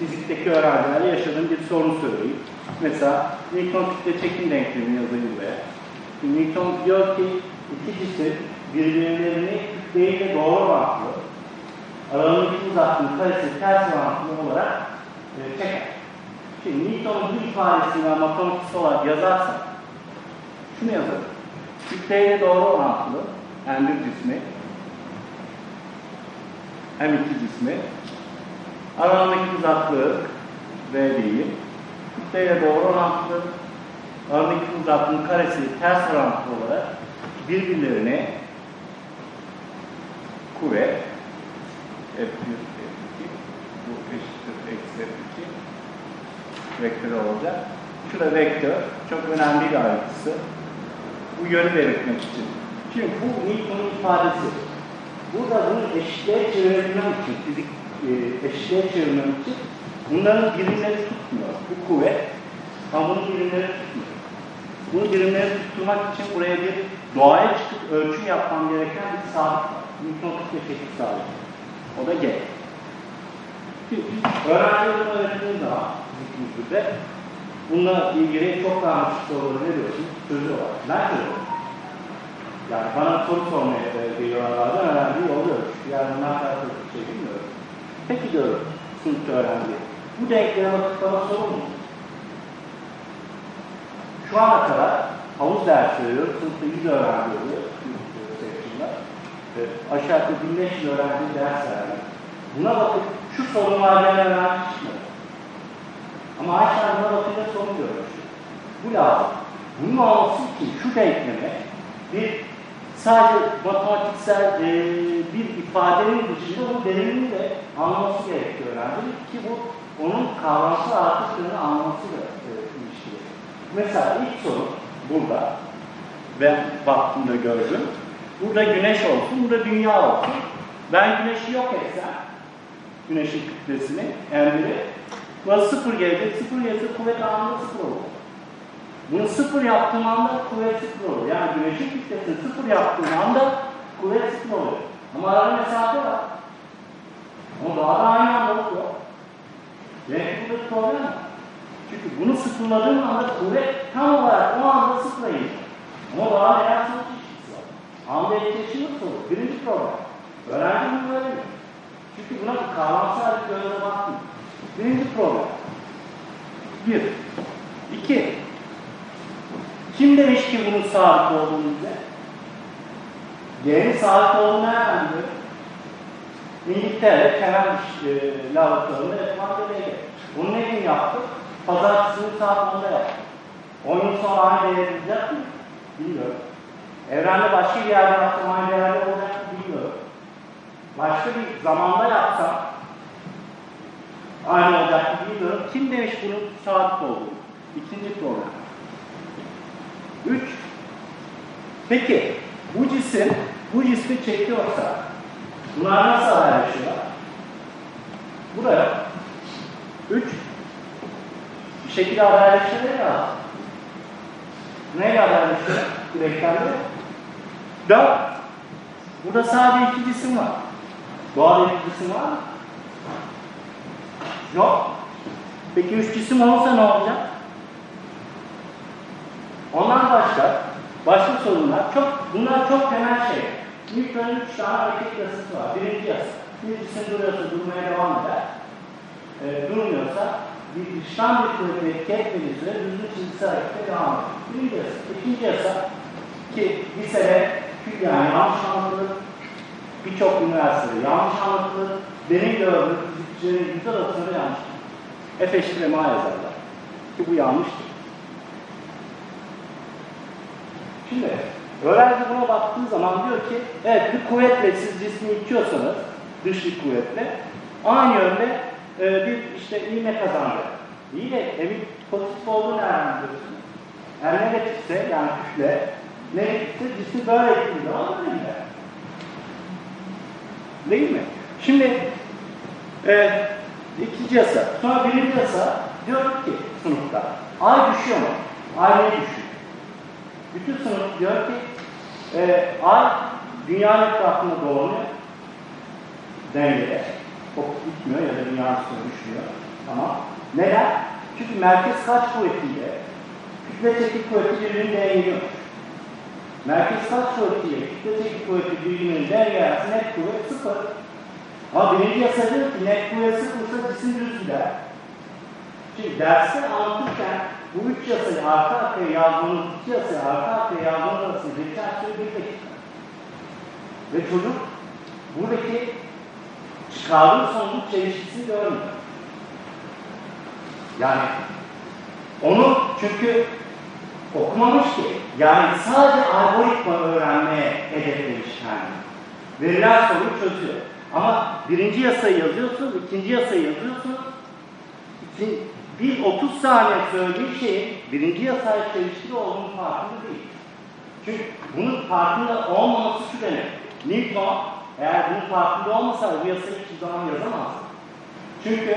fizikteki öğrencilerle yaşadığım bir sorun söyleyeyim. Mesela Newton fiziğinde çekim denklemi yazayım buraya. Newton diyor ki iki cisim birbirlerini kütleyle doğru orantılı, aralarındaki uzaklığın karesi ters orantılı olarak e, çeker. Şimdi Newton'un bu ifadesini matematiksel olarak yazarsam şunu yazarım. Kütleyle doğru orantılı yani bir cismi hem iki cismi aralarındaki uzaklığı V değil kütleyle doğru orantılı aradaki uzaklığın karesi ters orantılı olarak birbirlerine kuvvet F1, F2 bu eşittir eksi F2 vektörü olacak. Şurada vektör çok önemli bir ayrıntısı. Bu yönü belirtmek için. Şimdi bu Newton'un ifadesi. Burada bunu eşitliğe çevirebilmem için, fizik e, eşitliğe çevirmem için bunların birimleri tutmuyor. Bu kuvvet ama bunun birimleri tutmuyor. Bu birimleri tutturmak için buraya bir doğaya çıkıp ölçüm yapmam gereken bir sabit var. Newton şekil sabit. O da G. Şimdi öğrenciye bunu öğrettiğiniz zaman fizik kültürde bununla ilgili çok karmaşık soruları ne diyorsunuz? Çözüyorlar. Ben çözüyorum. Yani bana soru sormaya e, geliyorlar yolluyoruz. Yani bunlar kadar bir şey bilmiyorum. Peki diyorum sınıfta öğrenci. Bu denkleme bakıp bana sorun mu? Şu ana kadar havuz dersi veriyoruz. Sınıfta 100 öğrenci oluyor. Seçimler. E, aşağı yukarı 1500 öğrenci ders verdi. Buna bakıp şu sorunlardan öğrenci çıkmadı. Ama buna bakınca sorun görmüş. Bu lazım. Bunun olması için şu denkleme bir sadece matematiksel e, bir ifadenin dışında bu derinliğini de anlaması gerekiyor öğrencinin ki bu onun kavramsal artışlarını anlamasıyla e, ilişkili. Mesela ilk soru burada ben baktığımda gördüm. Burada güneş olsun, burada dünya olsun. Ben güneşi yok etsem, güneşin kütlesini, emri, burası sıfır gelecek, sıfır gelirse kuvvet anında sıfır olur. Bunu sıfır yaptığım anda kuvvet sıfır olur. Yani güneşin kütlesini sıfır yaptığım anda kuvvet sıfır olur. Ama arada mesafe var. Ama doğada aynı anda oluyor. Demek ki burada problem var. Çünkü bunu sıfırladığım anda kuvvet tam olarak o anda sıfıra inecek. Ama doğada reaksiyon çeşitisi var. Anda etkileşim nasıl olur? Birinci problem. Öğrenci bunu öğreniyor. Çünkü buna bir kavramsal bir gözle bakmıyor. Birinci problem. Bir. İki. Kim demiş ki bunun sabit olduğunu bize? G'nin sabit olduğunu nereden? İngiltere, Cambridge e, yapılan deneyde. Bunu ne gün yaptık? Pazartesinin saat 10'da yaptık. 10 yıl sonra aynı değeri bulacak mı? Bilmiyorum. Evrende başka bir yerde yapsam aynı değerde olacak mı? Bilmiyorum. Başka bir zamanda yapsam aynı olacak mı? Bilmiyorum. Kim demiş bunun sabit olduğunu? İkinci problem. Üç. Peki bu cisim bu cismi çekiyorsa bunlar nasıl haberleşiyorlar? Buraya. Üç. Bir şekilde haberleşmeleri lazım. Neyle haberleşiyor? Direklerle. Dört. Burada sadece iki cisim var. Doğal iki cisim var mı? Yok. Peki üç cisim olursa ne olacak? Ondan başka, başka sorunlar, çok, bunlar çok temel şey. Newton'un üç tane hareket yasası var. Birinci yasa, bir cisim duruyorsa durmaya devam eder. E, durmuyorsa, bir dıştan bir kuvvetle etki etmediği süre düzgün çizgisi harekete devam eder. Birinci yasa. İkinci yasa, ki lisede yani yanlış anlatılır, birçok üniversitede yanlış anlatılır, benim gördüğüm fizikçilerin yüzde doksanı yanlıştır. F eşittir ma yazarlar. Ki bu yanlıştır. Şimdi öğrenci buna baktığı zaman diyor ki evet bir kuvvetle siz cismi itiyorsanız dış bir kuvvetle aynı yönde e, bir işte iğne kazandı. İyi de emin pozitif olduğu nereden biliyorsunuz? Eğer negatifse yani kütle negatifse cismi böyle ittiği zaman böyle. Değil mi? Şimdi Ee, ikinci yasa. Sonra birinci yasa diyor ki sınıfta ay düşüyor mu? Ay ne düşüyor? Bütün sınıf diyor ki e, ay dünyanın etrafında dolanıyor. Dengede. Çok gitmiyor ya da dünyanın üstüne düşmüyor. Tamam. Neden? Çünkü merkez kaç kuvvetiyle kütle çekik kuvveti birbirini dengeliyor. Merkez kaç kuvvetiyle kütle çekik kuvveti birbirini dengelerse net kuvvet sıfır. Ama birinci yasa diyor ki net kuvvet sıfırsa cisim düz gider. Şimdi derste anlatırken bu üç yasayı arka arkaya yazdığımız iki yasayı arka arkaya yazdığımız arasında geçen süre bir dakika. Ve çocuk buradaki çıkardığı sonuç çelişkisini görmüyor. Yani onu çünkü okumamış ki. Yani sadece algoritma öğrenmeye hedeflemiş kendini. Verilen soruyu çözüyor. Ama birinci yasayı yazıyorsun, ikinci yasayı yazıyorsun. İki, bir 30 saniye söylediği şeyin birinci yasayla çelişkili olduğunu farkında değil. Çünkü bunun farkında olmaması şu demek. Newton eğer bunun farkında olmasaydı bu yasayı hiçbir zaman yazamazdı. Çünkü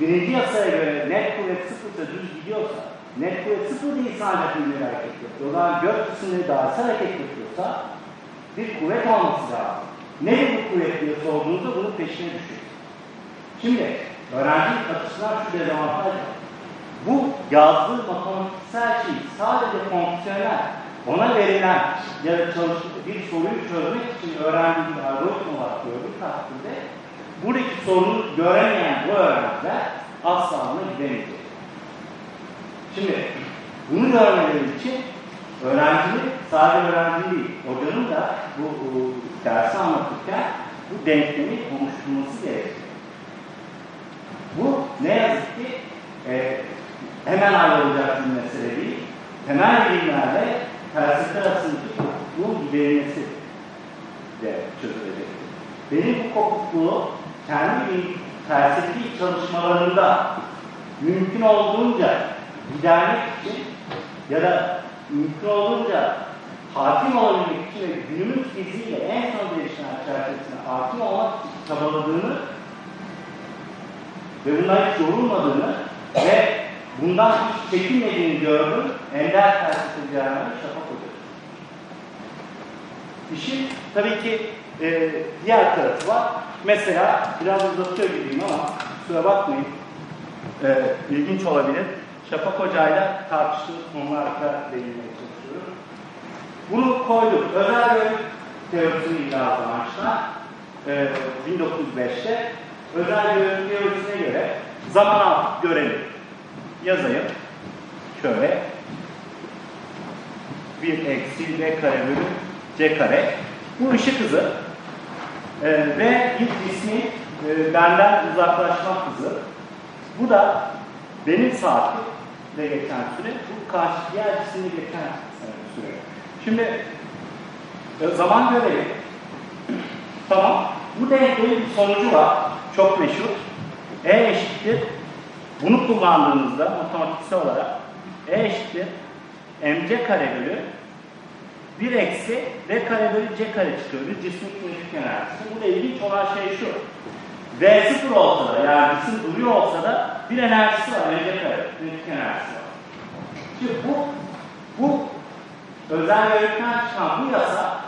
birinci yasaya göre net kuvvet sıfırsa düz gidiyorsa, net kuvvet değil sadece filmleri hareket yapıyor. O zaman gök cisimleri dağılsal hareket yapıyorsa bir kuvvet olması lazım. Nedir bu kuvvet diye sorduğunuzda bunun peşine düşüyor. Şimdi öğrenci açısından şu dezavantaj. Bu yazdığı matematiksel şey sadece fonksiyonel, ona verilen ya da bir soruyu çözmek için öğrendiği bir algoritma olarak gördüğü takdirde buradaki sorunu göremeyen bu öğrenciler asla ona gidemeyecek. Şimdi bunu görmeleri için öğrencinin, sadece öğrenci değil, hocanın da bu, bu dersi anlatırken bu denklemi konuşturması gerekiyor. Bu ne yazık ki e, hemen ayrılacak bir mesele değil. Temel bilimlerle felsefe arasındaki kopukluğun giderilmesi de çözülecek. Benim bu kopukluğu kendi felsefi çalışmalarında mümkün olduğunca gidermek için ya da mümkün olduğunca hakim olabilmek için ve günümüz fiziğiyle en son gelişmeler çerçevesinde hakim olmak için çabaladığını ve bundan hiç yorulmadığını ve bundan hiç çekinmediğini gördüm. Ender felsefecilerden Şafak Hoca. İşin tabii ki e, diğer tarafı var. Mesela biraz uzatıyor gibiyim ama kusura bakmayın. E, ilginç olabilir. Şafak Hoca'yla tartıştığımız konularda değinmeye çalışıyorum. Bunu koyduk. Özel bölüm teorisini illa amaçlar. E, 1905'te özel bölüm teorisine göre zaman altı görelim. Yazayım. Şöyle. 1 eksi v kare bölü c kare. Bu ışık hızı. Ee, ve ilk ismi e, benden uzaklaşmak hızı. Bu da benim saatimle geçen süre, bu karşı diğer cisimle geçen süre. Şimdi e, zaman görelim. tamam. Bu denklemin bir sonucu var. Çok meşhur. E eşittir. Bunu kullandığımızda matematiksel olarak E eşittir. mc kare bölü 1 eksi v kare bölü c kare çıkıyor. Bir cismin kinetik enerjisi. Burada ilginç olan şey şu. V sıfır olsa da cisim duruyor olsa da bir enerjisi var. kare kinetik enerjisi var. Şimdi bu bu özel verimden çıkan bu yasa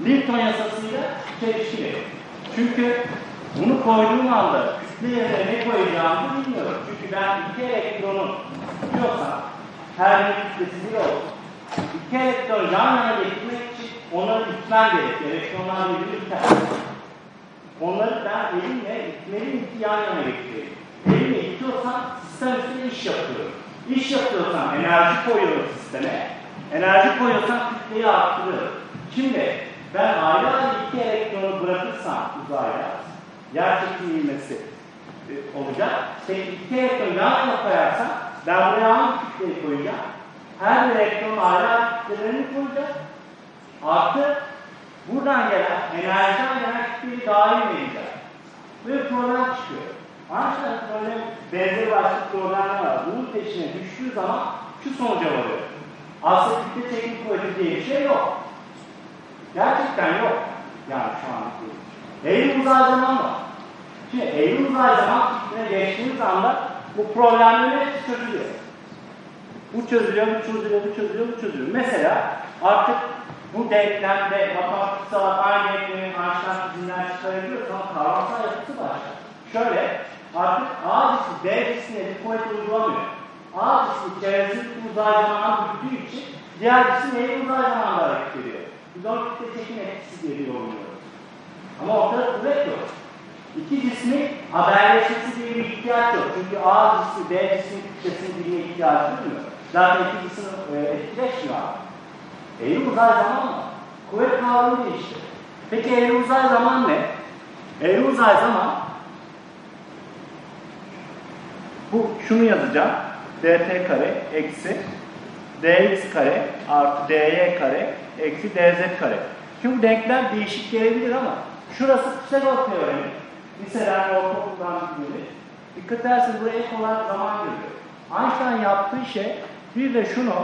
Newton yasasıyla çelişkili. Çünkü bunu koyduğum anda kütle yerine ne koyacağımı bilmiyorum. Çünkü ben iki elektronu tutuyorsam her bir kütlesi bir olsun. İki elektron yan yana getirmek için onları itmem gerekiyor. Elektronlar birbirini iter. Onları ben elimle itmeliyim ki yan yana getireyim. Elimle itiyorsam sistem üstüne iş yapıyorum. İş yapıyorsam enerji koyuyorum sisteme. Enerji koyuyorsam kütleyi arttırıyorum. Şimdi ben ayrı ayrı iki elektronu bırakırsam uzayda yer çekimi ivmesi e, olacak. İşte iki elektron yan yana koyarsam ben buraya hangi kütleyi koyacağım? Her bir elektronun ayrı ayrı kütlelerini koyacağız. Artı buradan gelen, enerjiden gelen kütleyi dahil edeceğiz. Böyle problem çıkıyor. Einstein problem benzer başka problemler var. Bunun peşine düştüğü zaman şu sonuca varıyor. Aslında kütle çekim kuvveti diye bir şey yok. Gerçekten yok. Yani şu an değil. Eğri uzay zaman var. Şimdi Eylül uzay zaman fikrine geçtiğimiz anda bu problemlerin hepsi çözülüyor. Bu çözülüyor, bu çözülüyor, bu çözülüyor, bu çözülüyor. Mesela artık bu denklemde matematiksel aynı denklemin Einstein fiziğinden çıkarabiliyoruz ama kavramsal yapısı başka. Şöyle, artık A cismi B cismine bir kuvvet uygulamıyor. A cismi çevresindeki uzay zamanı büktüğü için diğer cisim Eylül uzay zamanında hareket ediyor. Biz onu kütle çekim etkisi diye yorumluyoruz. Ama ortada kuvvet yok. İki cismin haberleşmesi diye bir ihtiyaç yok. Çünkü A cismi B cismin kütlesini bilmeye ihtiyacı duymuyor. Zaten iki cisim e, etkileşmiyor abi. Eğri uzay zaman mı? Kuvvet kavramı değişti. Peki eğri uzay zaman ne? Eğri uzay zaman bu şunu yazacağım. dt kare eksi dx kare artı dy kare eksi dz kare. Şimdi bu denkler değişik gelebilir ama şurası Pisagor teoremi. Liseden ortaokuldan bildiğimiz. Dikkat ederseniz buraya ek olarak zaman geliyor. Einstein yaptığı şey bir de şunu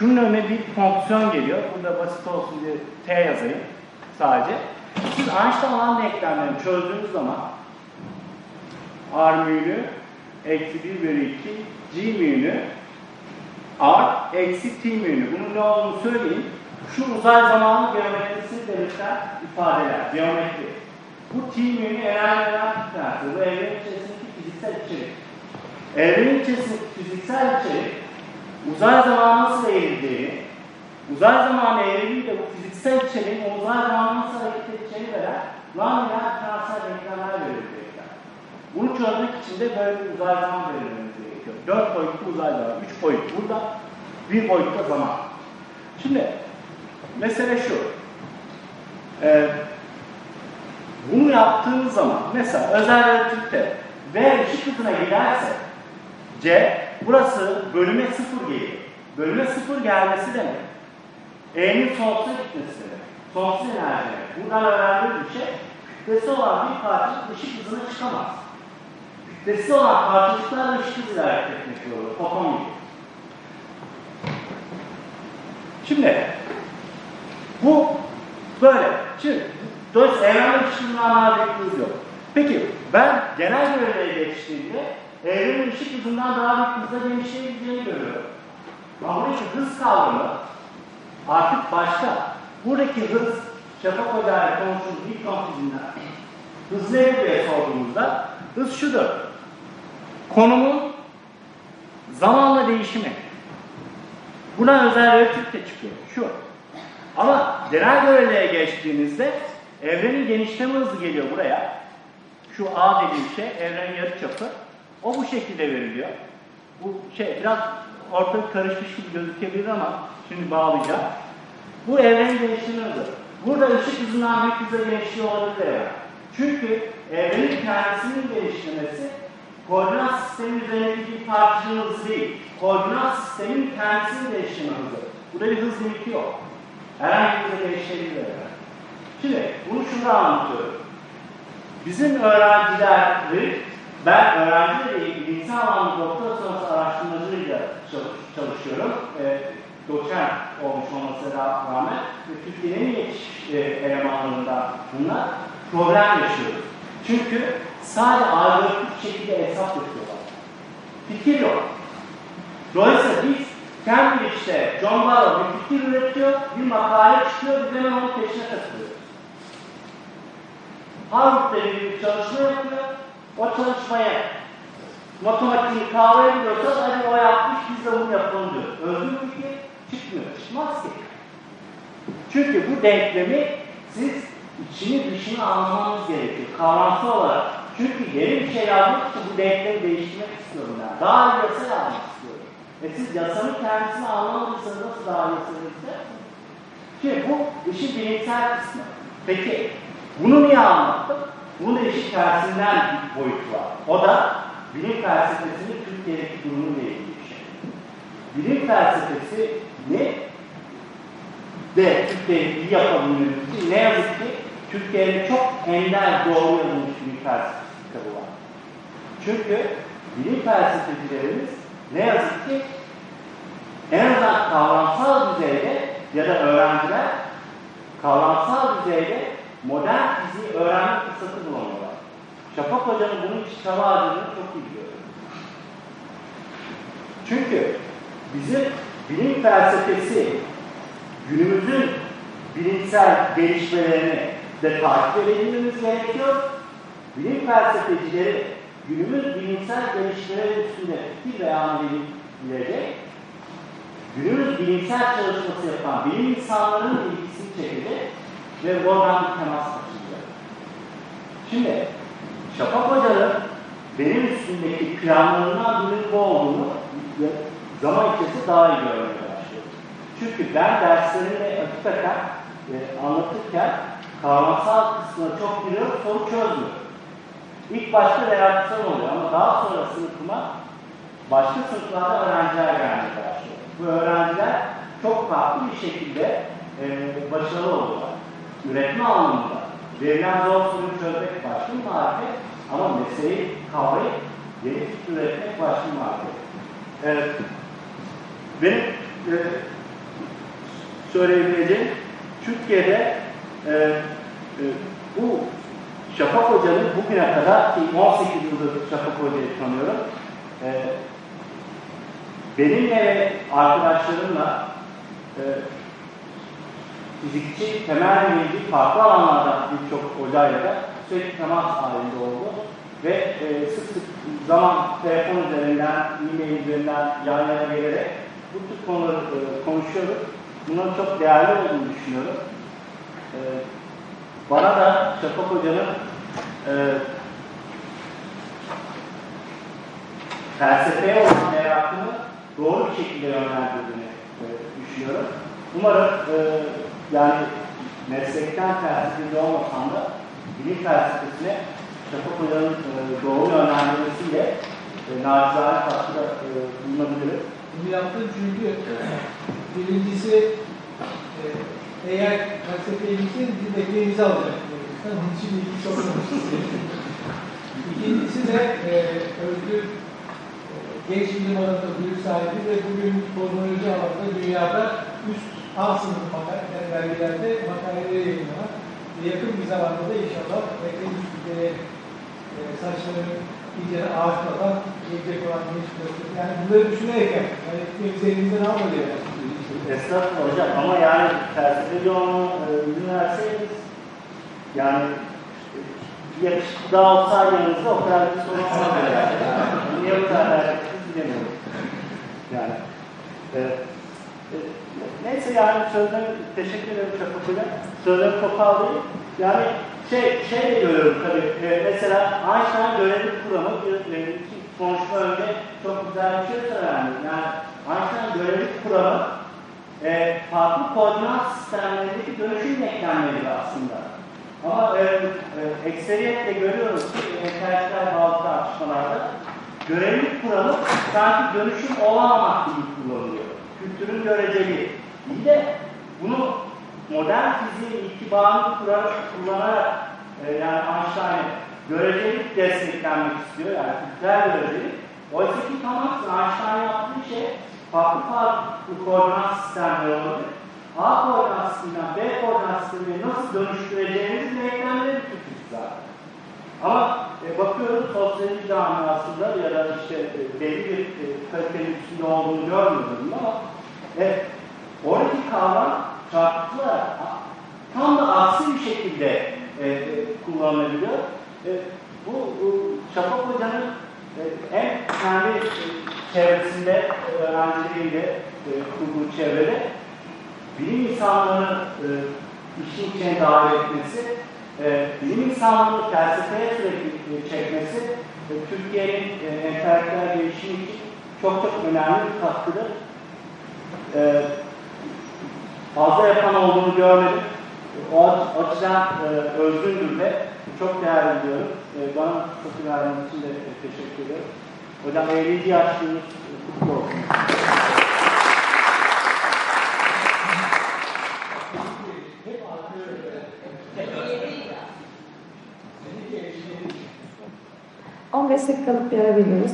şunun önüne bir fonksiyon geliyor. Burada basit olsun diye t yazayım sadece. Siz Einstein alan denklemlerini çözdüğünüz zaman r mü'nü eksi 1 bölü 2 g mü'nü r eksi t mü'nü. Bunun ne olduğunu söyleyeyim. Şu uzay zamanı geometrisini belirten ifadeler, geometri. Bu t mü'nü enerji veren kütlesi. Bu evrenin içerisindeki fiziksel içerik. Evrenin içerisindeki fiziksel içerik uzay zamanı nasıl eğrildiğini, uzay zamanı eğriliğiyle bu fiziksel içeriğin uzay zamanı nasıl hareket edeceğini veren nonlinear diferansiyel denklemler verilecekler. Bunu çözmek için de böyle bir uzay zaman belirlememiz gerekiyor. Dört boyutlu uzay zaman, üç boyut burada, bir boyutta zaman. Şimdi mesele şu. Ee, bunu yaptığımız zaman mesela özel relatifte V ışık hızına giderse C burası bölüme sıfır geliyor. Bölüme sıfır gelmesi demek. E'nin sonsuza gitmesi demek. Sonsuz enerji. Buradan öğrendiğimiz bir şey kütlesi olan bir parçacık ışık hızına çıkamaz. Kütlesi olan parçacıklar ışık hızıyla hareket etmek zorunda. Foton gibi. Şimdi bu böyle. Şimdi dolayısıyla evrende hızına analizimiz yok. Peki ben genel görevlere geçtiğimde evrenin ışık hızından daha büyük hızla genişleyebileceğini görüyorum. Ama buradaki hız kavramı artık başka. Buradaki hız, Şafak ile konuştuğumuz ilk konfizinden hız nedir diye sorduğumuzda hız şudur. Konumun zamanla değişimi. Buna özel relatif de çıkıyor. Şu. Ama genel göreliğe geçtiğinizde evrenin genişleme hızı geliyor buraya. Şu A dediğim şey evrenin yarıçapı. O bu şekilde veriliyor. Bu şey biraz ortalık karışmış gibi gözükebilir ama şimdi bağlayacağım. Bu evrenin genişleme hızı. Burada ışık hızından büyük hızla genişliyor olabilir yani. Çünkü evrenin kendisinin genişlemesi koordinat sistemi üzerindeki parçacığın hızı değil. Koordinat sistemin kendisinin genişleme hızı. Burada bir hız limiti yok. Herhangi bir hızla genişleyebilir yani. Şimdi bunu şurada anlatıyorum. Bizim öğrencileri ben öğrencilerle ilgili insan alanı doktora sonrası araştırmacıyla çalışıyorum. E, doçent olmuş olmasına rağmen Türkiye'nin yetişmiş e, elemanlarından bunlar problem yaşıyoruz. Çünkü sadece algoritmik şekilde hesap yapıyorlar. Fikir yok. Dolayısıyla biz Cambridge'de John Barrow bir fikir üretiyor, bir makale çıkıyor, biz hemen onun peşine takılıyoruz. Harvard'da bir çalışma yapıyor, o çalışmaya matematiği kavrayabiliyorsanız hadi o yapmış biz de bunu yapalım diyor. Özgür fikir çıkmıyor. Çıkmaz ki. Çünkü bu denklemi siz içini dışını anlamanız gerekiyor. Kavramsal olarak. Çünkü yeni bir şey yazmak için bu denklemi değiştirmek istiyorum ben. Daha iyi yasa yazmak istiyorum. E siz yasanın kendisini anlamadıysanız nasıl daha iyi yasa? Şimdi bu işin bilimsel kısmı. Peki bunu niye anlattım? Bunun bir boyut var. O da bilim felsefesinin Türkiye'deki durumuyla ilgili bir şey. Bilim felsefesi ne? De yapabilmemiz için ne yazık ki Türkiye'de çok ender doğru yazılmış bilim felsefesi kitabı var. Çünkü bilim felsefecilerimiz ne yazık ki en azından kavramsal düzeyde ya da öğrenciler kavramsal düzeyde modern fiziği öğrenme fırsatı bulamıyorlar. Şafak Hoca'nın bunun çaba harcadığını çok iyi biliyorum. Çünkü bizim bilim felsefesi günümüzün bilimsel gelişmelerini de takip edebilmemiz gerekiyor. Bilim felsefecileri günümüz bilimsel gelişmeleri üstünde fikir beyan edebilecek, günümüz bilimsel çalışması yapan bilim insanlarının ilgisini çekecek ve oradan temas açacak. Şimdi Şafak Hoca'nın benim üstündeki planlarından birinin bu olduğunu zaman içerisinde daha iyi görmeye başlıyorum. Çünkü ben derslerimde hakikaten e, anlatırken kavramsal kısmına çok giriyorum, soru çözmüyorum. İlk başta reaksiyon oluyor ama daha sonra sınıfıma başka sınıflarda öğrenciler gelmeye başlıyor. Bu öğrenciler çok farklı bir şekilde e, başarılı oluyorlar. Üretme anlamında verilen zor soruyu çözmek başka bir marifet ama meseleyi kavrayıp yeni fikir üretmek başka bir marifet. Evet. Benim e, söyleyebileceğim Türkiye'de e, e, bu Şafak Hoca'nın bugüne kadar ki 18 yıldır Şafak Hoca'yı tanıyorum. E, benimle arkadaşlarımla e, fizikçi, temel bilimci, farklı alanlarda birçok hocayla da sürekli temas halinde oldu. Ve e, sık sık zaman telefon üzerinden, e-mail üzerinden yan yana gelerek bu tür konuları e, konuşuyoruz. Bunların çok değerli olduğunu düşünüyorum. E, bana da Şafak Hoca'nın e, felsefeye olan merakını doğru bir şekilde yönlendirdiğini e, düşünüyorum. Umarım e, yani meslekten felsefeci olmasam da bilim felsefesine Şafak Hoca'nın e, doğru yönlendirmesiyle e, nacizane katkıda e, bulunabiliriz. Bunu yaptım çünkü birincisi e, eğer felsefeye gitseniz bir bekleyinizi alacak. Onun için ilgi çok. İkincisi de e, Özgür e, genç bilim alanında büyük sahibi ve bugün kozmoloji alanında dünyada üst A sınıf belgelerde makaleleri yayınlanan ve yakın bir zamanda da inşallah en üst düzeye e, saçları iyice ağaçladan gelecek olan genç Yani bunları düşünerek yani hepimiz elimizden almadı yani. Estağfurullah hocam ama yani felsefeci olma e, izin verseniz yani bir yakışıklı daha olsaydı yanınızda o kadar bir sorun olmadı yani. Niye bu kadar bilemiyorum. Yani e, e, neyse yani sözden teşekkür ederim Şafak Hocam. Sözden toparlayayım. Yani şey, şey de görüyorum tabii. E, mesela Einstein görevli kuramı e, konuşma önce çok güzel bir şey söylendi. Yani Einstein görevli kuramı e, farklı koordinat sistemlerindeki dönüşüm denklemleri aslında. Ama e, e, ekseriyetle görüyoruz ki entelektüel bazı tartışmalarda görevlilik kuralı sanki dönüşüm olamamak gibi kullanılıyor. Kültürün göreceli. İyi de bunu modern fiziğin itibarını kurarak, kullanarak e, yani Einstein'e görecelik desteklenmek istiyor. Yani kültürel görecelik. Oysa ki tam aksine Einstein yaptığı şey farklı farklı koordinat sistemleri olabilir. A koordinat sisteminden B koordinat sistemine nasıl dönüştüreceğimiz denklemleri tutuyoruz zaten. Ama e, bakıyoruz sosyoloji camiasında ya da işte e, belli bir e, kalitenin üstünde olduğunu görmüyorum ama e, oradaki kavram farklı tam da aksi bir şekilde e, kullanılabiliyor. E, bu, bu Şafak Hoca'nın e, en kendi e, çevresinde, öğrencileriyle e, kurduğu çevrede bilim insanlarını e, işin içine dahil etmesi, e, bilim insanlarını felsefeye sürekli e, çekmesi e, Türkiye'nin e, entelektüel gelişimi için çok çok önemli bir katkıdır. E, fazla yapan olduğunu görmedim. O açıdan e, özgündür de çok değerli diyorum. E, bana fırsatı verdiğiniz için de teşekkür ederim. Hocam 50. yaşlığınız kutlu olsun. On beş dakikalık bir ara veriyoruz.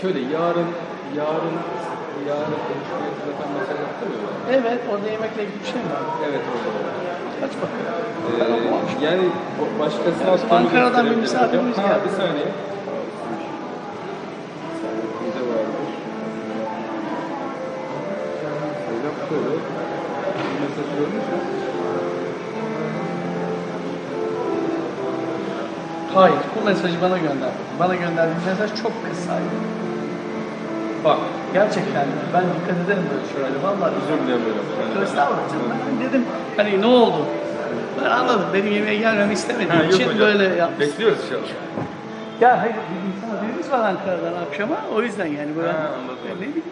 Şöyle yarın yarın yarın konuşmaya zaten mesaj ben. Evet, orada yemekle ilgili bir şey mi var? Evet orada. Aç bakalım. Ee, yani başkasına Yani Ankara'dan bir misafirimiz hocam. Ha, geldi. Bir saniye. Bize şöyle mesaj mi? Hayır, bu mesajı bana gönderdi. Bana gönderdiği mesaj çok kısaydı. Gerçekten ben dikkat ederim böyle şeylere. Vallahi Özür dilerim hocam. Estağfurullah canım. Ben dedim hani ne oldu? Ben anladım. Benim yemeğe gelmemi istemediği Ha, için hocam. böyle yapmış. Bekliyoruz inşallah. Ya hayır, bir misafirimiz var Ankara'dan akşama. O yüzden yani böyle. Ha, anladım. Ne bileyim.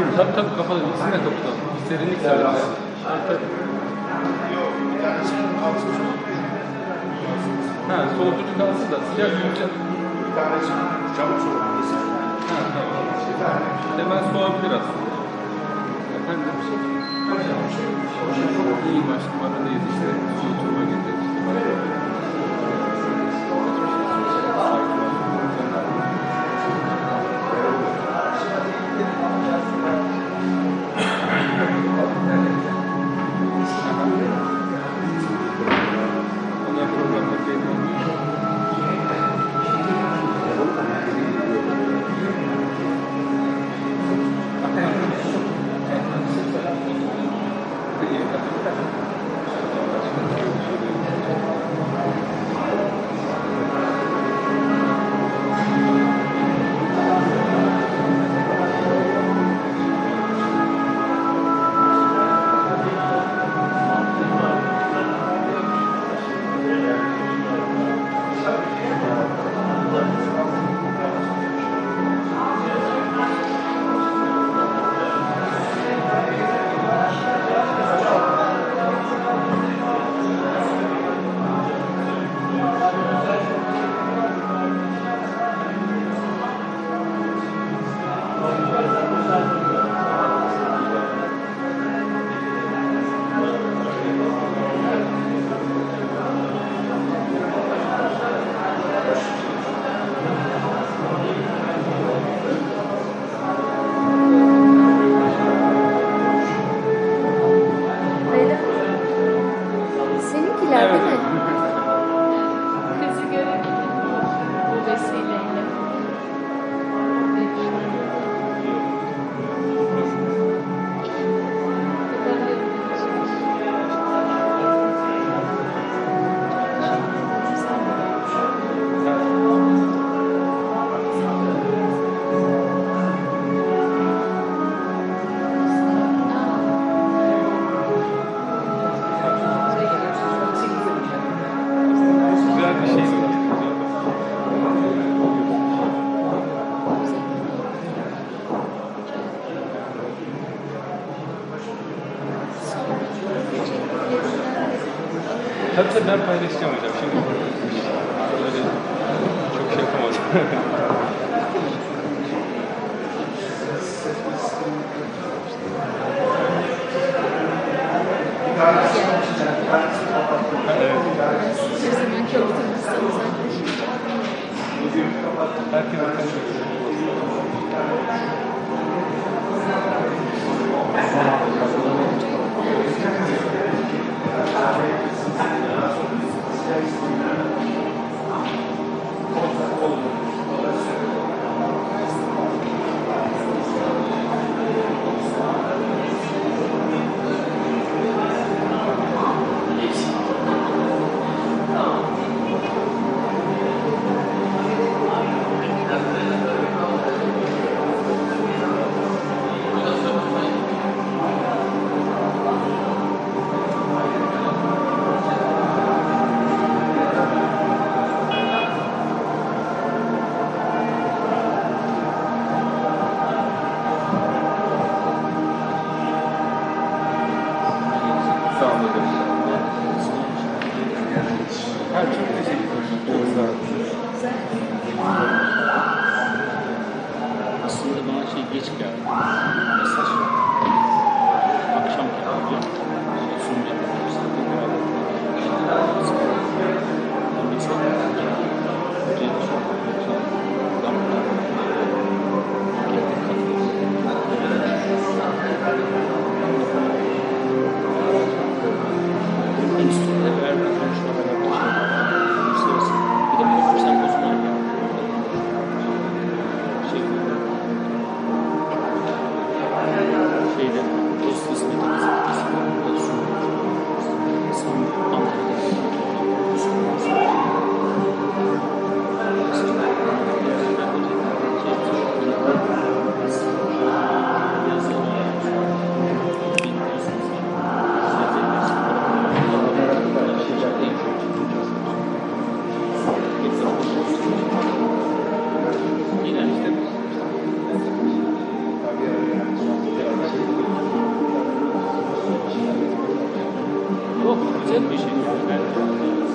Yerini kapatayım Yok,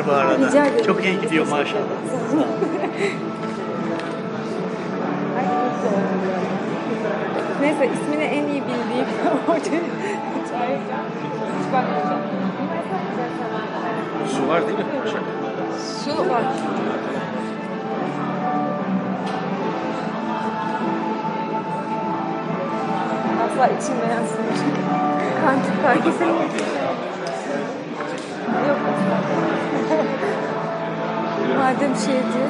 teşekkürler bu arada. Rica ederim. Çok iyi gidiyor maşallah. Neyse ismini en iyi bildiğim ortaya. Hiç bakmayacağım. Su var değil mi? Su var. Asla içilmeyen sınır. Kantik herkesin Madem şeydi.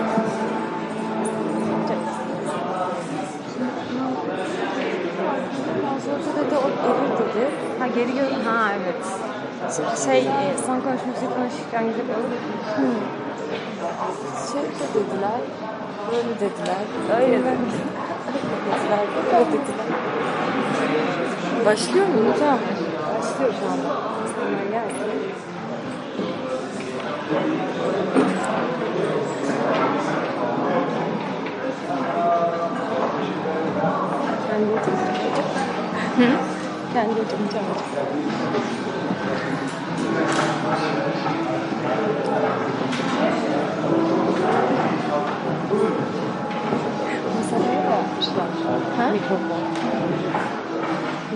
Ortada da o gelir dedi. Ha geri gör. Ha evet. Şey e, son konuşmamızı konuşurken gidip hmm. şey de dediler. Böyle dediler. Öyle dediler. Böyle dediler. Başlıyor mu hocam? Başlıyor şu anda. İnsanlar Kendi oturacağım. Hı? Kendi oturacağım. Masaya da yapmışlar. Ha? Mikrofon.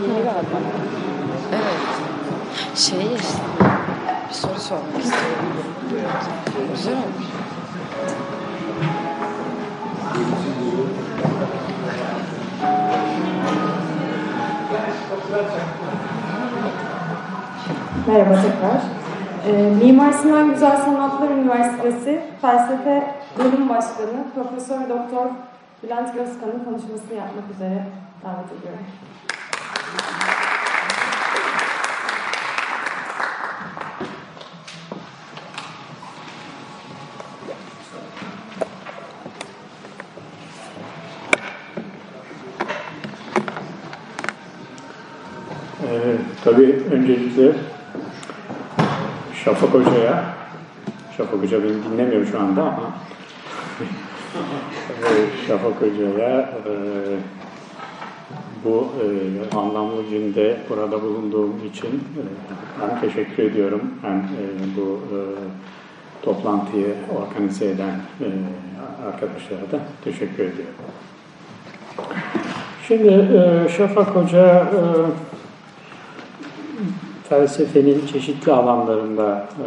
Yeni galiba. Evet. Şey işte, bir soru sormak istiyorum. Güzel olmuş. Merhaba tekrar. Ee, Mimar Sinan Güzel Sanatlar Üniversitesi Felsefe Bölüm Başkanı Profesör Doktor Bülent Gözkan'ın konuşmasını yapmak üzere davet ediyorum. Ee, tabii öncelikle Şafak Hoca'ya, Şafak Hoca beni dinlemiyor şu anda ama Şafak Hoca'ya e, bu e, anlamlı günde burada bulunduğum için e, ben teşekkür ediyorum. Hem e, bu e, toplantıyı organize eden e, arkadaşlara da teşekkür ediyorum. Şimdi e, Şafak Hoca e, felsefenin çeşitli alanlarında e,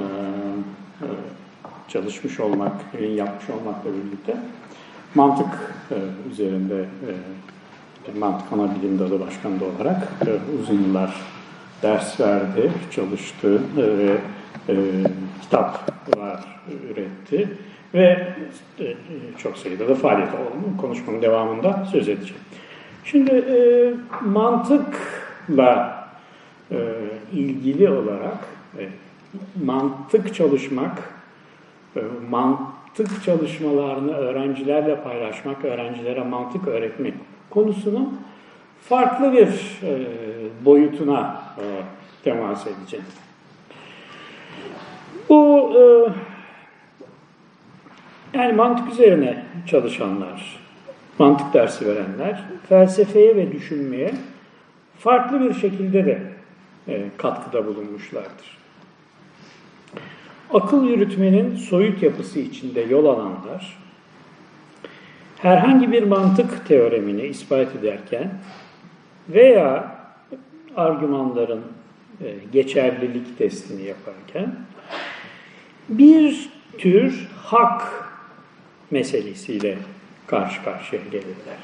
e, çalışmış olmak, yapmış olmakla birlikte mantık e, üzerinde mantık ana bilim dalı başkanı olarak uzun yıllar ders verdi, çalıştı ve kitaplar üretti ve çok sayıda da faaliyet oldu. Konuşmanın devamında söz edeceğim. Şimdi mantıkla ilgili olarak e, mantık çalışmak, e, mantık çalışmalarını öğrencilerle paylaşmak, öğrencilere mantık öğretmek konusunun farklı bir e, boyutuna e, temas edeceğim. Bu e, yani mantık üzerine çalışanlar, mantık dersi verenler felsefeye ve düşünmeye farklı bir şekilde de katkıda bulunmuşlardır. Akıl yürütmenin soyut yapısı içinde yol alanlar, herhangi bir mantık teoremini ispat ederken veya argümanların e, geçerlilik testini yaparken bir tür hak meselesiyle karşı karşıya gelirler.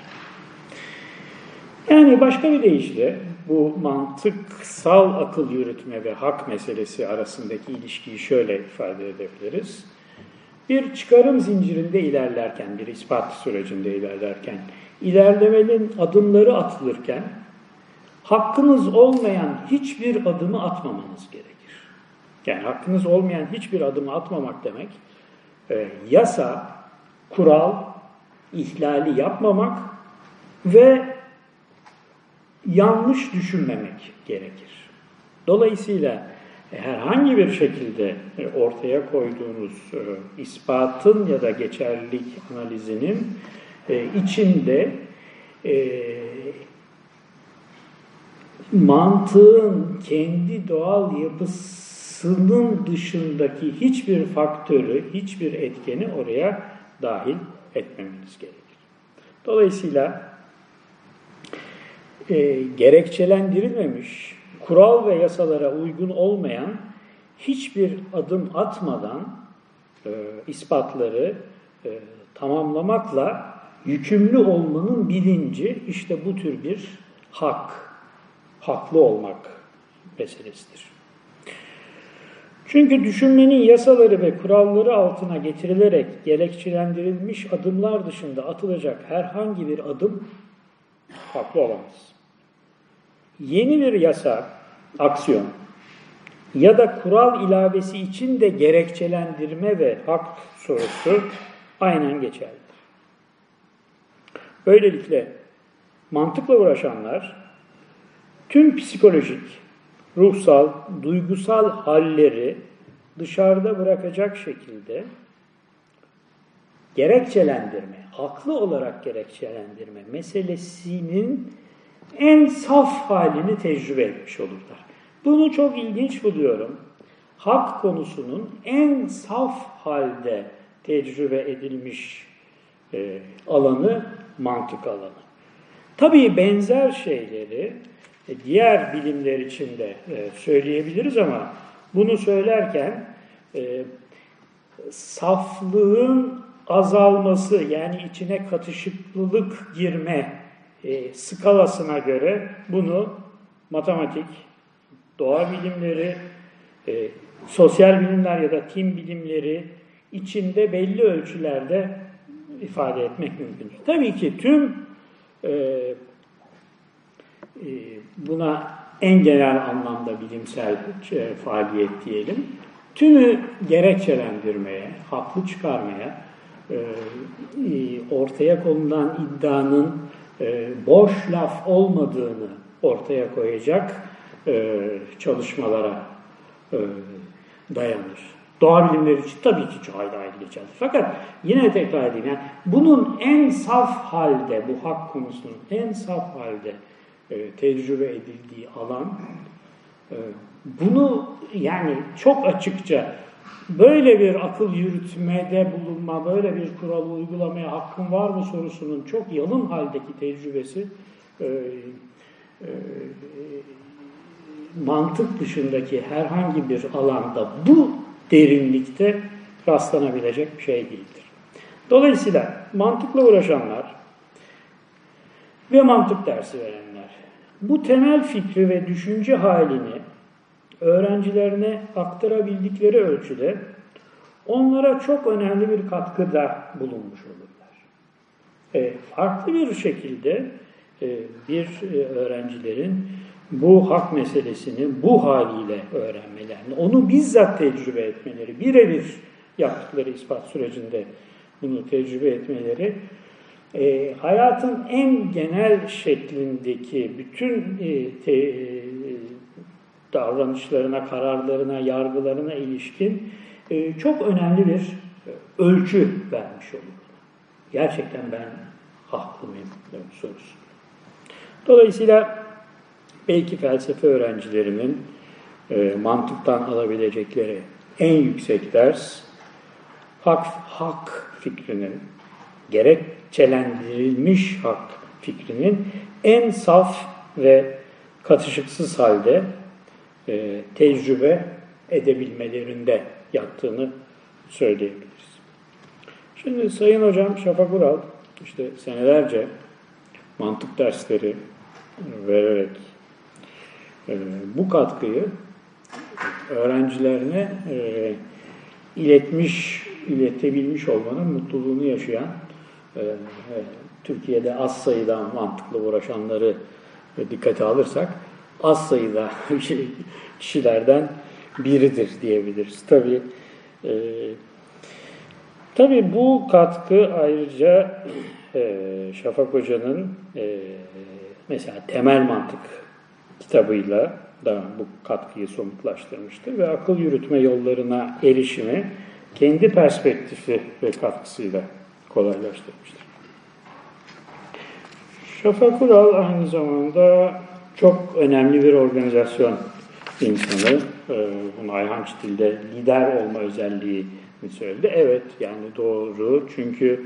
Yani başka bir deyişle bu mantıksal akıl yürütme ve hak meselesi arasındaki ilişkiyi şöyle ifade edebiliriz. Bir çıkarım zincirinde ilerlerken, bir ispat sürecinde ilerlerken, ilerlemenin adımları atılırken hakkınız olmayan hiçbir adımı atmamanız gerekir. Yani hakkınız olmayan hiçbir adımı atmamak demek, e, yasa, kural, ihlali yapmamak ve yanlış düşünmemek gerekir. Dolayısıyla herhangi bir şekilde e, ortaya koyduğunuz e, ispatın ya da geçerlilik analizinin e, içinde mantığın kendi doğal yapısının dışındaki hiçbir faktörü, hiçbir etkeni oraya dahil etmemeniz gerekir. Dolayısıyla e, gerekçelendirilmemiş, kural ve yasalara uygun olmayan hiçbir adım atmadan e, ispatları e, tamamlamakla yükümlü olmanın bilinci işte bu tür bir hak, haklı olmak meselesidir. Çünkü düşünmenin yasaları ve kuralları altına getirilerek gerekçelendirilmiş adımlar dışında atılacak herhangi bir adım haklı olamaz. Yeni bir yasa, aksiyon ya da kural ilavesi için de gerekçelendirme ve hak sorusu aynen geçerlidir. Böylelikle mantıkla uğraşanlar tüm psikolojik, ruhsal, duygusal halleri dışarıda bırakacak şekilde gerekçelendirme, haklı olarak gerekçelendirme meselesinin en saf halini tecrübe etmiş olurlar. Bunu çok ilginç buluyorum. Hak konusunun en saf halde tecrübe edilmiş e, alanı mantık alanı. Tabii benzer şeyleri e, diğer bilimler için de e, söyleyebiliriz ama bunu söylerken e, saflığın azalması yani içine katışıklılık girme skalasına göre bunu matematik, doğa bilimleri, sosyal bilimler ya da tim bilimleri içinde belli ölçülerde ifade etmek mümkün. Tabii ki tüm ee, buna en genel anlamda bilimsel e, faaliyet diyelim, tümü gerekçelendirmeye, haklı çıkarmaya, e, e, ortaya konulan iddianın boş laf olmadığını ortaya koyacak çalışmalara dayanır. Doğa bilimleri için tabii ki çok ayrı ayrı geçerli. Fakat yine tekrar edeyim, yani bunun en saf halde, bu hak konusunun en saf halde e, tecrübe edildiği alan. E, bunu yani çok açıkça böyle bir akıl yürütmede bulunma, böyle bir kuralı uygulamaya hakkın var mı sorusunun çok yalın haldeki tecrübesi e, mantık dışındaki herhangi bir alanda bu derinlikte rastlanabilecek bir şey değildir. Dolayısıyla mantıkla uğraşanlar ve mantık dersi verenler bu temel fikri ve düşünce halini öğrencilerine aktarabildikleri ölçüde onlara çok önemli bir katkıda bulunmuş olurlar. E, farklı bir şekilde e, bir e, öğrencilerin bu hak meselesini bu haliyle öğrenmelerini, onu bizzat tecrübe etmeleri, birebir yaptıkları ispat sürecinde bunu tecrübe etmeleri e, hayatın en genel şeklindeki bütün e, te, e, davranışlarına, kararlarına, yargılarına ilişkin e, çok önemli bir ölçü vermiş olur. Gerçekten ben haklı mıyım sorusu. Dolayısıyla belki felsefe öğrencilerimin e, mantıktan alabilecekleri en yüksek ders hak, hak fikrinin gerekçelendirilmiş hak fikrinin en saf ve katışıksız halde e, tecrübe edebilmelerinde yattığını söyleyebiliriz. Şimdi Sayın Hocam Şafak Ural işte senelerce mantık dersleri vererek e, bu katkıyı öğrencilerine e, iletmiş, iletebilmiş olmanın mutluluğunu yaşayan e, Türkiye'de az sayıda mantıklı uğraşanları dikkate alırsak az sayıda kişilerden biridir diyebiliriz. Tabii e, tabii bu katkı ayrıca e, Şafak Hoca'nın e, mesela temel mantık kitabıyla da bu katkıyı somutlaştırmıştır ve akıl yürütme yollarına erişimi kendi perspektifi ve katkısıyla kolaylaştırmıştır. Şafak Ural aynı zamanda çok önemli bir organizasyon insanı. Ee, bunu Ayhan Çitil'de lider olma özelliği söyledi. Evet yani doğru çünkü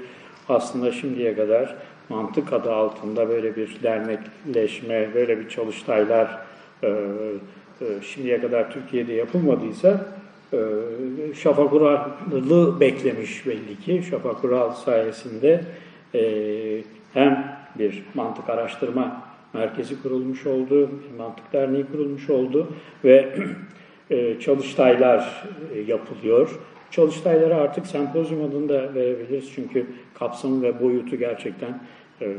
aslında şimdiye kadar mantık adı altında böyle bir dernekleşme, böyle bir çalıştaylar e, e, şimdiye kadar Türkiye'de yapılmadıysa e, Şafak Ural'ı beklemiş belli ki. Şafak Ural sayesinde e, hem bir mantık araştırma merkezi kurulmuş oldu, mantık derneği kurulmuş oldu ve e, çalıştaylar e, yapılıyor. Çalıştayları artık sempozyum adında verebiliriz çünkü kapsamı ve boyutu gerçekten e,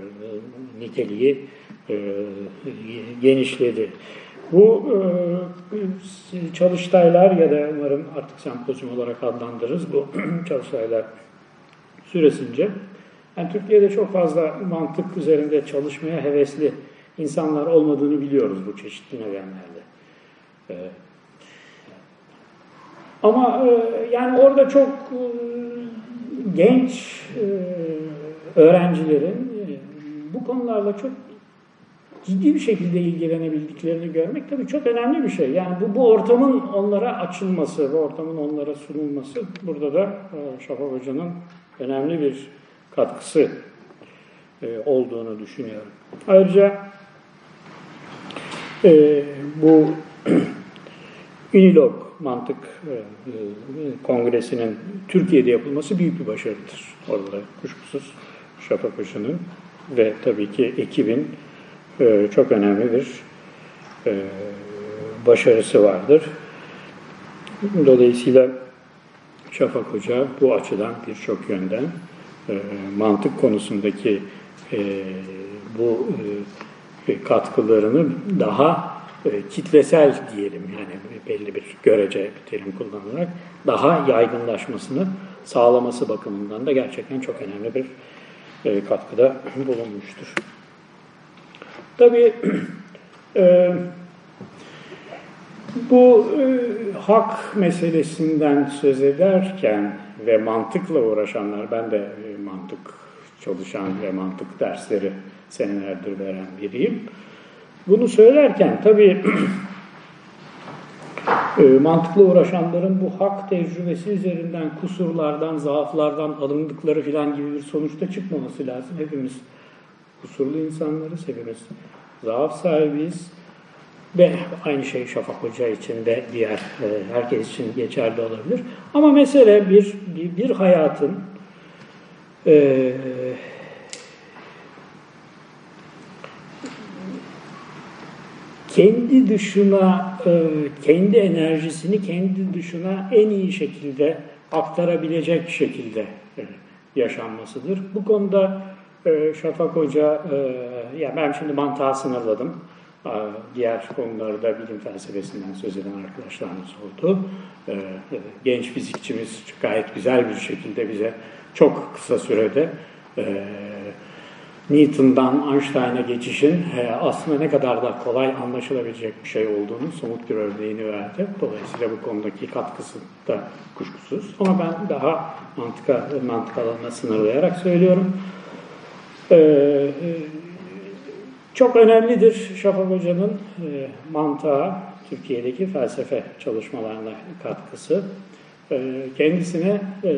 niteliği e, genişledi. Bu e, çalıştaylar ya da umarım artık sempozyum olarak adlandırırız bu çalıştaylar süresince yani Türkiye'de çok fazla mantık üzerinde çalışmaya hevesli insanlar olmadığını biliyoruz bu çeşitli nedenlerle. Ee, ama e, yani orada çok e, genç e, öğrencilerin bu konularla çok ciddi bir şekilde ilgilenebildiklerini görmek tabii çok önemli bir şey. Yani bu, bu ortamın onlara açılması, bu ortamın onlara sunulması burada da Şafak Hoca'nın önemli bir katkısı olduğunu düşünüyorum. Ayrıca e, bu Unilog Mantık e, Kongresi'nin Türkiye'de yapılması büyük bir başarıdır. Orada kuşkusuz Şafak Hoca'nın ve tabii ki ekibin e, çok önemli bir e, başarısı vardır. Dolayısıyla Şafak Hoca bu açıdan birçok yönden e, mantık konusundaki e, bu e, katkılarını daha e, kitlesel diyelim yani belli bir görece bir terim kullanılarak daha yaygınlaşmasını sağlaması bakımından da gerçekten çok önemli bir e, katkıda bulunmuştur. Tabii e, bu e, hak meselesinden söz ederken ve mantıkla uğraşanlar, ben de e, mantık çalışan ve mantık dersleri senelerdir veren biriyim. Bunu söylerken tabii e, mantıkla uğraşanların bu hak tecrübesi üzerinden kusurlardan, zaaflardan alındıkları filan gibi bir sonuçta çıkmaması lazım. Hepimiz kusurlu insanlarız, hepimiz zaaf sahibiyiz. Ve aynı şey Şafak Hoca için de diğer e, herkes için geçerli olabilir. Ama mesele bir, bir, bir hayatın e, kendi dışına, e, kendi enerjisini kendi dışına en iyi şekilde aktarabilecek şekilde e, yaşanmasıdır. Bu konuda e, Şafak Hoca, ya ben şimdi mantığa sınırladım. Diğer konularda bilim felsefesinden söz eden arkadaşlarımız oldu. Genç fizikçimiz gayet güzel bir şekilde bize çok kısa sürede Newton'dan Einstein'a geçişin e, aslında ne kadar da kolay anlaşılabilecek bir şey olduğunu somut bir örneğini verdi. Dolayısıyla bu konudaki katkısı da kuşkusuz. Ama ben daha mantık, mantık alanına sınırlayarak söylüyorum. Ee, çok önemlidir Şafak Hoca'nın e, mantığa, Türkiye'deki felsefe çalışmalarına katkısı. E, kendisine e,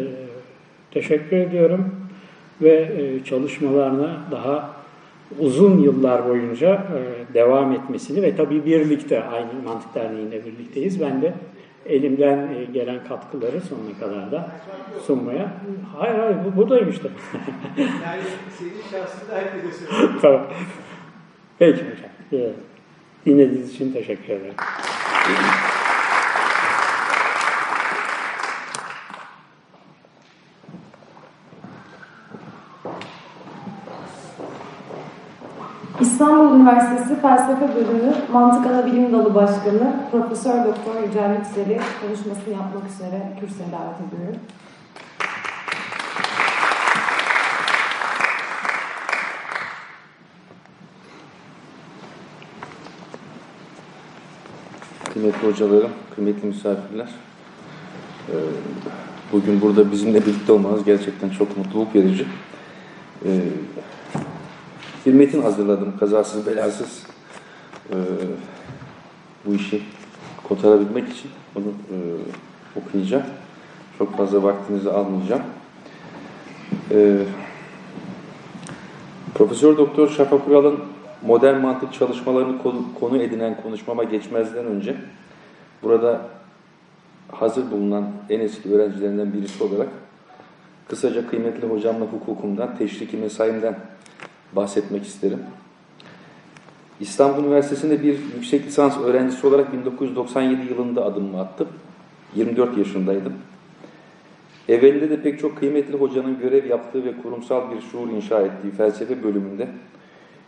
teşekkür ediyorum ve e, çalışmalarına daha uzun yıllar boyunca e, devam etmesini ve tabii birlikte aynı Mantık Derneği'nde birlikteyiz. Ben de elimden e, gelen katkıları sonuna kadar da sunmaya. Hayır hayır bu, buradayım işte. yani senin şahsında herkese söylüyorum. tamam. Peki hocam. Dinlediğiniz için teşekkür ederim. İstanbul Üniversitesi Felsefe Bölümü Mantık Ana Bilim Dalı Başkanı Profesör Doktor Yücel Yüksel'i konuşmasını yapmak üzere kürsüye davet ediyorum. Kıymetli hocalarım, kıymetli misafirler. E, bugün burada bizimle birlikte olmanız gerçekten çok mutluluk verici. E, bir metin hazırladım kazasız belasız. Ee, Bu işi kotarabilmek için bunu e, okuyacağım. Çok fazla vaktinizi almayacağım. Ee, Profesör Doktor Şafak Ural'ın modern mantık çalışmalarını konu edinen konuşmama geçmezden önce burada hazır bulunan en eski öğrencilerinden birisi olarak kısaca kıymetli hocamla hukukumdan, teşriki mesaimden bahsetmek isterim. İstanbul Üniversitesi'nde bir yüksek lisans öğrencisi olarak 1997 yılında adımımı attım. 24 yaşındaydım. Evvelinde de pek çok kıymetli hocanın görev yaptığı ve kurumsal bir şuur inşa ettiği felsefe bölümünde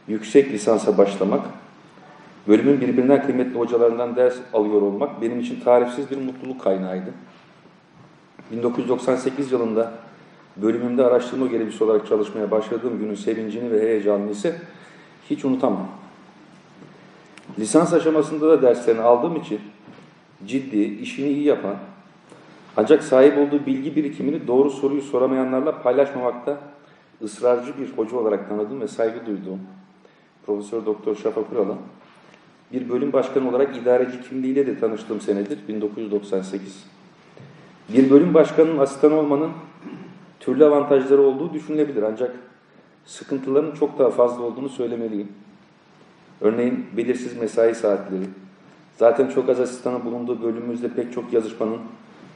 yüksek lisansa başlamak, bölümün birbirinden kıymetli hocalarından ders alıyor olmak benim için tarifsiz bir mutluluk kaynağıydı. 1998 yılında bölümümde araştırma görevlisi olarak çalışmaya başladığım günün sevincini ve heyecanını ise hiç unutamam. Lisans aşamasında da derslerini aldığım için ciddi, işini iyi yapan, ancak sahip olduğu bilgi birikimini doğru soruyu soramayanlarla paylaşmamakta ısrarcı bir hoca olarak tanıdığım ve saygı duyduğum Profesör Doktor Şafak Ural'ın bir bölüm başkanı olarak idareci kimliğiyle de tanıştığım senedir 1998. Bir bölüm başkanının asistan olmanın türlü avantajları olduğu düşünülebilir ancak sıkıntıların çok daha fazla olduğunu söylemeliyim. Örneğin belirsiz mesai saatleri, zaten çok az asistanın bulunduğu bölümümüzde pek çok yazışmanın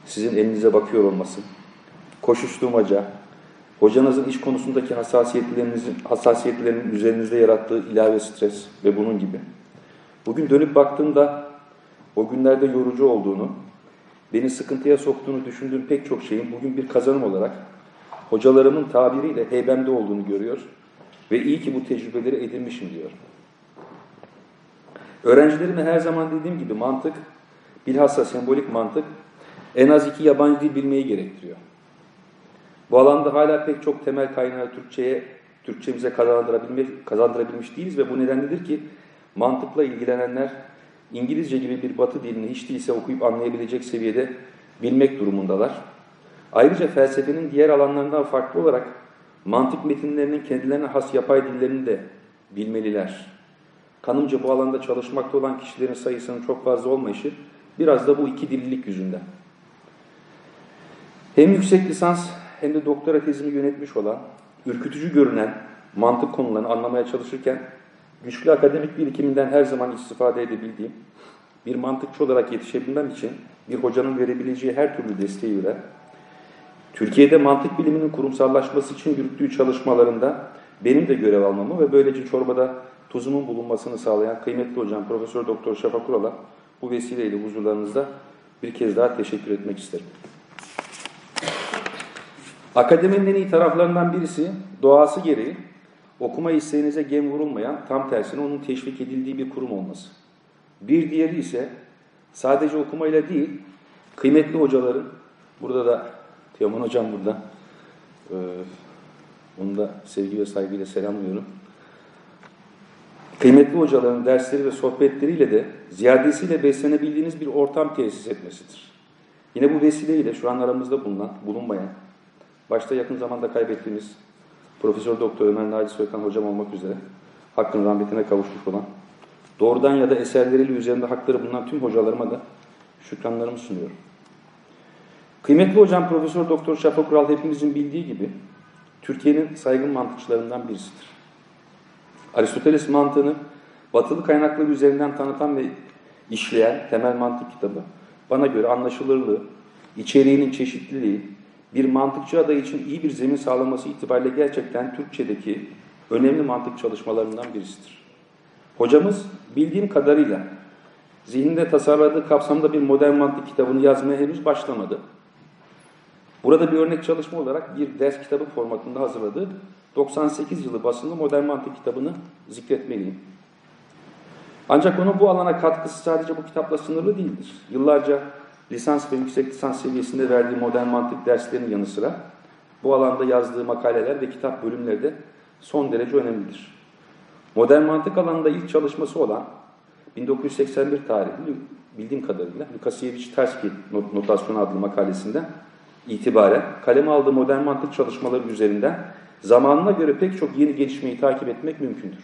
sizin elinize bakıyor olması, koşuşturmaca, hocanızın iş konusundaki hassasiyetlerinizin, hassasiyetlerinin üzerinizde yarattığı ilave stres ve bunun gibi. Bugün dönüp baktığımda o günlerde yorucu olduğunu, beni sıkıntıya soktuğunu düşündüğüm pek çok şeyin bugün bir kazanım olarak hocalarımın tabiriyle heybemde olduğunu görüyor ve iyi ki bu tecrübeleri edinmişim diyor. Öğrencilerime her zaman dediğim gibi mantık, bilhassa sembolik mantık en az iki yabancı dil bilmeyi gerektiriyor. Bu alanda hala pek çok temel kaynağı Türkçe'ye, Türkçemize kazandırabilmiş, kazandırabilmiş değiliz ve bu nedenledir ki mantıkla ilgilenenler İngilizce gibi bir batı dilini hiç değilse okuyup anlayabilecek seviyede bilmek durumundalar. Ayrıca felsefenin diğer alanlarından farklı olarak mantık metinlerinin kendilerine has yapay dillerini de bilmeliler. Kanımca bu alanda çalışmakta olan kişilerin sayısının çok fazla olmayışı biraz da bu iki dillilik yüzünden. Hem yüksek lisans hem de doktora tezimi yönetmiş olan, ürkütücü görünen mantık konularını anlamaya çalışırken güçlü akademik birikiminden her zaman istifade edebildiğim, bir mantıkçı olarak yetişebilmem için bir hocanın verebileceği her türlü desteği ile Türkiye'de mantık biliminin kurumsallaşması için yürüttüğü çalışmalarında benim de görev almamı ve böylece çorbada tuzumun bulunmasını sağlayan kıymetli hocam Profesör Doktor Şafak Ural'a bu vesileyle huzurlarınızda bir kez daha teşekkür etmek isterim. Akademinin en iyi taraflarından birisi doğası gereği okuma isteğinize gem vurulmayan, tam tersine onun teşvik edildiği bir kurum olması. Bir diğeri ise sadece okumayla değil, kıymetli hocaların, burada da Teoman Hocam burada, ee, onu da sevgi ve saygıyla selamlıyorum. Kıymetli hocaların dersleri ve sohbetleriyle de ziyadesiyle beslenebildiğiniz bir ortam tesis etmesidir. Yine bu vesileyle şu an aramızda bulunan, bulunmayan, başta yakın zamanda kaybettiğimiz Profesör Doktor Ömer Naci Soykan hocam olmak üzere hakkın rahmetine kavuşmuş olan, doğrudan ya da eserleriyle üzerinde hakları bulunan tüm hocalarıma da şükranlarımı sunuyorum. Kıymetli hocam Profesör Doktor Şafak Ural hepimizin bildiği gibi Türkiye'nin saygın mantıkçılarından birisidir. Aristoteles mantığını batılı kaynakları üzerinden tanıtan ve işleyen temel mantık kitabı bana göre anlaşılırlığı, içeriğinin çeşitliliği, bir mantıkçı adayı için iyi bir zemin sağlaması itibariyle gerçekten Türkçedeki önemli mantık çalışmalarından birisidir. Hocamız bildiğim kadarıyla zihninde tasarladığı kapsamda bir modern mantık kitabını yazmaya henüz başlamadı. Burada bir örnek çalışma olarak bir ders kitabı formatında hazırladığı 98 yılı basında modern mantık kitabını zikretmeliyim. Ancak onun bu alana katkısı sadece bu kitapla sınırlı değildir. Yıllarca lisans ve yüksek lisans seviyesinde verdiği modern mantık derslerinin yanı sıra bu alanda yazdığı makaleler ve kitap bölümleri de son derece önemlidir. Modern mantık alanında ilk çalışması olan 1981 tarihli bildiğim kadarıyla Lukasiewicz not- notasyonu adlı makalesinden itibaren kaleme aldığı modern mantık çalışmaları üzerinden zamanına göre pek çok yeni gelişmeyi takip etmek mümkündür.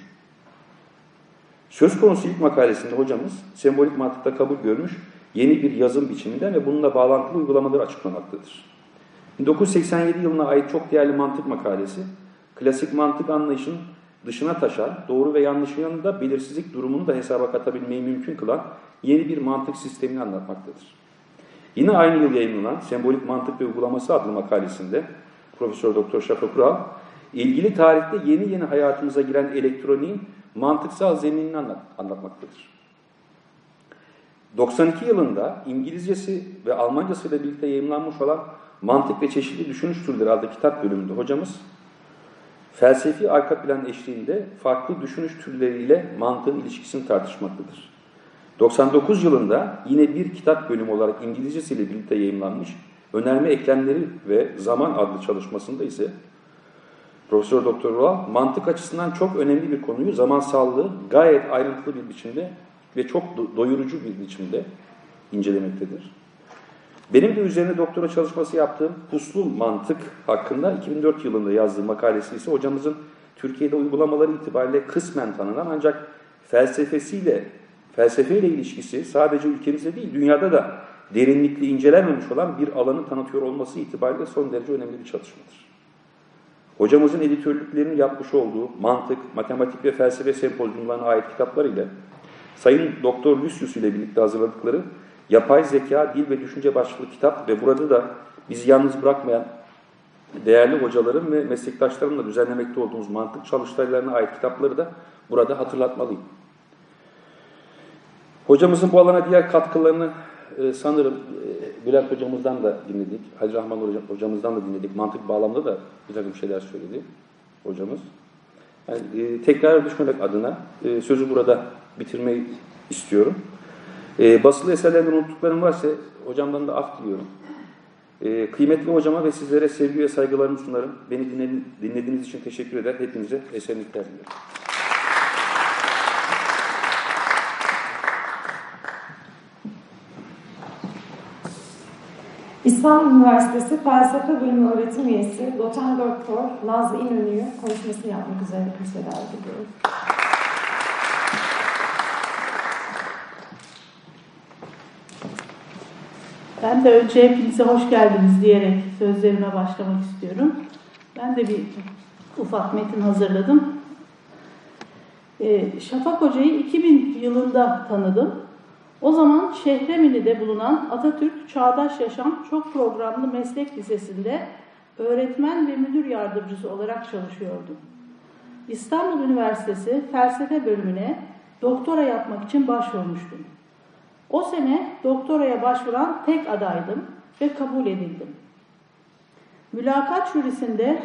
Söz konusu ilk makalesinde hocamız sembolik mantıkta kabul görmüş yeni bir yazım biçiminden ve bununla bağlantılı uygulamaları açıklamaktadır. 1987 yılına ait çok değerli mantık makalesi, klasik mantık anlayışının dışına taşan, doğru ve yanlışın yanında belirsizlik durumunu da hesaba katabilmeyi mümkün kılan yeni bir mantık sistemini anlatmaktadır. Yine aynı yıl yayınlanan Sembolik Mantık ve Uygulaması adlı makalesinde Profesör Doktor Şafak Kural, ilgili tarihte yeni yeni hayatımıza giren elektroniğin mantıksal zeminini anlat, anlatmaktadır. 92 yılında İngilizcesi ve Almancası ile birlikte yayınlanmış olan Mantık ve Çeşitli Düşünüş Türleri adlı kitap bölümünde hocamız felsefi arka plan eşliğinde farklı düşünüş türleriyle mantığın ilişkisini tartışmaktadır. 99 yılında yine bir kitap bölümü olarak İngilizcesiyle birlikte yayınlanmış Önerme Eklemleri ve Zaman adlı çalışmasında ise Profesör Doktor Rual mantık açısından çok önemli bir konuyu zamansallığı gayet ayrıntılı bir biçimde ve çok doyurucu bir biçimde incelemektedir. Benim de üzerine doktora çalışması yaptığım puslu mantık hakkında 2004 yılında yazdığım makalesi ise hocamızın Türkiye'de uygulamaları itibariyle kısmen tanınan ancak felsefesiyle, felsefeyle ilişkisi sadece ülkemizde değil dünyada da derinlikli incelenmemiş olan bir alanı tanıtıyor olması itibariyle son derece önemli bir çalışmadır. Hocamızın editörlüklerini yapmış olduğu mantık, matematik ve felsefe sempozyumlarına ait kitaplar ile Sayın Doktor Lucius ile birlikte hazırladıkları Yapay Zeka, Dil ve Düşünce başlıklı kitap ve burada da bizi yalnız bırakmayan değerli hocaların ve meslektaşlarımla düzenlemekte olduğumuz mantık çalıştaylarına ait kitapları da burada hatırlatmalıyım. Hocamızın bu alana diğer katkılarını e, sanırım e, Bülent hocamızdan da dinledik, Hacı Rahman hocamızdan da dinledik. Mantık bağlamda da bir takım şeyler söyledi hocamız. Yani, e, tekrar düşmemek adına e, sözü burada bitirmeyi istiyorum. E, basılı eserlerden unuttuklarım varsa hocamdan da af diliyorum. E, kıymetli hocama ve sizlere sevgi ve saygılarımı sunarım. Beni dinlediğiniz için teşekkür eder. Hepinize esenlikler diliyorum. İstanbul Üniversitesi Felsefe Bölümü öğretim üyesi Doçent Doktor Nazlı İnönü'yü konuşmasını yapmak üzere kürsüye davet ediyorum. Ben de önce hepinize hoş geldiniz diyerek sözlerime başlamak istiyorum. Ben de bir ufak metin hazırladım. Şafak Hoca'yı 2000 yılında tanıdım. O zaman Şehremini'de bulunan Atatürk Çağdaş Yaşam Çok Programlı Meslek Lisesi'nde öğretmen ve müdür yardımcısı olarak çalışıyordum. İstanbul Üniversitesi Felsefe Bölümüne doktora yapmak için başvurmuştum. O sene doktoraya başvuran tek adaydım ve kabul edildim. Mülakat jürisinde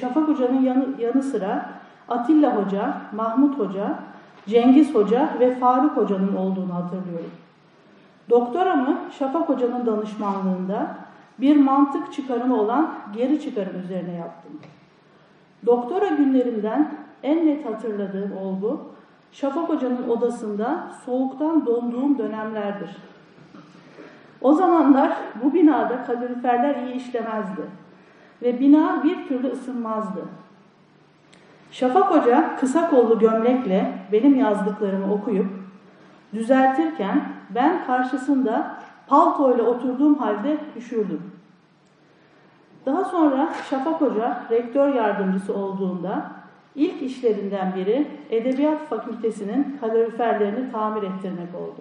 Şafak Hoca'nın yanı, yanı sıra Atilla Hoca, Mahmut Hoca, Cengiz Hoca ve Faruk Hoca'nın olduğunu hatırlıyorum. Doktoramı Şafak Hoca'nın danışmanlığında bir mantık çıkarımı olan geri çıkarım üzerine yaptım. Doktora günlerimden en net hatırladığım olgu, Şafak Hoca'nın odasında soğuktan donduğum dönemlerdir. O zamanlar bu binada kaloriferler iyi işlemezdi ve bina bir türlü ısınmazdı. Şafak Hoca kısa kollu gömlekle benim yazdıklarımı okuyup düzeltirken ben karşısında paltoyla oturduğum halde üşürdüm. Daha sonra Şafak Hoca rektör yardımcısı olduğunda ilk işlerinden biri Edebiyat Fakültesinin kaloriferlerini tamir ettirmek oldu.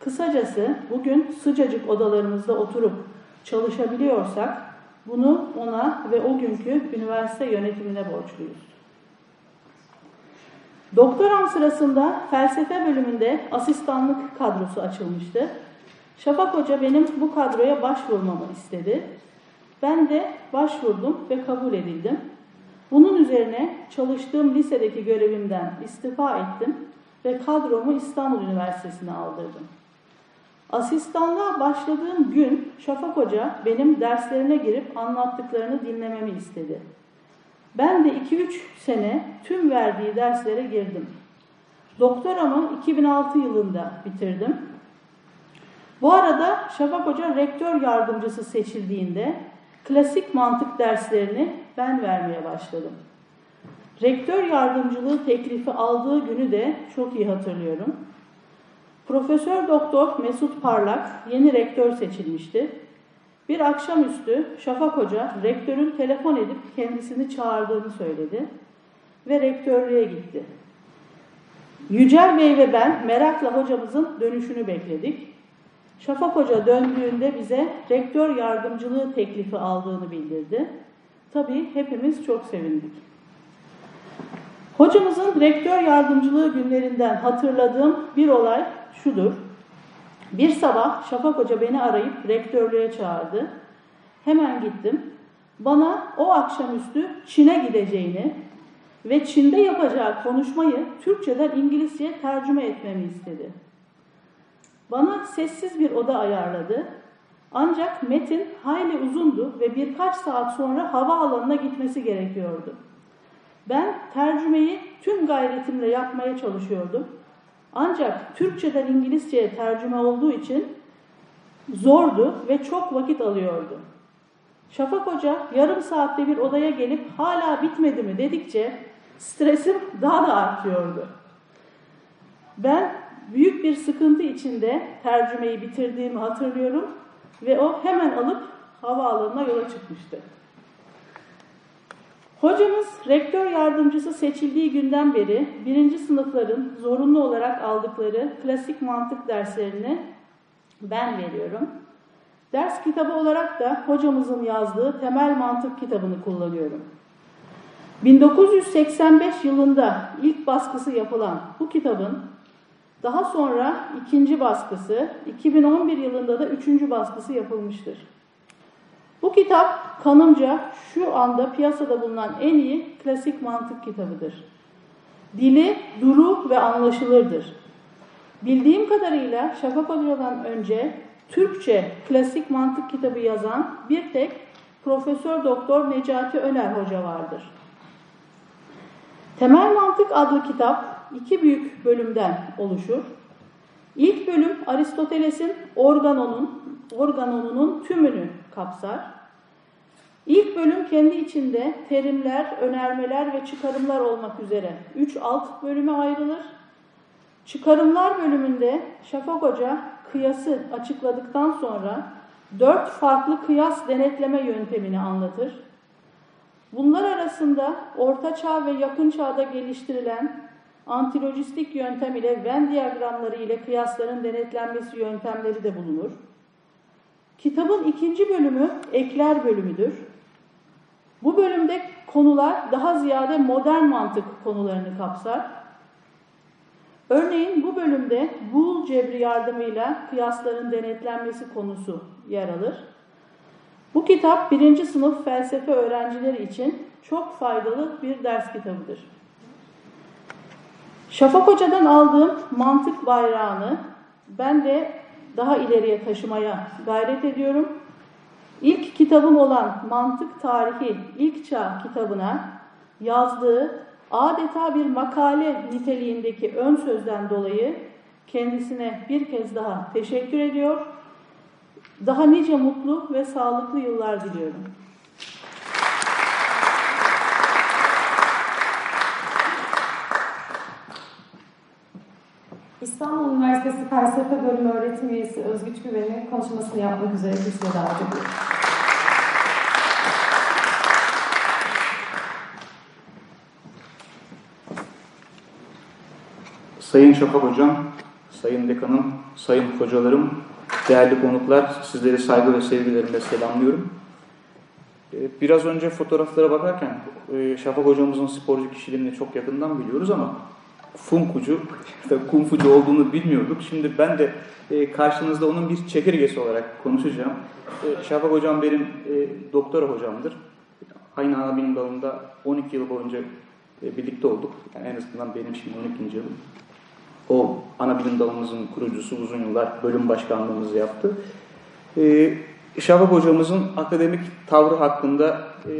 Kısacası bugün sıcacık odalarımızda oturup çalışabiliyorsak bunu ona ve o günkü üniversite yönetimine borçluyuz. Doktoram sırasında felsefe bölümünde asistanlık kadrosu açılmıştı. Şafak Hoca benim bu kadroya başvurmamı istedi. Ben de başvurdum ve kabul edildim. Bunun üzerine çalıştığım lisedeki görevimden istifa ettim ve kadromu İstanbul Üniversitesi'ne aldırdım. Asistanlığa başladığım gün Şafak Hoca benim derslerine girip anlattıklarını dinlememi istedi. Ben de 2-3 sene tüm verdiği derslere girdim. Doktoramı 2006 yılında bitirdim. Bu arada Şafak Hoca rektör yardımcısı seçildiğinde klasik mantık derslerini ben vermeye başladım. Rektör yardımcılığı teklifi aldığı günü de çok iyi hatırlıyorum. Profesör Doktor Mesut Parlak yeni rektör seçilmişti. Bir akşamüstü Şafak Hoca rektörün telefon edip kendisini çağırdığını söyledi ve rektörlüğe gitti. Yücel Bey ve ben merakla hocamızın dönüşünü bekledik. Şafak Hoca döndüğünde bize rektör yardımcılığı teklifi aldığını bildirdi. Tabii hepimiz çok sevindik. Hocamızın rektör yardımcılığı günlerinden hatırladığım bir olay şudur. Bir sabah Şafak Hoca beni arayıp rektörlüğe çağırdı. Hemen gittim. Bana o akşamüstü Çin'e gideceğini ve Çin'de yapacağı konuşmayı Türkçeden İngilizceye tercüme etmemi istedi. Bana sessiz bir oda ayarladı. Ancak metin hayli uzundu ve birkaç saat sonra havaalanına gitmesi gerekiyordu. Ben tercümeyi tüm gayretimle yapmaya çalışıyordum. Ancak Türkçeden İngilizceye tercüme olduğu için zordu ve çok vakit alıyordu. Şafak Hoca yarım saatte bir odaya gelip hala bitmedi mi dedikçe stresim daha da artıyordu. Ben büyük bir sıkıntı içinde tercümeyi bitirdiğimi hatırlıyorum ve o hemen alıp havaalanına yola çıkmıştı. Hocamız rektör yardımcısı seçildiği günden beri birinci sınıfların zorunlu olarak aldıkları klasik mantık derslerini ben veriyorum. Ders kitabı olarak da hocamızın yazdığı temel mantık kitabını kullanıyorum. 1985 yılında ilk baskısı yapılan bu kitabın daha sonra ikinci baskısı, 2011 yılında da üçüncü baskısı yapılmıştır. Bu kitap kanımca şu anda piyasada bulunan en iyi klasik mantık kitabıdır. Dili duru ve anlaşılırdır. Bildiğim kadarıyla Şafak Hoca'dan önce Türkçe klasik mantık kitabı yazan bir tek Profesör Doktor Necati Öner Hoca vardır. Temel Mantık adlı kitap iki büyük bölümden oluşur. İlk bölüm Aristoteles'in organonun, organonunun tümünü kapsar. İlk bölüm kendi içinde terimler, önermeler ve çıkarımlar olmak üzere üç alt bölüme ayrılır. Çıkarımlar bölümünde Şafak Hoca kıyası açıkladıktan sonra dört farklı kıyas denetleme yöntemini anlatır. Bunlar arasında Orta Çağ ve Yakın Çağ'da geliştirilen antilojistik yöntem ile Venn diyagramları ile kıyasların denetlenmesi yöntemleri de bulunur. Kitabın ikinci bölümü ekler bölümüdür. Bu bölümde konular daha ziyade modern mantık konularını kapsar. Örneğin bu bölümde Boole cebri yardımıyla kıyasların denetlenmesi konusu yer alır. Bu kitap birinci sınıf felsefe öğrencileri için çok faydalı bir ders kitabıdır. Şafak Hoca'dan aldığım mantık bayrağını ben de daha ileriye taşımaya gayret ediyorum. İlk kitabım olan Mantık Tarihi İlk Çağ kitabına yazdığı adeta bir makale niteliğindeki ön sözden dolayı kendisine bir kez daha teşekkür ediyor. Daha nice mutlu ve sağlıklı yıllar diliyorum. İstanbul Üniversitesi Felsefe Bölümü öğretim üyesi Özgüç Güven'i konuşmasını yapmak üzere kürsüye davet ediyorum. Sayın Şafak Hocam, Sayın Dekanım, Sayın Hocalarım, değerli konuklar, sizleri saygı ve sevgilerimle selamlıyorum. Ee, biraz önce fotoğraflara bakarken e, Şafak Hocamızın sporcu kişiliğini çok yakından biliyoruz ama funkucu, kumfucu olduğunu bilmiyorduk. Şimdi ben de e, karşınızda onun bir çekirgesi olarak konuşacağım. E, Şafak Hocam benim doktora hocamdır. Aynı ana bilim dalında 12 yıl boyunca birlikte olduk. Yani en azından benim şimdi 12. yılım. O ana bilim dalımızın kurucusu uzun yıllar bölüm başkanlığımızı yaptı. Ee, Şafak hocamızın akademik tavrı hakkında e,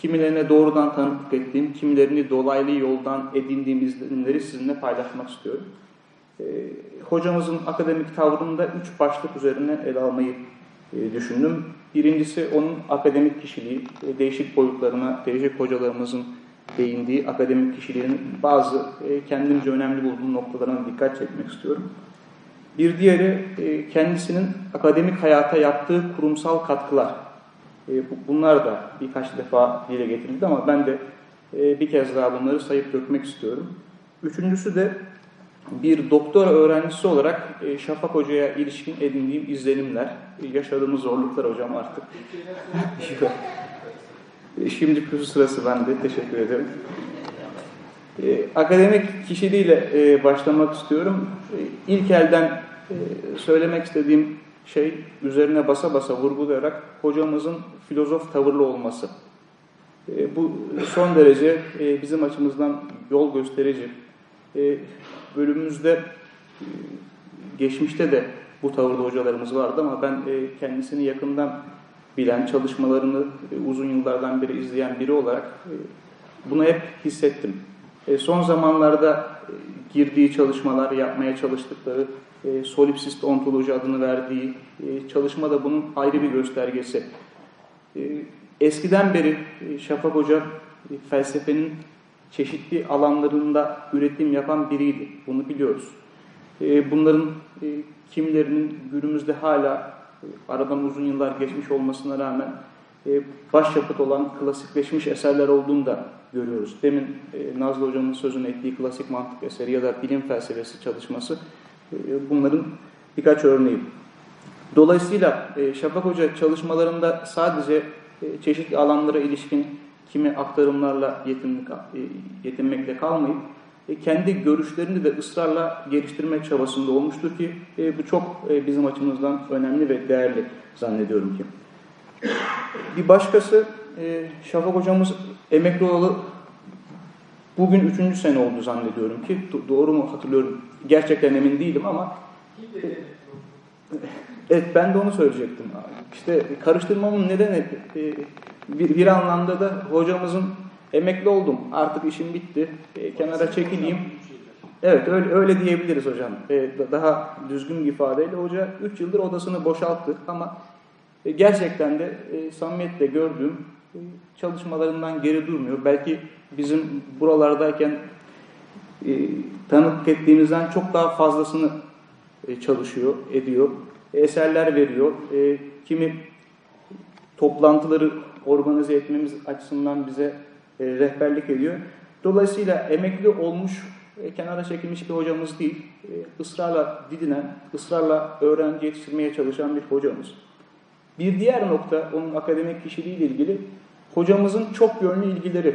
kimilerine doğrudan tanıklık ettiğim, kimilerini dolaylı yoldan edindiğim izlenimleri sizinle paylaşmak istiyorum. E, hocamızın akademik tavrında üç başlık üzerine ele almayı e, düşündüm. Birincisi onun akademik kişiliği, e, değişik boyutlarına, değişik hocalarımızın değindiği akademik kişiliğinin bazı e, kendimce önemli bulduğum noktalarına dikkat çekmek istiyorum. Bir diğeri e, kendisinin akademik hayata yaptığı kurumsal katkılar. E, bunlar da birkaç defa dile getirildi ama ben de e, bir kez daha bunları sayıp dökmek istiyorum. Üçüncüsü de bir doktor öğrencisi olarak e, Şafak Hoca'ya ilişkin edindiğim izlenimler, yaşadığımız zorluklar hocam artık. Şimdi püsü sırası bende. Teşekkür ederim. Akademik kişiliğiyle başlamak istiyorum. İlk elden söylemek istediğim şey üzerine basa basa vurgulayarak hocamızın filozof tavırlı olması. E, bu son derece e, bizim açımızdan yol gösterici. E, bölümümüzde e, geçmişte de bu tavırda hocalarımız vardı ama ben e, kendisini yakından bilen, çalışmalarını e, uzun yıllardan beri izleyen biri olarak e, bunu hep hissettim. E, son zamanlarda e, girdiği çalışmalar, yapmaya çalıştıkları, e, solipsist ontoloji adını verdiği e, çalışma da bunun ayrı bir göstergesi. E, eskiden beri e, Şafak Hoca e, felsefenin çeşitli alanlarında üretim yapan biriydi. Bunu biliyoruz. E, bunların e, kimilerinin günümüzde hala e, aradan uzun yıllar geçmiş olmasına rağmen e, başyapıt olan klasikleşmiş eserler olduğunu da görüyoruz. Demin e, Nazlı Hocam'ın sözünü ettiği klasik mantık eseri ya da bilim felsefesi çalışması bunların birkaç örneği. Dolayısıyla e, Şafak Hoca çalışmalarında sadece e, çeşitli alanlara ilişkin kimi aktarımlarla yetinmek, e, yetinmekle kalmayıp e, kendi görüşlerini de ısrarla geliştirmek çabasında olmuştur ki e, bu çok e, bizim açımızdan önemli ve değerli zannediyorum ki. Bir başkası e, Şafak hocamız emekli olalı bugün üçüncü sene oldu zannediyorum ki. Doğru mu hatırlıyorum? Gerçekten emin değilim ama evet ben de onu söyleyecektim. İşte karıştırmamın nedeni e, bir, anlamda da hocamızın emekli oldum artık işim bitti e, kenara çekileyim. Evet öyle, öyle diyebiliriz hocam. E, daha düzgün bir ifadeyle hoca 3 yıldır odasını boşalttı ama gerçekten de e, samimiyetle gördüğüm çalışmalarından geri durmuyor. Belki bizim buralardayken e, tanıklık ettiğimizden çok daha fazlasını e, çalışıyor, ediyor. eserler veriyor. E, kimi toplantıları organize etmemiz açısından bize e, rehberlik ediyor. Dolayısıyla emekli olmuş, e, kenara çekilmiş bir hocamız değil, e, ısrarla didinen, ısrarla öğrenci yetiştirmeye çalışan bir hocamız. Bir diğer nokta onun akademik kişiliğiyle ilgili hocamızın çok yönlü ilgileri.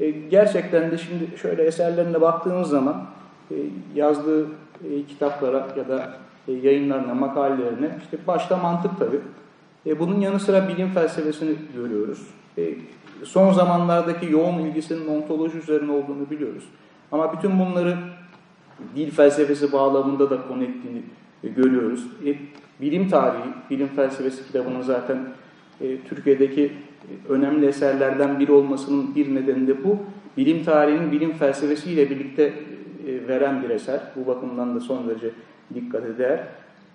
E, gerçekten de şimdi şöyle eserlerine baktığımız zaman e, yazdığı e, kitaplara ya da e, yayınlarına, makalelerine işte başta mantık tabii. E, bunun yanı sıra bilim felsefesini görüyoruz. E, son zamanlardaki yoğun ilgisinin ontoloji üzerine olduğunu biliyoruz. Ama bütün bunları dil felsefesi bağlamında da konu ettiğini e, görüyoruz. E, bilim tarihi, bilim felsefesi kitabının zaten e, Türkiye'deki önemli eserlerden biri olmasının bir nedeni de bu. Bilim tarihinin bilim felsefesiyle birlikte e, veren bir eser. Bu bakımdan da son derece dikkat eder.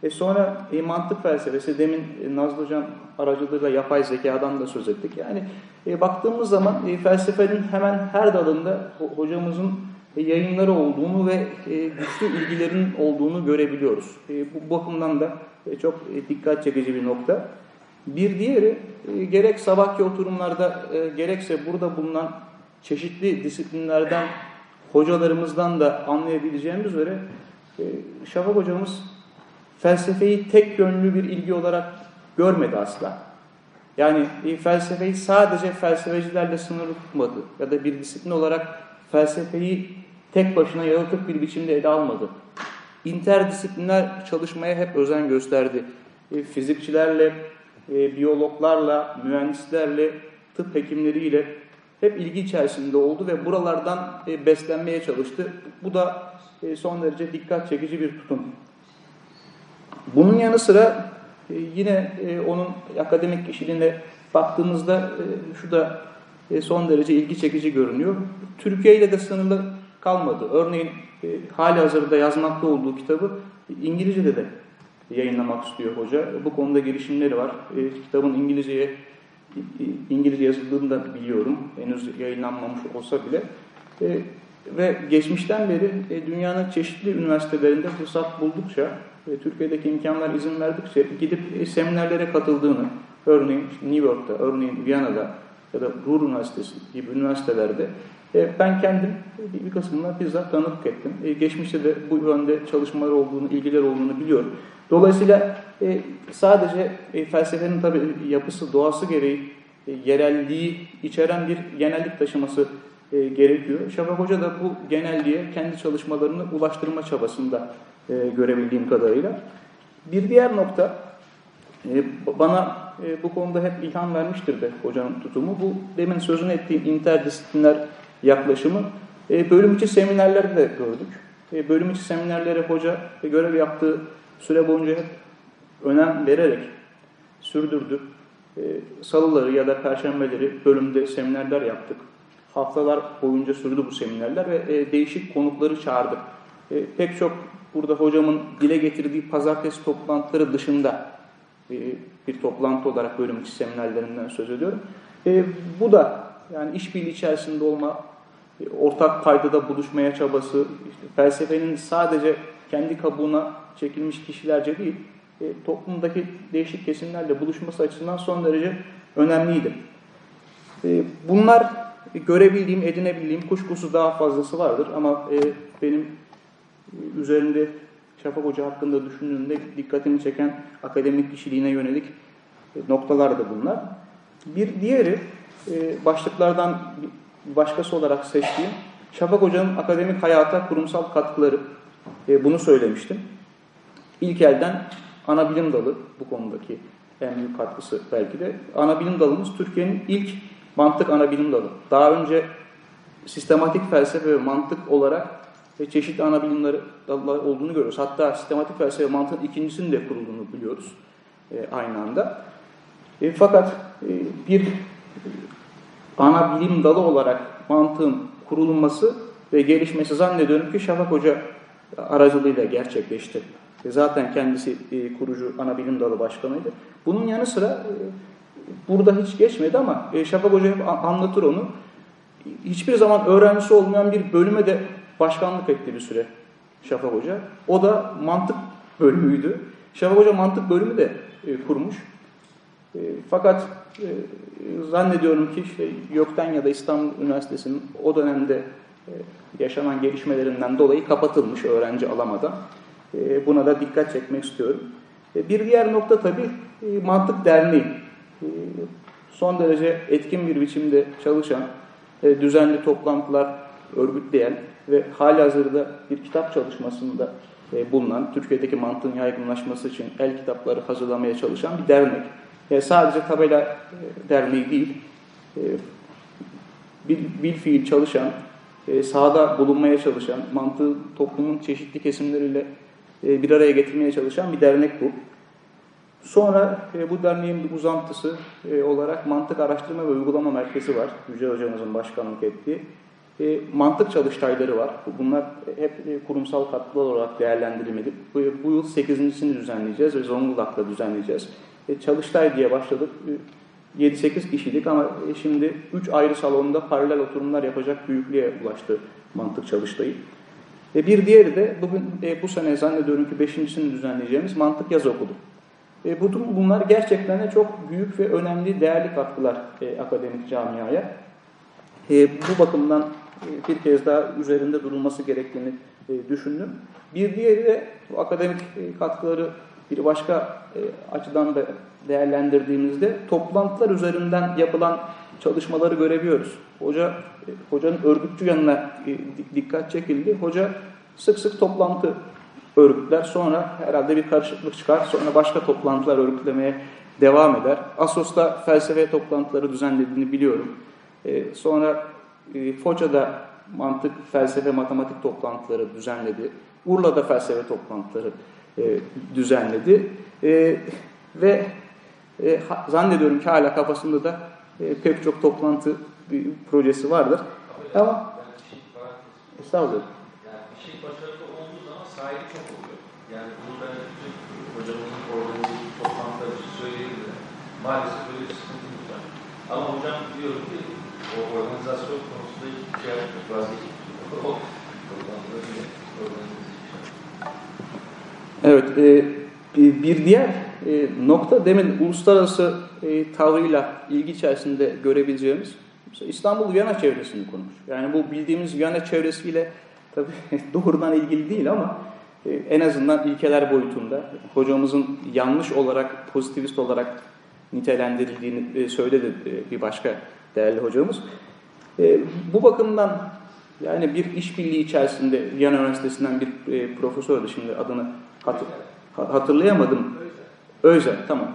E sonra e, mantık felsefesi, demin e, Nazlı Hocam aracılığıyla yapay zekadan da söz ettik. Yani e, baktığımız zaman e, felsefenin hemen her dalında hocamızın e, yayınları olduğunu ve e, güçlü ilgilerin olduğunu görebiliyoruz. E, bu bakımdan da e, çok e, dikkat çekici bir nokta. Bir diğeri e, gerek sabahki oturumlarda e, gerekse burada bulunan çeşitli disiplinlerden hocalarımızdan da anlayabileceğimiz üzere e, Şafak hocamız felsefeyi tek yönlü bir ilgi olarak görmedi asla. Yani e, felsefeyi sadece felsefecilerle sınırlı tutmadı ya da bir disiplin olarak felsefeyi tek başına yalıtık bir biçimde ele almadı. İnterdisipliner çalışmaya hep özen gösterdi. E, fizikçilerle, e, biyologlarla, mühendislerle, tıp hekimleriyle hep ilgi içerisinde oldu ve buralardan e, beslenmeye çalıştı. Bu da e, son derece dikkat çekici bir tutum. Bunun yanı sıra e, yine e, onun akademik kişiliğine baktığımızda e, şu da e, son derece ilgi çekici görünüyor. Türkiye ile de sınırlı kalmadı. Örneğin e, hali hazırda yazmakta olduğu kitabı İngilizce'de de yayınlamak istiyor hoca. Bu konuda girişimleri var. E, kitabın İngilizceye İngilizce yazıldığını da biliyorum. Henüz yayınlanmamış olsa bile. E, ve geçmişten beri e, dünyanın çeşitli üniversitelerinde fırsat buldukça, e, Türkiye'deki imkanlar izin verdikçe gidip e, seminerlere katıldığını, örneğin New York'ta, örneğin Viyana'da ya da Ruhr Üniversitesi gibi üniversitelerde e, ben kendim bir, bir kısmına bizzat tanıklık ettim. E, geçmişte de bu yönde çalışmalar olduğunu, ilgiler olduğunu biliyorum. Dolayısıyla e, sadece e, felsefenin tabii yapısı, doğası gereği e, yerelliği içeren bir genellik taşıması e, gerekiyor. Şafak Hoca da bu genelliğe kendi çalışmalarını ulaştırma çabasında e, görebildiğim kadarıyla. Bir diğer nokta, e, bana e, bu konuda hep ilham vermiştir de hocanın tutumu. Bu demin sözünü ettiğim interdisipliner yaklaşımı e, bölüm içi seminerlerde de gördük. E, bölüm içi seminerlere hoca e, görev yaptığı süre boyunca hep önem vererek sürdürdü. E, salıları ya da perşembeleri bölümde seminerler yaptık. Haftalar boyunca sürdü bu seminerler ve e, değişik konukları çağırdık. E, pek çok burada hocamın dile getirdiği pazartesi toplantıları dışında e, bir toplantı olarak bölüm içi seminerlerinden söz ediyorum. E, bu da yani işbirliği içerisinde olma, e, ortak paydada buluşmaya çabası, işte felsefenin sadece kendi kabuğuna çekilmiş kişilerce değil, e, toplumdaki değişik kesimlerle buluşması açısından son derece önemliydi. E, bunlar görebildiğim, edinebildiğim kuşkusuz daha fazlası vardır ama e, benim e, üzerinde Şafak Hoca hakkında düşündüğümde dikkatimi çeken akademik kişiliğine yönelik e, noktalar da bunlar. Bir diğeri e, başlıklardan başkası olarak seçtiğim Şafak Hoca'nın akademik hayata kurumsal katkıları. E, bunu söylemiştim. İlk elden ana bilim dalı bu konudaki en büyük katkısı belki de. Ana bilim dalımız Türkiye'nin ilk mantık ana bilim dalı. Daha önce sistematik felsefe ve mantık olarak ve çeşitli ana bilimleri dalları olduğunu görüyoruz. Hatta sistematik felsefe ve mantığın ikincisinin de kurulduğunu biliyoruz e, aynı anda. E, fakat e, bir ana bilim dalı olarak mantığın kurulması ve gelişmesi zannediyorum ki Şafak Hoca aracılığıyla gerçekleşti. E, zaten kendisi e, kurucu ana bilim dalı başkanıydı. Bunun yanı sıra e, burada hiç geçmedi ama e, Şafak Hoca hep anlatır onu. Hiçbir zaman öğrencisi olmayan bir bölüme de başkanlık etti bir süre Şafak Hoca. O da mantık bölümüydü. Şafak Hoca mantık bölümü de kurmuş. Fakat zannediyorum ki işte YÖK'ten ya da İstanbul Üniversitesi'nin o dönemde yaşanan gelişmelerinden dolayı kapatılmış öğrenci alamadan. E, buna da dikkat çekmek istiyorum. E, bir diğer nokta tabii e, Mantık Derneği. E, son derece etkin bir biçimde çalışan, e, düzenli toplantılar örgütleyen ve hali hazırda bir kitap çalışmasında e, bulunan, Türkiye'deki mantığın yaygınlaşması için el kitapları hazırlamaya çalışan bir dernek. Yani sadece tabela e, derneği değil, e, bil, bil fiil çalışan, e, sahada bulunmaya çalışan, mantığı toplumun çeşitli kesimleriyle e, bir araya getirmeye çalışan bir dernek bu. Sonra e, bu derneğin bir uzantısı e, olarak Mantık Araştırma ve Uygulama Merkezi var. Yüce Hocamızın başkanlık ettiği. Mantık çalıştayları var. Bunlar hep kurumsal katkılar olarak değerlendirilmedi. Bu, yıl 8.sini düzenleyeceğiz ve Zonguldak'ta düzenleyeceğiz. Çalıştay diye başladık. E, 7-8 kişilik ama e, şimdi 3 ayrı salonda paralel oturumlar yapacak büyüklüğe ulaştı mantık çalıştayı. E, bir diğeri de bugün e, bu sene zannediyorum ki 5.sini düzenleyeceğimiz mantık yaz okulu. E, bu, bunlar gerçekten de çok büyük ve önemli, değerli katkılar e, akademik camiaya. E, bu bakımdan e, bir kez daha üzerinde durulması gerektiğini e, düşündüm. Bir diğeri de bu akademik e, katkıları bir başka e, açıdan da değerlendirdiğimizde toplantılar üzerinden yapılan çalışmaları görebiliyoruz. Hoca, hocanın örgütçü yanına e, dikkat çekildi. Hoca sık sık toplantı örgütler. Sonra herhalde bir karışıklık çıkar. Sonra başka toplantılar örgütlemeye devam eder. Asos'ta felsefe toplantıları düzenlediğini biliyorum. E, sonra e, Foça'da mantık, felsefe, matematik toplantıları düzenledi. Urla'da felsefe toplantıları e, düzenledi. E, ve e, zannediyorum ki hala kafasında da e, pek çok toplantı bir projesi vardır. Ama estağfurullah. Yani bir şey başarılı olduğu zaman sahibi çok oluyor. Yani bunu ben bütün hocamızın organize bir toplantılar için söyleyebilirim. Maalesef böyle bir sıkıntımız var. Ama hocam diyorum ki o organizasyon konusunda hiç şey yapmış, vazgeçmiş. Toplantıda Evet, e, bir diğer e, nokta demin uluslararası e, tavrıyla ilgi içerisinde görebileceğimiz İstanbul Viyana çevresini konumuş. Yani bu bildiğimiz Viyana çevresiyle tabii doğrudan ilgili değil ama e, en azından ilkeler boyutunda hocamızın yanlış olarak, pozitivist olarak nitelendirildiğini e, söyledi e, bir başka değerli hocamız. E, bu bakımdan yani bir işbirliği içerisinde Viyana Üniversitesi'nden bir e, profesördü şimdi adını hat, hatırlayamadım. Özel, tamam.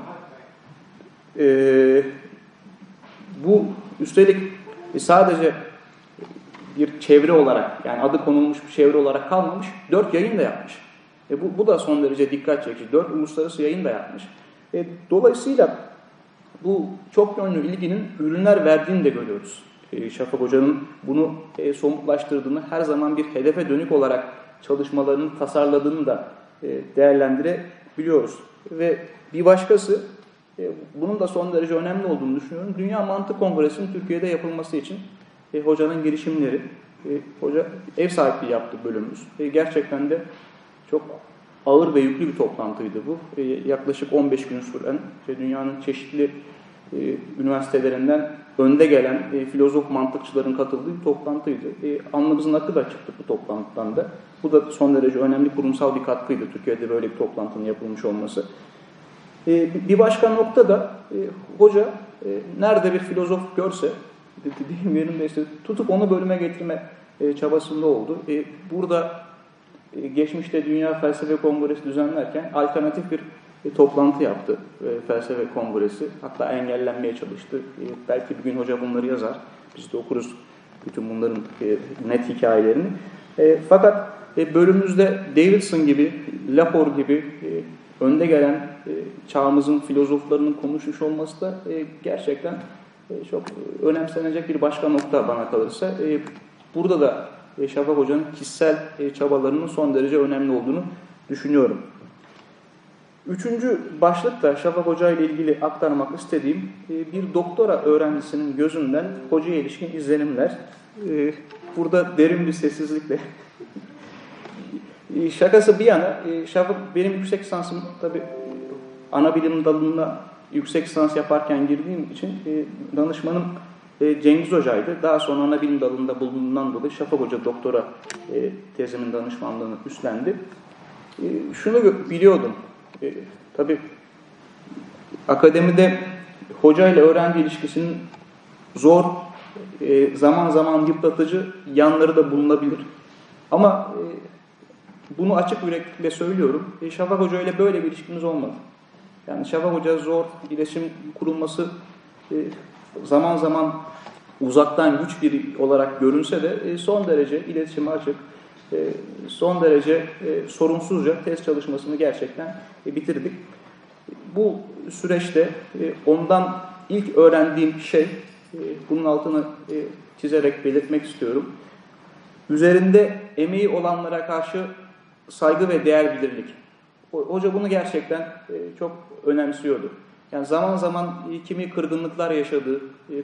E, bu üstelik sadece bir çevre olarak yani adı konulmuş bir çevre olarak kalmamış. Dört yayın da yapmış. E bu, bu da son derece dikkat çekici. Dört uluslararası yayın da yapmış. E, dolayısıyla bu çok yönlü ilginin ürünler verdiğini de görüyoruz. E, Şafak Hoca'nın bunu e, somutlaştırdığını, her zaman bir hedefe dönük olarak çalışmalarını tasarladığını da e, değerlendirebiliyoruz. Ve bir başkası, e, bunun da son derece önemli olduğunu düşünüyorum. Dünya Mantık Kongresi'nin Türkiye'de yapılması için e, hocanın girişimleri, e, hoca ev sahipliği yaptı bölümümüz. E, gerçekten de çok ağır ve yüklü bir toplantıydı bu. E, yaklaşık 15 gün süren işte dünyanın çeşitli e, üniversitelerinden önde gelen e, filozof mantıkçıların katıldığı bir toplantıydı. E, alnımızın akı da çıktı bu toplantıdan da. Bu da son derece önemli kurumsal bir katkıydı Türkiye'de böyle bir toplantının yapılmış olması. E, bir başka nokta da e, hoca e, nerede bir filozof görse deyim yerinde işte tutup onu bölüme getirme e, çabasında oldu. E, burada e, geçmişte Dünya Felsefe Kongresi düzenlerken alternatif bir e, toplantı yaptı e, Felsefe Kongresi. Hatta engellenmeye çalıştı. E, belki bir gün hoca bunları yazar. Biz de okuruz bütün bunların e, net hikayelerini. Fakat bölümümüzde Davidson gibi, Lapor gibi önde gelen çağımızın filozoflarının konuşmuş olması da gerçekten çok önemsenecek bir başka nokta bana kalırsa. Burada da e, Şafak Hoca'nın kişisel çabalarının son derece önemli olduğunu düşünüyorum. Üçüncü başlık da Şafak Hoca ile ilgili aktarmak istediğim e, bir doktora öğrencisinin gözünden hocaya ilişkin izlenimler. E, burada derin bir sessizlikle. E, şakası bir yana, Şafak benim yüksek lisansım tabi ana bilim dalında yüksek lisans yaparken girdiğim için danışmanım Cengiz Hoca'ydı. Daha sonra ana bilim dalında bulunduğundan dolayı Şafak Hoca doktora tezimin danışmanlığını üstlendi. Şunu biliyordum, e, tabii akademide hoca ile öğrenci ilişkisinin zor, e, zaman zaman yıpratıcı yanları da bulunabilir. Ama e, bunu açık yürekle söylüyorum. E, Şafak Hoca ile böyle bir ilişkimiz olmadı. Yani Şafak Hoca zor, iletişim kurulması e, zaman zaman uzaktan güç bir olarak görünse de e, son derece iletişim açık, son derece e, sorunsuzca test çalışmasını gerçekten e, bitirdik. Bu süreçte ondan ilk öğrendiğim şey, bunun altını çizerek belirtmek istiyorum. Üzerinde emeği olanlara karşı saygı ve değer bilirlik. Hoca bunu gerçekten çok önemsiyordu. Yani zaman zaman kimi kırgınlıklar yaşadığı,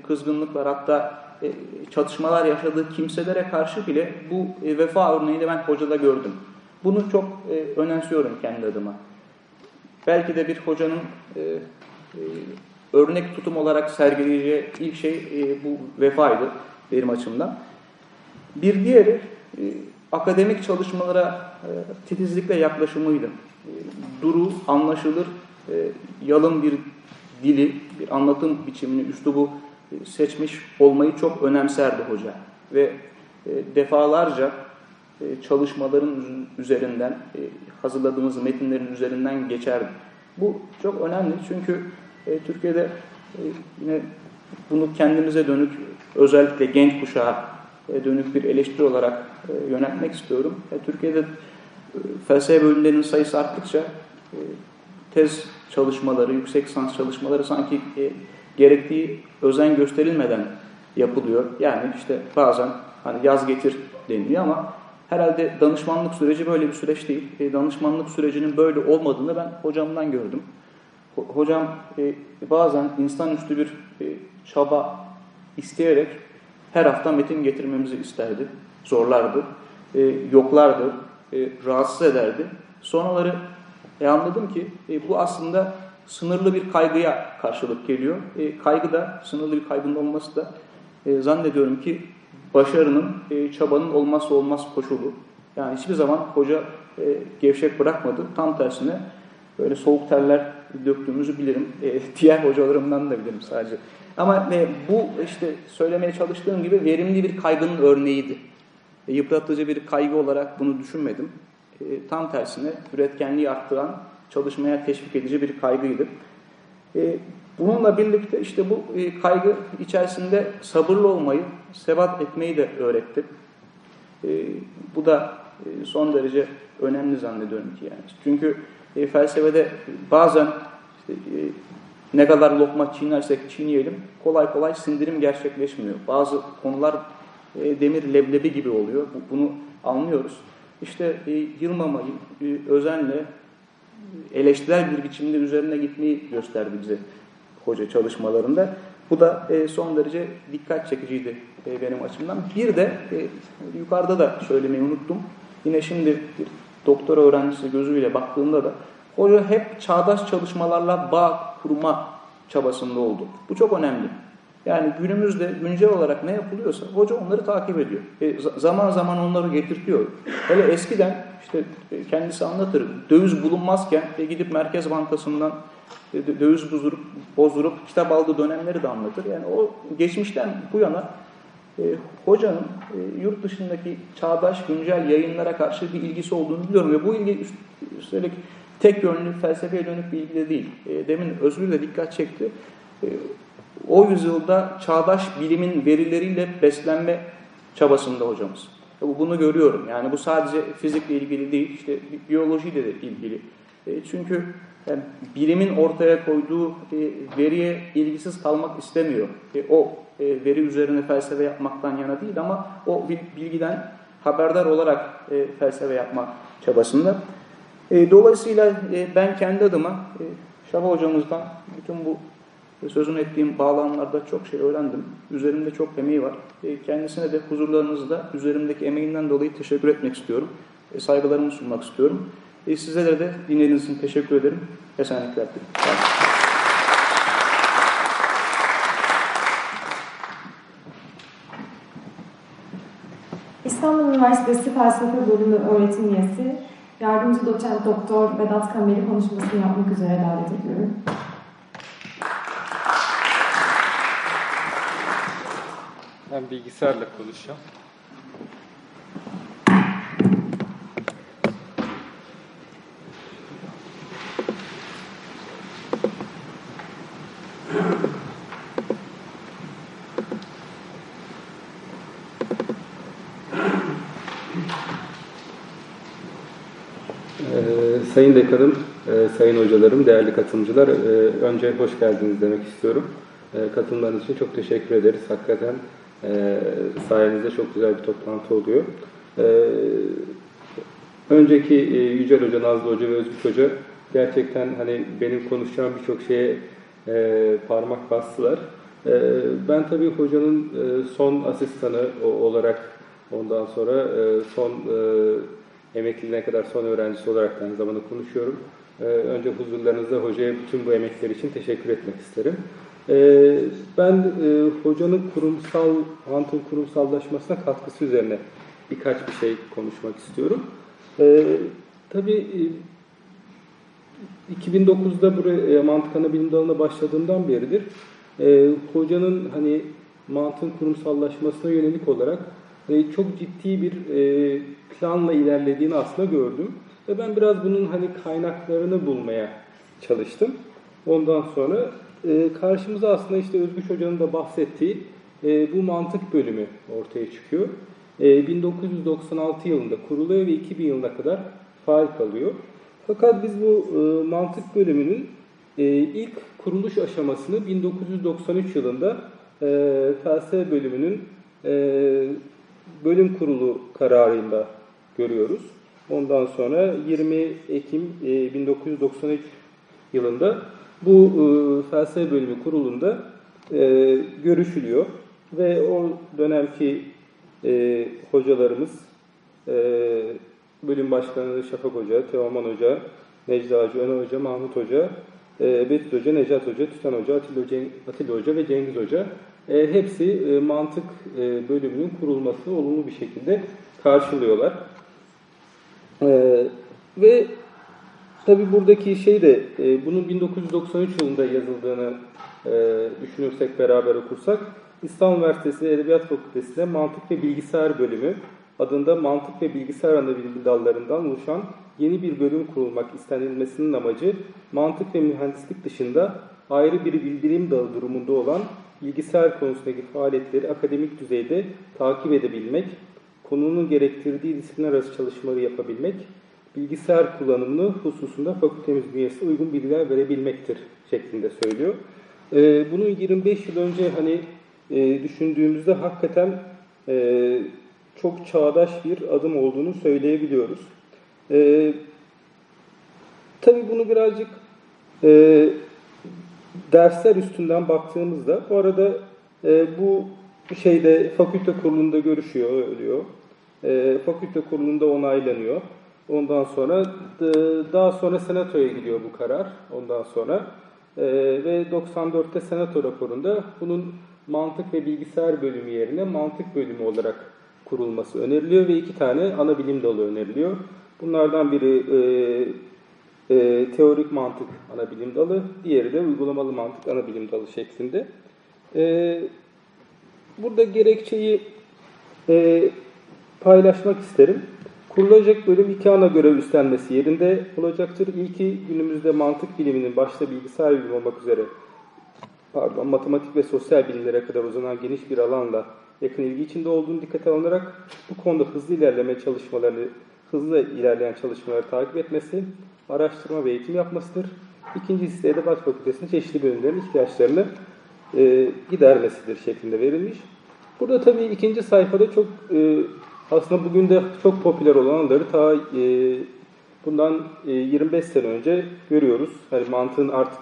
kızgınlıklar hatta e, çatışmalar yaşadığı kimselere karşı bile bu e, vefa örneğini ben hocada gördüm. Bunu çok e, önemsiyorum kendi adıma. Belki de bir hocanın örnek tutum olarak sergileyeceği ilk şey bu vefaydı benim açımdan. Bir diğeri akademik çalışmalara titizlikle yaklaşımıydı. Duru, anlaşılır, yalın bir dili, bir anlatım biçimini, üslubu seçmiş olmayı çok önemserdi hoca. Ve e, defalarca e, çalışmaların üzerinden, e, hazırladığımız metinlerin üzerinden geçerdi. Bu çok önemli çünkü Türkiye'de yine bunu kendimize dönük, özellikle genç kuşağa dönük bir eleştiri olarak yönetmek istiyorum. Türkiye'de felsefe bölümlerinin sayısı arttıkça tez çalışmaları, yüksek lisans çalışmaları sanki gerektiği özen gösterilmeden yapılıyor. Yani işte bazen hani yaz getir deniliyor ama herhalde danışmanlık süreci böyle bir süreç değil. E, danışmanlık sürecinin böyle olmadığını ben hocamdan gördüm. Ho- Hocam e, bazen insanüstü bir e, çaba isteyerek her hafta metin getirmemizi isterdi. Zorlardı, e, yoklardı, e, rahatsız ederdi. Sonraları e, anladım ki e, bu aslında sınırlı bir kaygıya karşılık geliyor. E, kaygı da, sınırlı bir kaygının olması da e, zannediyorum ki başarının, e, çabanın olmazsa olmaz koşulu. Yani hiçbir zaman hoca e, gevşek bırakmadı. Tam tersine böyle soğuk terler döktüğümüzü bilirim. E, diğer hocalarımdan da bilirim sadece. Ama e, bu işte söylemeye çalıştığım gibi verimli bir kaygının örneğiydi. E, yıpratıcı bir kaygı olarak bunu düşünmedim. E, tam tersine üretkenliği arttıran, çalışmaya teşvik edici bir kaygıydı. E, bununla birlikte işte bu e, kaygı içerisinde sabırlı olmayı, sebat etmeyi de öğretti. E, bu da son derece önemli zannediyorum ki yani. Çünkü felsefede bazen işte, ne kadar lokma çiğnersek çiğneyelim kolay kolay sindirim gerçekleşmiyor. Bazı konular demir leblebi gibi oluyor. Bu, bunu anlıyoruz. İşte yılmamayı, özenle, eleştirel bir biçimde üzerine gitmeyi gösterdi bize hoca çalışmalarında. Bu da e, son derece dikkat çekiciydi e, benim açımdan. Bir de e, yukarıda da söylemeyi unuttum. Yine şimdi bir doktora öğrencisi gözüyle baktığımda da hoca hep çağdaş çalışmalarla bağ kurma çabasında oldu. Bu çok önemli. Yani günümüzde güncel olarak ne yapılıyorsa hoca onları takip ediyor. E, zaman zaman onları getirtiyor. Hele eskiden işte e, kendisi anlatır. Döviz bulunmazken e, gidip Merkez Bankası'ndan e, döviz bozdurup, bozdurup kitap aldığı dönemleri de anlatır. Yani o geçmişten bu yana e, hocanın e, yurt dışındaki çağdaş güncel yayınlara karşı bir ilgisi olduğunu biliyorum. Ve bu ilgi üstelik tek yönlü felsefeye dönük bir ilgi de değil. E, demin Özgür de dikkat çekti. E, o yüzyılda çağdaş bilimin verileriyle beslenme çabasında hocamız. Bunu görüyorum. Yani bu sadece fizikle ilgili değil, işte biyolojiyle de ilgili. E, çünkü yani bilimin ortaya koyduğu e, veriye ilgisiz kalmak istemiyor. E, o e, veri üzerine felsefe yapmaktan yana değil ama o bilgiden haberdar olarak e, felsefe yapma çabasında. E, dolayısıyla e, ben kendi adıma e, Şaba hocamızdan bütün bu sözünü ettiğim bağlamlarda çok şey öğrendim. Üzerimde çok emeği var. E, kendisine de huzurlarınızda üzerimdeki emeğinden dolayı teşekkür etmek istiyorum. E, saygılarımı sunmak istiyorum. E, sizlere de dinlediğiniz için teşekkür ederim. Esenlikler dilerim. İstanbul Üniversitesi Felsefe Bölümü öğretim üyesi, yardımcı doçent doktor Vedat Kameri konuşmasını yapmak üzere davet ediyorum. Ben bilgisayarla konuşacağım. Ee, sayın Dekanım, e, Sayın Hocalarım, değerli katılımcılar, e, önce hoş geldiniz demek istiyorum. E, için çok teşekkür ederiz. Hakikaten e, sayenizde çok güzel bir toplantı oluyor. E, önceki e, Yücel Hoca, Nazlı Hoca ve Özgür Hoca gerçekten hani benim konuşacağım birçok şeye e, parmak bastılar. E, ben tabii hocanın e, son asistanı olarak ondan sonra e, son e, emekliliğine kadar son öğrencisi olarak aynı zamanda konuşuyorum. Ee, önce huzurlarınızda hocaya bütün bu emekler için teşekkür etmek isterim. Ee, ben e, hocanın kurumsal, Ant'ın kurumsallaşmasına katkısı üzerine birkaç bir şey konuşmak istiyorum. Ee, tabii e, 2009'da buraya mantık ana bilim dalına başladığımdan beridir e, hocanın hani mantığın kurumsallaşmasına yönelik olarak hani çok ciddi bir e, planla ilerlediğini aslında gördüm. Ve ben biraz bunun hani kaynaklarını bulmaya çalıştım. Ondan sonra e, karşımıza aslında işte Özgür Hoca'nın da bahsettiği e, bu mantık bölümü ortaya çıkıyor. E, 1996 yılında kuruluyor ve 2000 yılına kadar faal kalıyor. Fakat biz bu e, mantık bölümünün e, ilk kuruluş aşamasını 1993 yılında e, felsefe bölümünün e, bölüm kurulu kararında görüyoruz. Ondan sonra 20 Ekim e, 1993 yılında bu e, felsefe bölümü kurulunda e, görüşülüyor ve o dönemki e, hocalarımız e, bölüm başkanı Şafak Hoca, Teoman Hoca, Necla Hoca, Öner Hoca, Mahmut Hoca, e, Betül Hoca, Necat Hoca, Tüten Hoca, Atilla Atilla Hoca ve Cengiz Hoca e, hepsi e, mantık e, bölümünün kurulmasını olumlu bir şekilde karşılıyorlar. E, ve tabi buradaki şey de e, bunun 1993 yılında yazıldığını e, düşünürsek beraber okursak İstanbul Üniversitesi Edebiyat Fakültesi'nde Mantık ve Bilgisayar Bölümü adında mantık ve bilgisayar anabilim dallarından oluşan yeni bir bölüm kurulmak istenilmesinin amacı mantık ve mühendislik dışında ayrı bir bildirim dalı durumunda olan bilgisayar konusundaki faaliyetleri akademik düzeyde takip edebilmek, konunun gerektirdiği disiplinler arası çalışmaları yapabilmek, bilgisayar kullanımını hususunda fakültemiz bünyesinde uygun bilgiler verebilmektir şeklinde söylüyor. Ee, bunun 25 yıl önce hani e, düşündüğümüzde hakikaten e, çok çağdaş bir adım olduğunu söyleyebiliyoruz. E, tabii bunu birazcık e, dersler üstünden baktığımızda bu arada e, bu şeyde fakülte kurulunda görüşüyor, ölüyor. E, fakülte kurulunda onaylanıyor. Ondan sonra daha sonra senatoya gidiyor bu karar. Ondan sonra e, ve 94'te senato raporunda bunun mantık ve bilgisayar bölümü yerine mantık bölümü olarak kurulması öneriliyor ve iki tane ana bilim dalı öneriliyor. Bunlardan biri e, e, teorik mantık ana bilim dalı, diğeri de uygulamalı mantık ana bilim dalı şeklinde. E, burada gerekçeyi e, paylaşmak isterim. Kurulacak bölüm iki ana görev üstlenmesi yerinde olacaktır. İlki günümüzde mantık biliminin başta bilgisayar bilimi olmak üzere pardon, matematik ve sosyal bilimlere kadar uzanan geniş bir alanla yakın ilgi içinde olduğunu dikkate alınarak bu konuda hızlı ilerleme çalışmalarını, hızlı ilerleyen çalışmaları takip etmesi, araştırma ve eğitim yapmasıdır. İkincisi de Edebiyat Fakültesi'nin çeşitli bölümlerin ihtiyaçlarını e, gidermesidir şeklinde verilmiş. Burada tabii ikinci sayfada çok e, aslında bugün de çok popüler olanları ta e, bundan e, 25 sene önce görüyoruz. Hani mantığın artık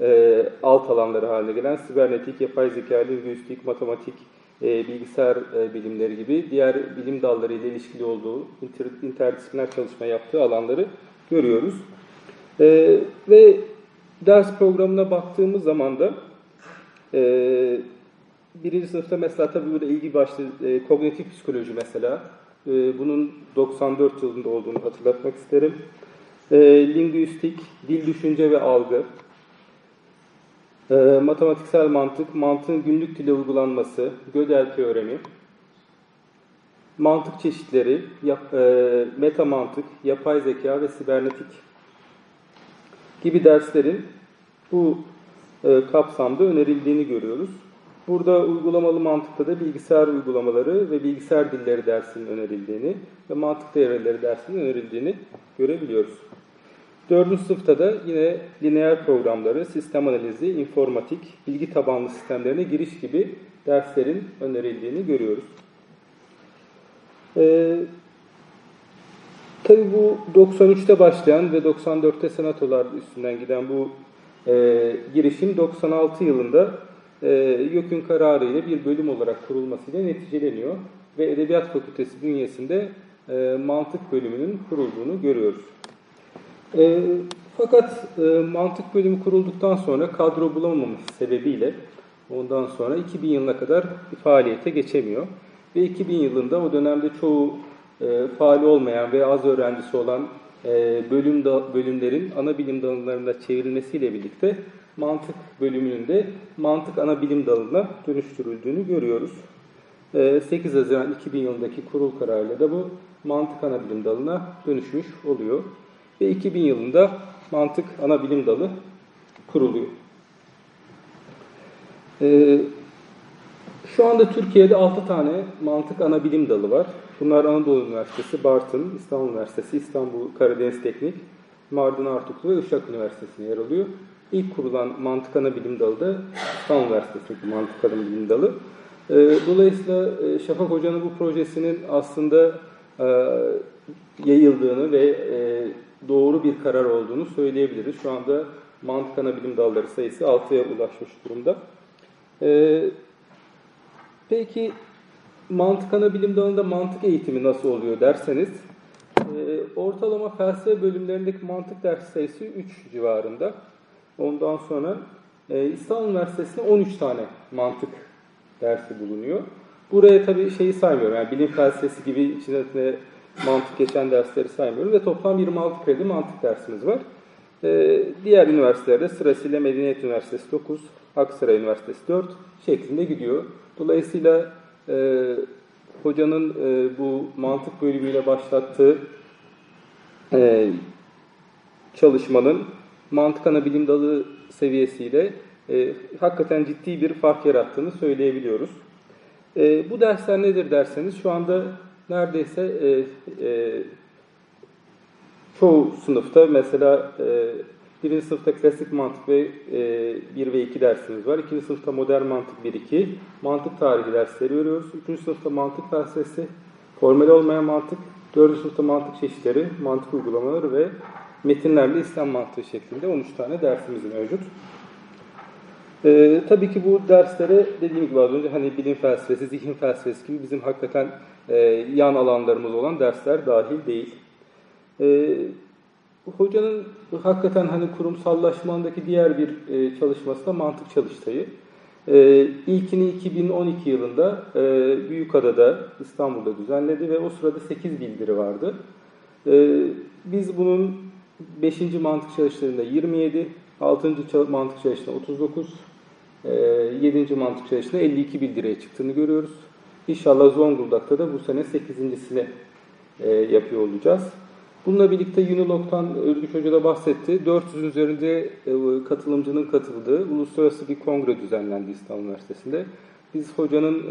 e, alt alanları haline gelen sibernetik, yapay zeka, lingüistik, matematik, e, bilgisayar e, bilimleri gibi diğer bilim dalları ile ilişkili olduğu inter, interdisipliner çalışma yaptığı alanları görüyoruz. E, ve ders programına baktığımız zaman da e, birinci sınıfta mesela tabii burada ilgi başlı e, kognitif psikoloji mesela e, bunun 94 yılında olduğunu hatırlatmak isterim. E, lingüistik, dil düşünce ve algı, e, matematiksel mantık, mantığın günlük dile uygulanması, Gödel teoremi, mantık çeşitleri, yap, e, meta mantık, yapay zeka ve sibernetik gibi derslerin bu e, kapsamda önerildiğini görüyoruz. Burada uygulamalı mantıkta da bilgisayar uygulamaları ve bilgisayar dilleri dersinin önerildiğini ve mantık devreleri dersinin önerildiğini görebiliyoruz. Dördüncü sınıfta da yine lineer programları, sistem analizi, informatik, bilgi tabanlı sistemlerine giriş gibi derslerin önerildiğini görüyoruz. Ee, Tabii bu 93'te başlayan ve 94'te senatolar üstünden giden bu e, girişim 96 yılında e, YÖK'ün kararı ile bir bölüm olarak kurulmasıyla neticeleniyor ve Edebiyat Fakültesi bünyesinde e, mantık bölümünün kurulduğunu görüyoruz. E, fakat e, mantık bölümü kurulduktan sonra kadro bulamaması sebebiyle ondan sonra 2000 yılına kadar bir faaliyete geçemiyor. Ve 2000 yılında o dönemde çoğu e, faali olmayan ve az öğrencisi olan bölüm bölümlerin ana bilim dallarında çevrilmesiyle birlikte mantık bölümünün de mantık ana bilim dalına dönüştürüldüğünü görüyoruz. E, 8 Haziran 2000 yılındaki kurul kararıyla da bu mantık ana bilim dalına dönüşmüş oluyor. Ve 2000 yılında mantık ana bilim dalı kuruluyor. E, şu anda Türkiye'de 6 tane mantık ana bilim dalı var. Bunlar Anadolu Üniversitesi, Bartın, İstanbul Üniversitesi, İstanbul Karadeniz Teknik, Mardin Artuklu ve Uşak Üniversitesi'ne yer alıyor. İlk kurulan mantık ana bilim dalı da İstanbul Üniversitesi'ndeki mantık ana bilim dalı. E, dolayısıyla e, Şafak Hoca'nın bu projesinin aslında e, yayıldığını ve e, doğru bir karar olduğunu söyleyebiliriz. Şu anda mantık ana bilim dalları sayısı 6'ya ulaşmış durumda. E, peki mantık ana bilim dalında mantık eğitimi nasıl oluyor derseniz, e, ortalama felsefe bölümlerindeki mantık ders sayısı 3 civarında. Ondan sonra e, İstanbul Üniversitesi'nde 13 tane mantık dersi bulunuyor. Buraya tabii şeyi saymıyorum. Yani bilim felsefesi gibi içinde mantık geçen dersleri saymıyorum ve toplam 26 kredi mantık dersimiz var. Ee, diğer üniversitelerde sırasıyla Medeniyet Üniversitesi 9, Aksaray Üniversitesi 4 şeklinde gidiyor. Dolayısıyla e, hocanın e, bu mantık bölümüyle başlattığı e, çalışmanın mantık ana bilim dalı seviyesiyle e, hakikaten ciddi bir fark yarattığını söyleyebiliyoruz. E, bu dersler nedir derseniz şu anda neredeyse e, e, çoğu sınıfta mesela e, birinci sınıfta klasik mantık ve e, 1 ve 2 dersimiz var. İkinci sınıfta modern mantık 1-2, mantık tarihi dersleri veriyoruz. Üçüncü sınıfta mantık felsefesi, formel olmayan mantık, dördüncü sınıfta mantık çeşitleri, mantık uygulamaları ve metinlerle İslam mantığı şeklinde 13 tane dersimiz mevcut. Ee, tabii ki bu derslere dediğim gibi az önce hani bilim felsefesi, zihin felsefesi gibi bizim hakikaten e, yan alanlarımız olan dersler dahil değil. E, hocanın hakikaten hani kurumsallaşmandaki diğer bir e, çalışması da mantık çalıştayı. E, ilkini 2012 yılında e, Büyükada'da İstanbul'da düzenledi ve o sırada 8 bildiri vardı. E, biz bunun 5. mantık çalıştayında 27, 6. mantık çalıştayında 39, 7. mantık çalıştayında 52 bildiriye çıktığını görüyoruz. İnşallah Zonguldak'ta da bu sene 8.sini yapıyor olacağız. Bununla birlikte Unilog'tan Özgüç Hoca da bahsetti. 400'ün üzerinde katılımcının katıldığı uluslararası bir kongre düzenlendi İstanbul Üniversitesi'nde. Biz hocanın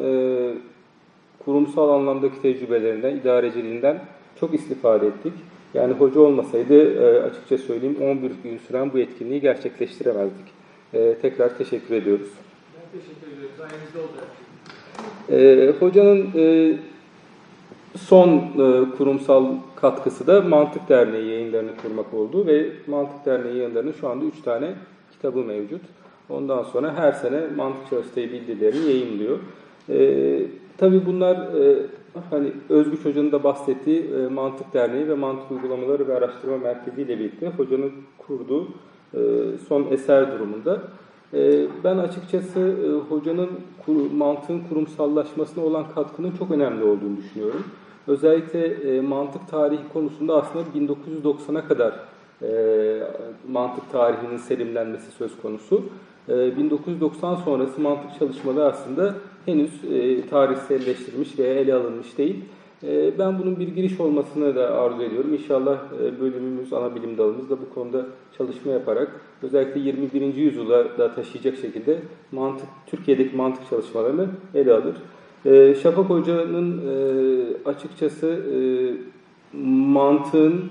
kurumsal anlamdaki tecrübelerinden, idareciliğinden çok istifade ettik. Yani hoca olmasaydı açıkça söyleyeyim 11 gün süren bu etkinliği gerçekleştiremezdik. Tekrar teşekkür ediyoruz. Ben teşekkür ediyorum. Sayenizde. E, hocanın e, son e, kurumsal katkısı da Mantık Derneği yayınlarını kurmak oldu ve Mantık Derneği yayınlarının şu anda 3 tane kitabı mevcut. Ondan sonra her sene Mantık Çalıştayı bildirilerini yayınlıyor. E, tabii bunlar e, hani Özgüç Hoca'nın da bahsettiği e, Mantık Derneği ve Mantık Uygulamaları ve Araştırma Merkezi ile birlikte hocanın kurduğu e, son eser durumunda. E, ben açıkçası hocanın mantığın kurumsallaşmasına olan katkının çok önemli olduğunu düşünüyorum. Özellikle mantık tarihi konusunda aslında 1990'a kadar mantık tarihinin serimlenmesi söz konusu. E, 1990 sonrası mantık çalışmaları aslında henüz e, tarihselleştirilmiş veya ele alınmış değil. E, ben bunun bir giriş olmasını da arzu ediyorum. İnşallah e, bölümümüz, ana bilim dalımız da bu konuda çalışma yaparak özellikle 21. yüzyıla da taşıyacak şekilde mantık, Türkiye'deki mantık çalışmalarını ele alır. E, Şafak Hoca'nın açıkçası mantığın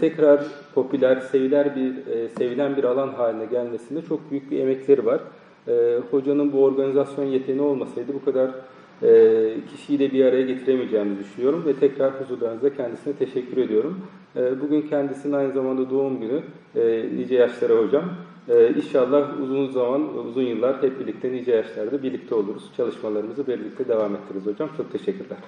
tekrar popüler, seviler bir, sevilen bir alan haline gelmesinde çok büyük bir emekleri var. Hocanın bu organizasyon yeteneği olmasaydı bu kadar e, kişiyi de bir araya getiremeyeceğimi düşünüyorum ve tekrar huzurlarınızda kendisine teşekkür ediyorum. E, bugün kendisinin aynı zamanda doğum günü. E, nice yaşlara hocam. E, inşallah uzun zaman, uzun yıllar hep birlikte nice yaşlarda birlikte oluruz. Çalışmalarımızı birlikte devam ettiririz hocam. Çok teşekkürler.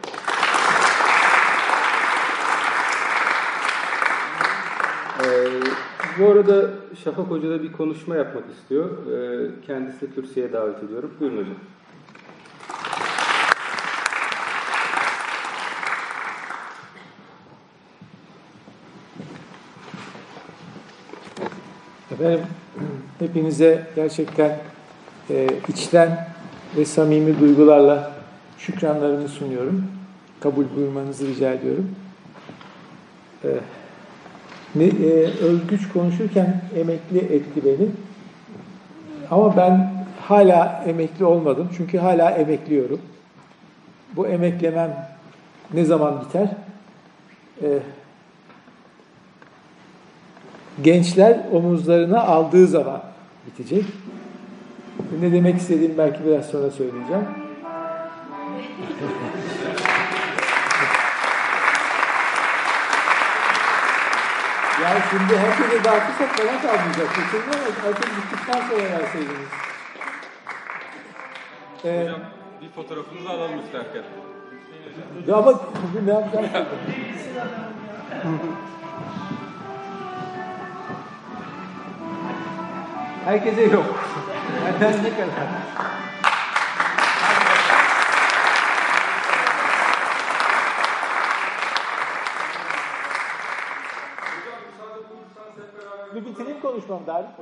Ee, bu arada Şafak Hoca da bir konuşma yapmak istiyor. Ee, kendisini kürsüye davet ediyorum. Buyurun hocam. Efendim hepinize gerçekten e, içten ve samimi duygularla şükranlarımı sunuyorum. Kabul buyurmanızı rica ediyorum. E, Özgüç konuşurken emekli etti beni. Ama ben hala emekli olmadım. Çünkü hala emekliyorum. Bu emeklemem ne zaman biter? E, gençler omuzlarına aldığı zaman bitecek. Ne demek istediğimi belki biraz sonra söyleyeceğim. yani şimdi herkese dağıtırsak falan kalmayacak. Ama herkes gittikten sonra verseydiniz. Ee, Hocam bir fotoğrafınızı alalım isterken. ya bak bugün ne yapacağım? Herkese yok. Benden ne kadar? Bir bitireyim konuşmam daha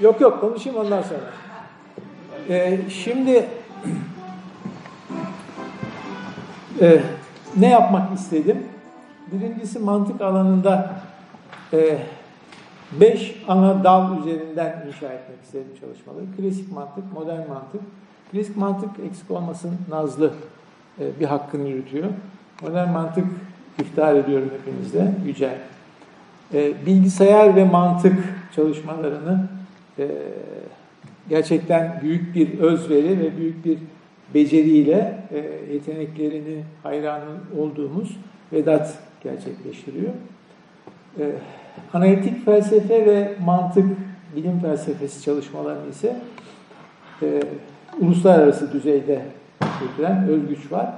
yok yok konuşayım ondan sonra. Ee, şimdi e, ne yapmak istedim? Birincisi mantık alanında e, beş ana dal üzerinden inşa etmek istedim çalışmaları. Klasik mantık, modern mantık. Klasik mantık eksik olmasın Nazlı e, bir hakkını yürütüyor. Modern mantık iftihar ediyorum hepinizle, Yücel. E, bilgisayar ve mantık çalışmalarını e, gerçekten büyük bir özveri ve büyük bir beceriyle e, yeteneklerini hayranı olduğumuz Vedat gerçekleştiriyor. E, analitik felsefe ve mantık bilim felsefesi çalışmalarını ise e, uluslararası düzeyde götüren Özgüç var.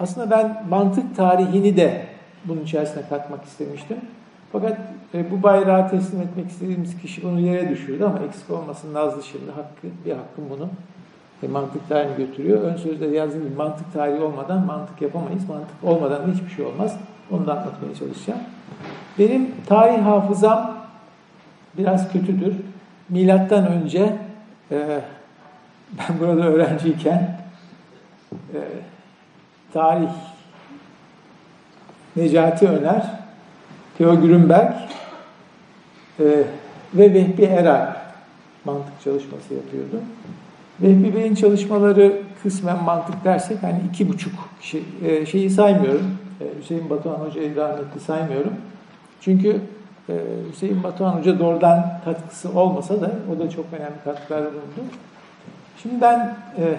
Aslında ben mantık tarihini de bunun içerisine katmak istemiştim. Fakat e, bu bayrağı teslim etmek istediğimiz kişi bunu yere düşürdü ama eksik olmasın Nazlı şimdi hakkı, bir hakkım bunu e, mantık tarihini götürüyor. Ön sözde yazdığım gibi mantık tarihi olmadan mantık yapamayız. Mantık olmadan da hiçbir şey olmaz. Onu da anlatmaya çalışacağım. Benim tarih hafızam biraz kötüdür. Milattan önce e, ben burada öğrenciyken e, tarih Necati Öner, Theo Grünberg e, ve Vehbi Eray mantık çalışması yapıyordu. Vehbi Bey'in çalışmaları kısmen mantık dersek hani iki buçuk şey, e, şeyi saymıyorum. E, Hüseyin Batuhan Hoca'yı rahmetli saymıyorum. Çünkü e, Hüseyin Batuhan Hoca doğrudan katkısı olmasa da o da çok önemli katkılar bulundu. Şimdi ben e,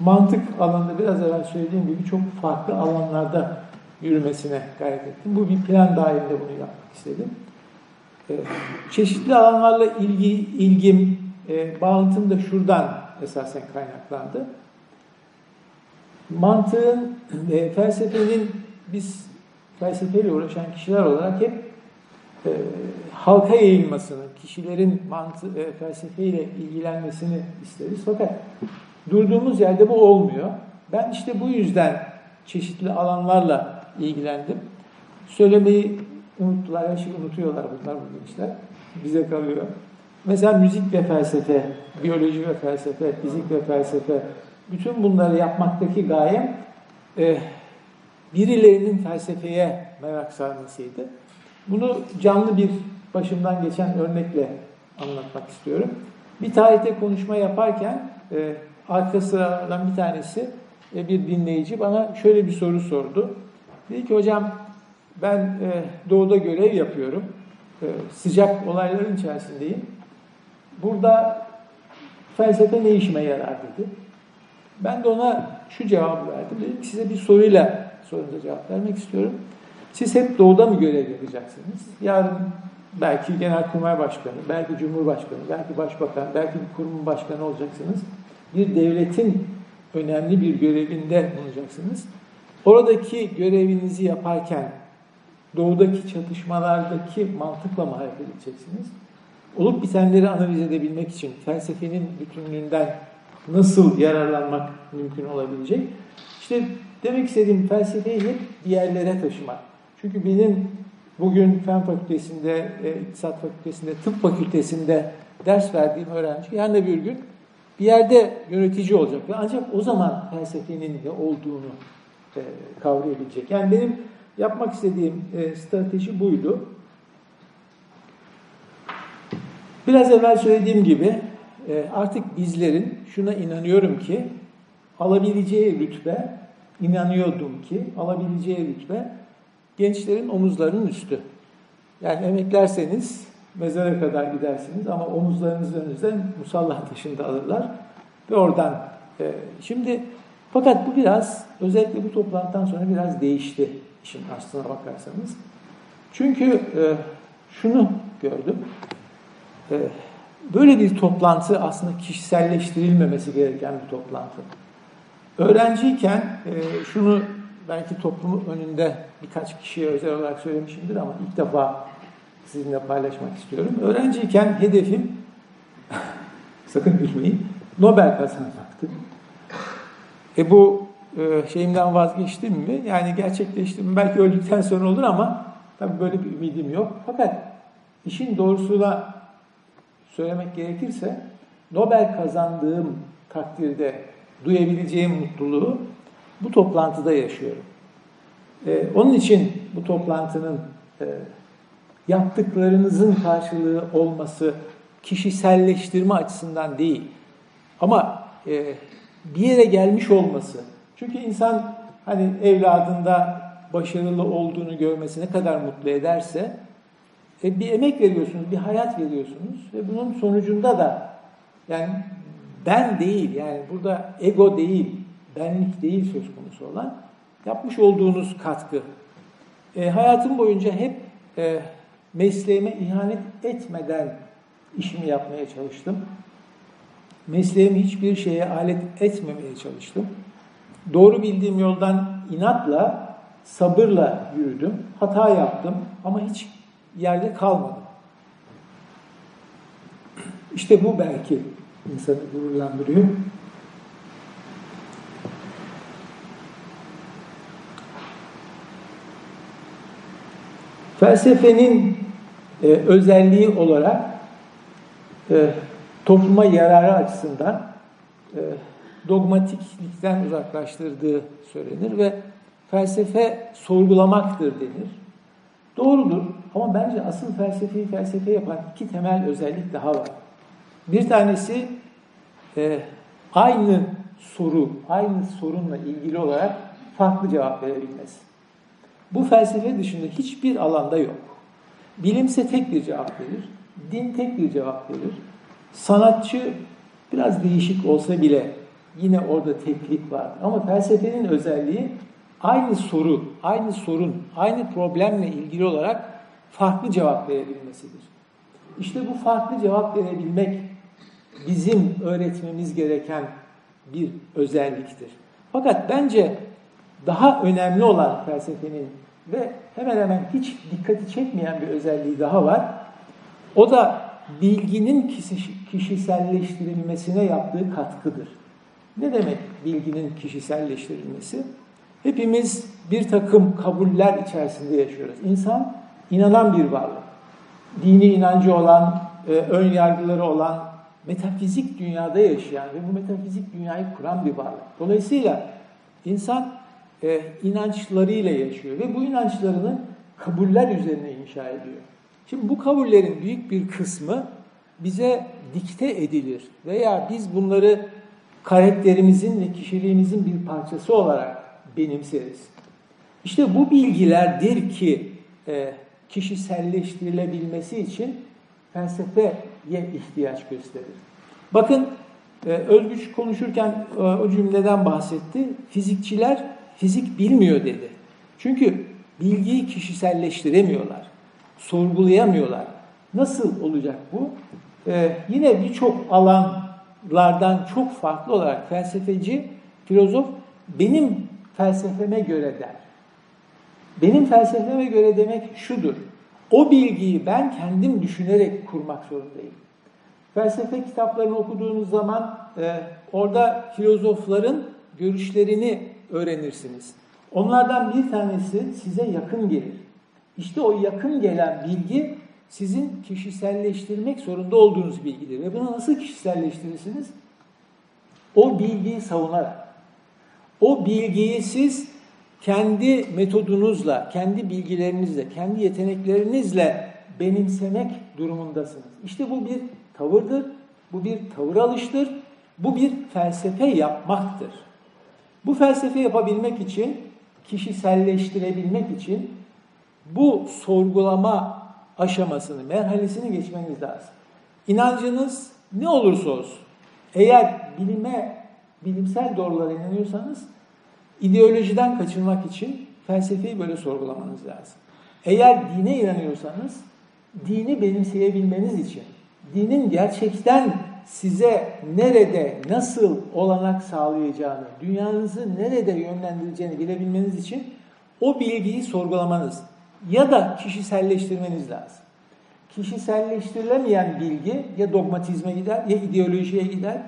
mantık alanında biraz evvel söylediğim gibi çok farklı alanlarda yürümesine gayret ettim. Bu bir plan dahilinde bunu yapmak istedim. E, çeşitli alanlarla ilgi, ilgim, e, bağlantım da şuradan esasen kaynaklandı. Mantığın, e, felsefenin biz felsefeyle uğraşan kişiler olarak hep e, halka yayılmasını, kişilerin mantı, e, felsefeyle ilgilenmesini isteriz. Fakat durduğumuz yerde bu olmuyor. Ben işte bu yüzden çeşitli alanlarla ilgilendim. Söylemeyi unuttular, her şeyi unutuyorlar bunlar bu gençler. Bize kalıyor. Mesela müzik ve felsefe, biyoloji ve felsefe, fizik ve felsefe, bütün bunları yapmaktaki gayem e, birilerinin felsefeye merak sarmasıydı. Bunu canlı bir başımdan geçen örnekle anlatmak istiyorum. Bir tarihte konuşma yaparken e, arka sıralardan bir tanesi e, bir dinleyici bana şöyle bir soru sordu. Dedi ki hocam ben e, doğuda görev yapıyorum. E, sıcak olayların içerisindeyim. Burada felsefe ne işime yarar dedi. Ben de ona şu cevabı verdim. Dedim ki size bir soruyla sorunuza cevap vermek istiyorum. Siz hep doğuda mı görev yapacaksınız? Yarın belki genelkurmay başkanı, belki cumhurbaşkanı, belki başbakan, belki bir kurumun başkanı olacaksınız. Bir devletin önemli bir görevinde bulunacaksınız. Oradaki görevinizi yaparken doğudaki çatışmalardaki mantıkla mı hareket edeceksiniz? Olup bitenleri analiz edebilmek için felsefenin bütünlüğünden nasıl yararlanmak mümkün olabilecek? İşte demek istediğim felsefeyi hep diğerlere taşımak. Çünkü benim bugün Fen Fakültesi'nde, e, İktisat Fakültesi'nde, Tıp Fakültesi'nde ders verdiğim öğrenci yarın bir gün bir yerde yönetici olacak ve ancak o zaman felsefenin ne olduğunu e, kavrayabilecek. Yani benim yapmak istediğim e, strateji buydu. Biraz evvel söylediğim gibi e, artık bizlerin şuna inanıyorum ki alabileceği rütbe, inanıyordum ki alabileceği rütbe gençlerin omuzlarının üstü. Yani emeklerseniz mezara kadar gidersiniz ama omuzlarınızın önünüzden musallah taşını alırlar ve oradan e, şimdi fakat bu biraz özellikle bu toplantıdan sonra biraz değişti işin aslına bakarsanız. Çünkü e, şunu gördüm. E, böyle bir toplantı aslında kişiselleştirilmemesi gereken bir toplantı. Öğrenciyken e, şunu belki toplumun önünde birkaç kişiye özel olarak söylemişimdir ama ilk defa sizinle paylaşmak istiyorum. Öğrenciyken hedefim, sakın gülmeyin, Nobel kazanmaktı. E bu e, şeyimden vazgeçtim mi? Yani gerçekleştim mi? Belki öldükten sonra olur ama tabii böyle bir ümidim yok. Fakat işin doğrusuyla söylemek gerekirse Nobel kazandığım takdirde duyabileceğim mutluluğu bu toplantıda yaşıyorum. Ee, onun için bu toplantının e, yaptıklarınızın karşılığı olması kişiselleştirme açısından değil. Ama e, bir yere gelmiş olması. Çünkü insan hani evladında başarılı olduğunu görmesi ne kadar mutlu ederse e, bir emek veriyorsunuz, bir hayat veriyorsunuz ve bunun sonucunda da yani ben değil yani burada ego değil, benlik değil söz konusu olan yapmış olduğunuz katkı. E, hayatım boyunca hep e, mesleğime ihanet etmeden işimi yapmaya çalıştım. Mesleğimi hiçbir şeye alet etmemeye çalıştım. Doğru bildiğim yoldan inatla, sabırla yürüdüm. Hata yaptım ama hiç yerde kalmadım. İşte bu belki insanı gururlandırıyor. Felsefenin e, özelliği olarak e, topluma yararı açısından e, dogmatiklikten uzaklaştırdığı söylenir ve felsefe sorgulamaktır denir. Doğrudur ama bence asıl felsefeyi felsefe yapan iki temel özellik daha var. Bir tanesi e, aynı soru, aynı sorunla ilgili olarak farklı cevap verebilmesi. Bu felsefe dışında hiçbir alanda yok. Bilimse tek bir cevap verir, din tek bir cevap verir. Sanatçı biraz değişik olsa bile yine orada teklik var. Ama felsefenin özelliği aynı soru, aynı sorun, aynı problemle ilgili olarak farklı cevap verebilmesidir. İşte bu farklı cevap verebilmek bizim öğretmemiz gereken bir özelliktir. Fakat bence daha önemli olan felsefenin ve hemen hemen hiç dikkati çekmeyen bir özelliği daha var. O da bilginin kişiselleştirilmesine yaptığı katkıdır. Ne demek bilginin kişiselleştirilmesi? Hepimiz bir takım kabuller içerisinde yaşıyoruz. İnsan inanan bir varlık. Dini inancı olan, e, ön yargıları olan, metafizik dünyada yaşayan ve bu metafizik dünyayı kuran bir varlık. Dolayısıyla insan e, inançlarıyla yaşıyor ve bu inançlarını kabuller üzerine inşa ediyor. Şimdi bu kabullerin büyük bir kısmı bize dikte edilir veya biz bunları karakterimizin ve kişiliğimizin bir parçası olarak benimseriz. İşte bu bilgilerdir ki e, kişiselleştirilebilmesi için felsefeye ihtiyaç gösterir. Bakın e, Özgüç konuşurken e, o cümleden bahsetti. Fizikçiler fizik bilmiyor dedi. Çünkü bilgiyi kişiselleştiremiyorlar. Sorgulayamıyorlar. Nasıl olacak bu? Ee, yine birçok alanlardan çok farklı olarak felsefeci, filozof benim felsefeme göre der. Benim felsefeme göre demek şudur. O bilgiyi ben kendim düşünerek kurmak zorundayım. Felsefe kitaplarını okuduğunuz zaman e, orada filozofların görüşlerini öğrenirsiniz. Onlardan bir tanesi size yakın gelir. İşte o yakın gelen bilgi sizin kişiselleştirmek zorunda olduğunuz bilgidir. Ve bunu nasıl kişiselleştirirsiniz? O bilgiyi savunarak. O bilgiyi siz kendi metodunuzla, kendi bilgilerinizle, kendi yeteneklerinizle benimsemek durumundasınız. İşte bu bir tavırdır, bu bir tavır alıştır, bu bir felsefe yapmaktır. Bu felsefe yapabilmek için, kişiselleştirebilmek için bu sorgulama aşamasını, merhalesini geçmeniz lazım. İnancınız ne olursa olsun, eğer bilime, bilimsel doğrulara inanıyorsanız ideolojiden kaçınmak için felsefeyi böyle sorgulamanız lazım. Eğer dine inanıyorsanız dini benimseyebilmeniz için, dinin gerçekten size nerede, nasıl olanak sağlayacağını, dünyanızı nerede yönlendireceğini bilebilmeniz için o bilgiyi sorgulamanız ya da kişiselleştirmeniz lazım. Kişiselleştirilemeyen bilgi ya dogmatizme gider ya ideolojiye gider.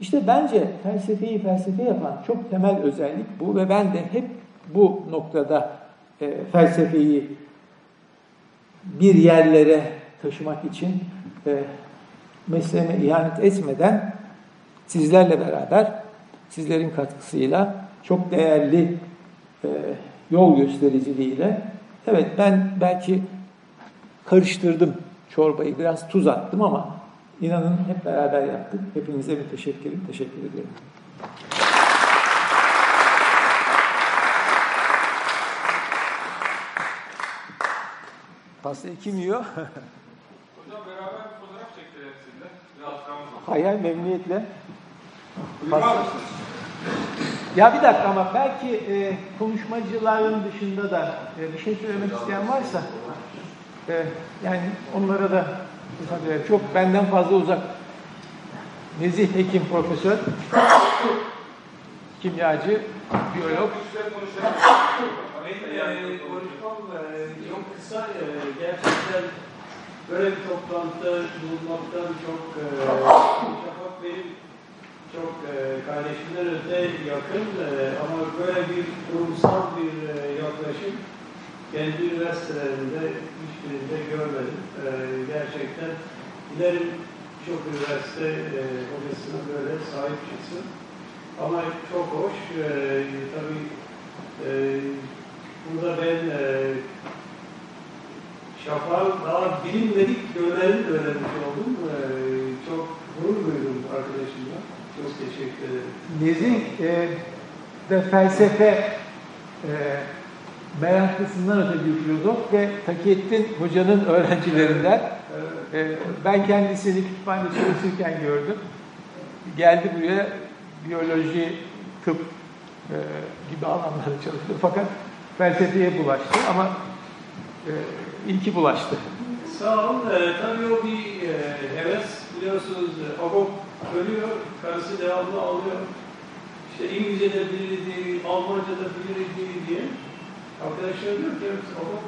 İşte bence felsefeyi felsefe yapan çok temel özellik bu ve ben de hep bu noktada e, felsefeyi bir yerlere taşımak için e, mesleğime ihanet etmeden sizlerle beraber, sizlerin katkısıyla çok değerli e, yol göstericiliğiyle evet ben belki karıştırdım çorbayı, biraz tuz attım ama inanın hep beraber yaptık. Hepinize bir teşekkür, teşekkür ediyorum. Pastayı kim yiyor? Hocam beraber fotoğraf çektirelim sizinle. Bir hatıramız olsun. Hay hay memnuniyetle. Mısınız? Ya bir dakika ama belki e, konuşmacıların dışında da e, bir şey söylemek isteyen varsa e, yani onlara da edelim. Çok benden fazla uzak. Nezih Hekim Profesör, kimyacı, biyolog. Benim konuşmam e, çok kısa. E, Gerçekten böyle bir toplantıda bulunmaktan çok e, Şafak benim çok e, kardeşimden öte yakın e, ama böyle bir kurumsal bir e, yaklaşım kendi üniversitelerinde hiçbirinde görmedim. E, Gerçekten dilerim çok üniversite e, hocasına böyle sahip çıksın. Ama çok hoş. E, tabii e, burada ben e, Şafak'ın daha bilinmedik yönlerini öğrenmiş oldum. E, çok gurur duydum arkadaşımla. Çok teşekkür ederim. Nezih e, de felsefe e, meraklısından öte bir filozof ve Takiyettin Hoca'nın öğrencilerinden. E, ben kendisini kütüphanede çalışırken gördüm. Geldi buraya biyoloji, tıp e, gibi alanlarda çalıştı. Fakat felsefeye bulaştı ama e, iyi ki bulaştı. Sağ olun. E, tabii o bir e, heves. Biliyorsunuz e, Agop ölüyor, karısı devamlı ağlıyor. İşte İngilizce de bilirdi, Almanca da bilirdi diye. Arkadaşlar diyor ki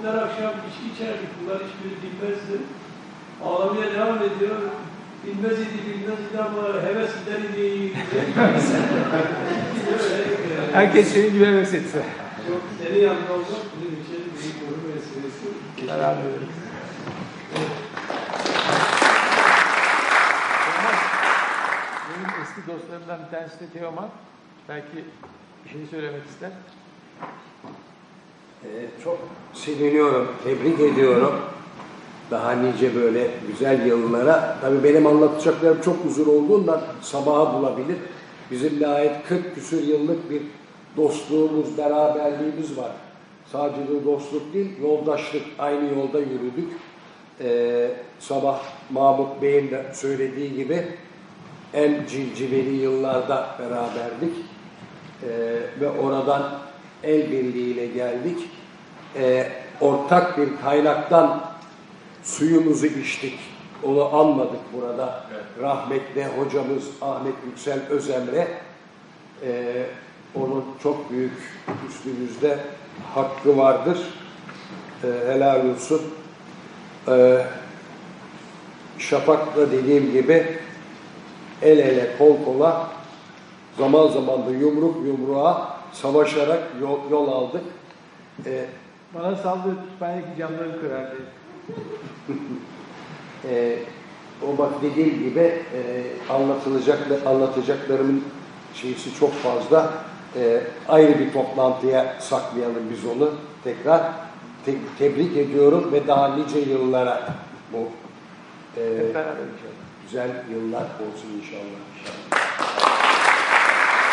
her akşam içki içerdik, bunlar hiçbiri bilmezdi. Ağlamaya devam ediyor. Bilmez idi, bilmez idi ama heves gider idi. Herkes senin gibi heves etse. Çok seni yanında olmak bizim için büyük gurur meselesi. Beraber ederiz. Benim eski dostlarımdan bir tanesi de Teoman. Belki bir şey söylemek ister. Ee, çok seviniyorum, tebrik ediyorum. Daha nice böyle güzel yıllara. Tabii benim anlatacaklarım çok uzun olduğundan sabaha bulabilir. Bizimle ait 40 küsür yıllık bir dostluğumuz, beraberliğimiz var. Sadece de dostluk değil, yoldaşlık. Aynı yolda yürüdük. Ee, sabah Mahmut Bey'in de söylediği gibi en cilciveli yıllarda beraberdik. Ee, ve oradan el birliğiyle geldik. Ee, ortak bir kaynaktan suyumuzu içtik. Onu anmadık burada. Rahmetli hocamız Ahmet Yüksel Özemre ee, onun çok büyük üstümüzde hakkı vardır. Ee, helal olsun. Ee, Şafak'la dediğim gibi el ele kol kola zaman zaman da yumruk yumruğa savaşarak yol, yol aldık. Ee, Bana saldırı kütüphanedeki camları kırardı. Ee, o bak dediğim gibi e, anlatılacak anlatacaklarımın şeysi çok fazla. Ee, ayrı bir toplantıya saklayalım biz onu tekrar. Te- tebrik ediyorum ve daha nice yıllara bu e, Hep beraber inşallah güzel yıllar olsun inşallah. inşallah.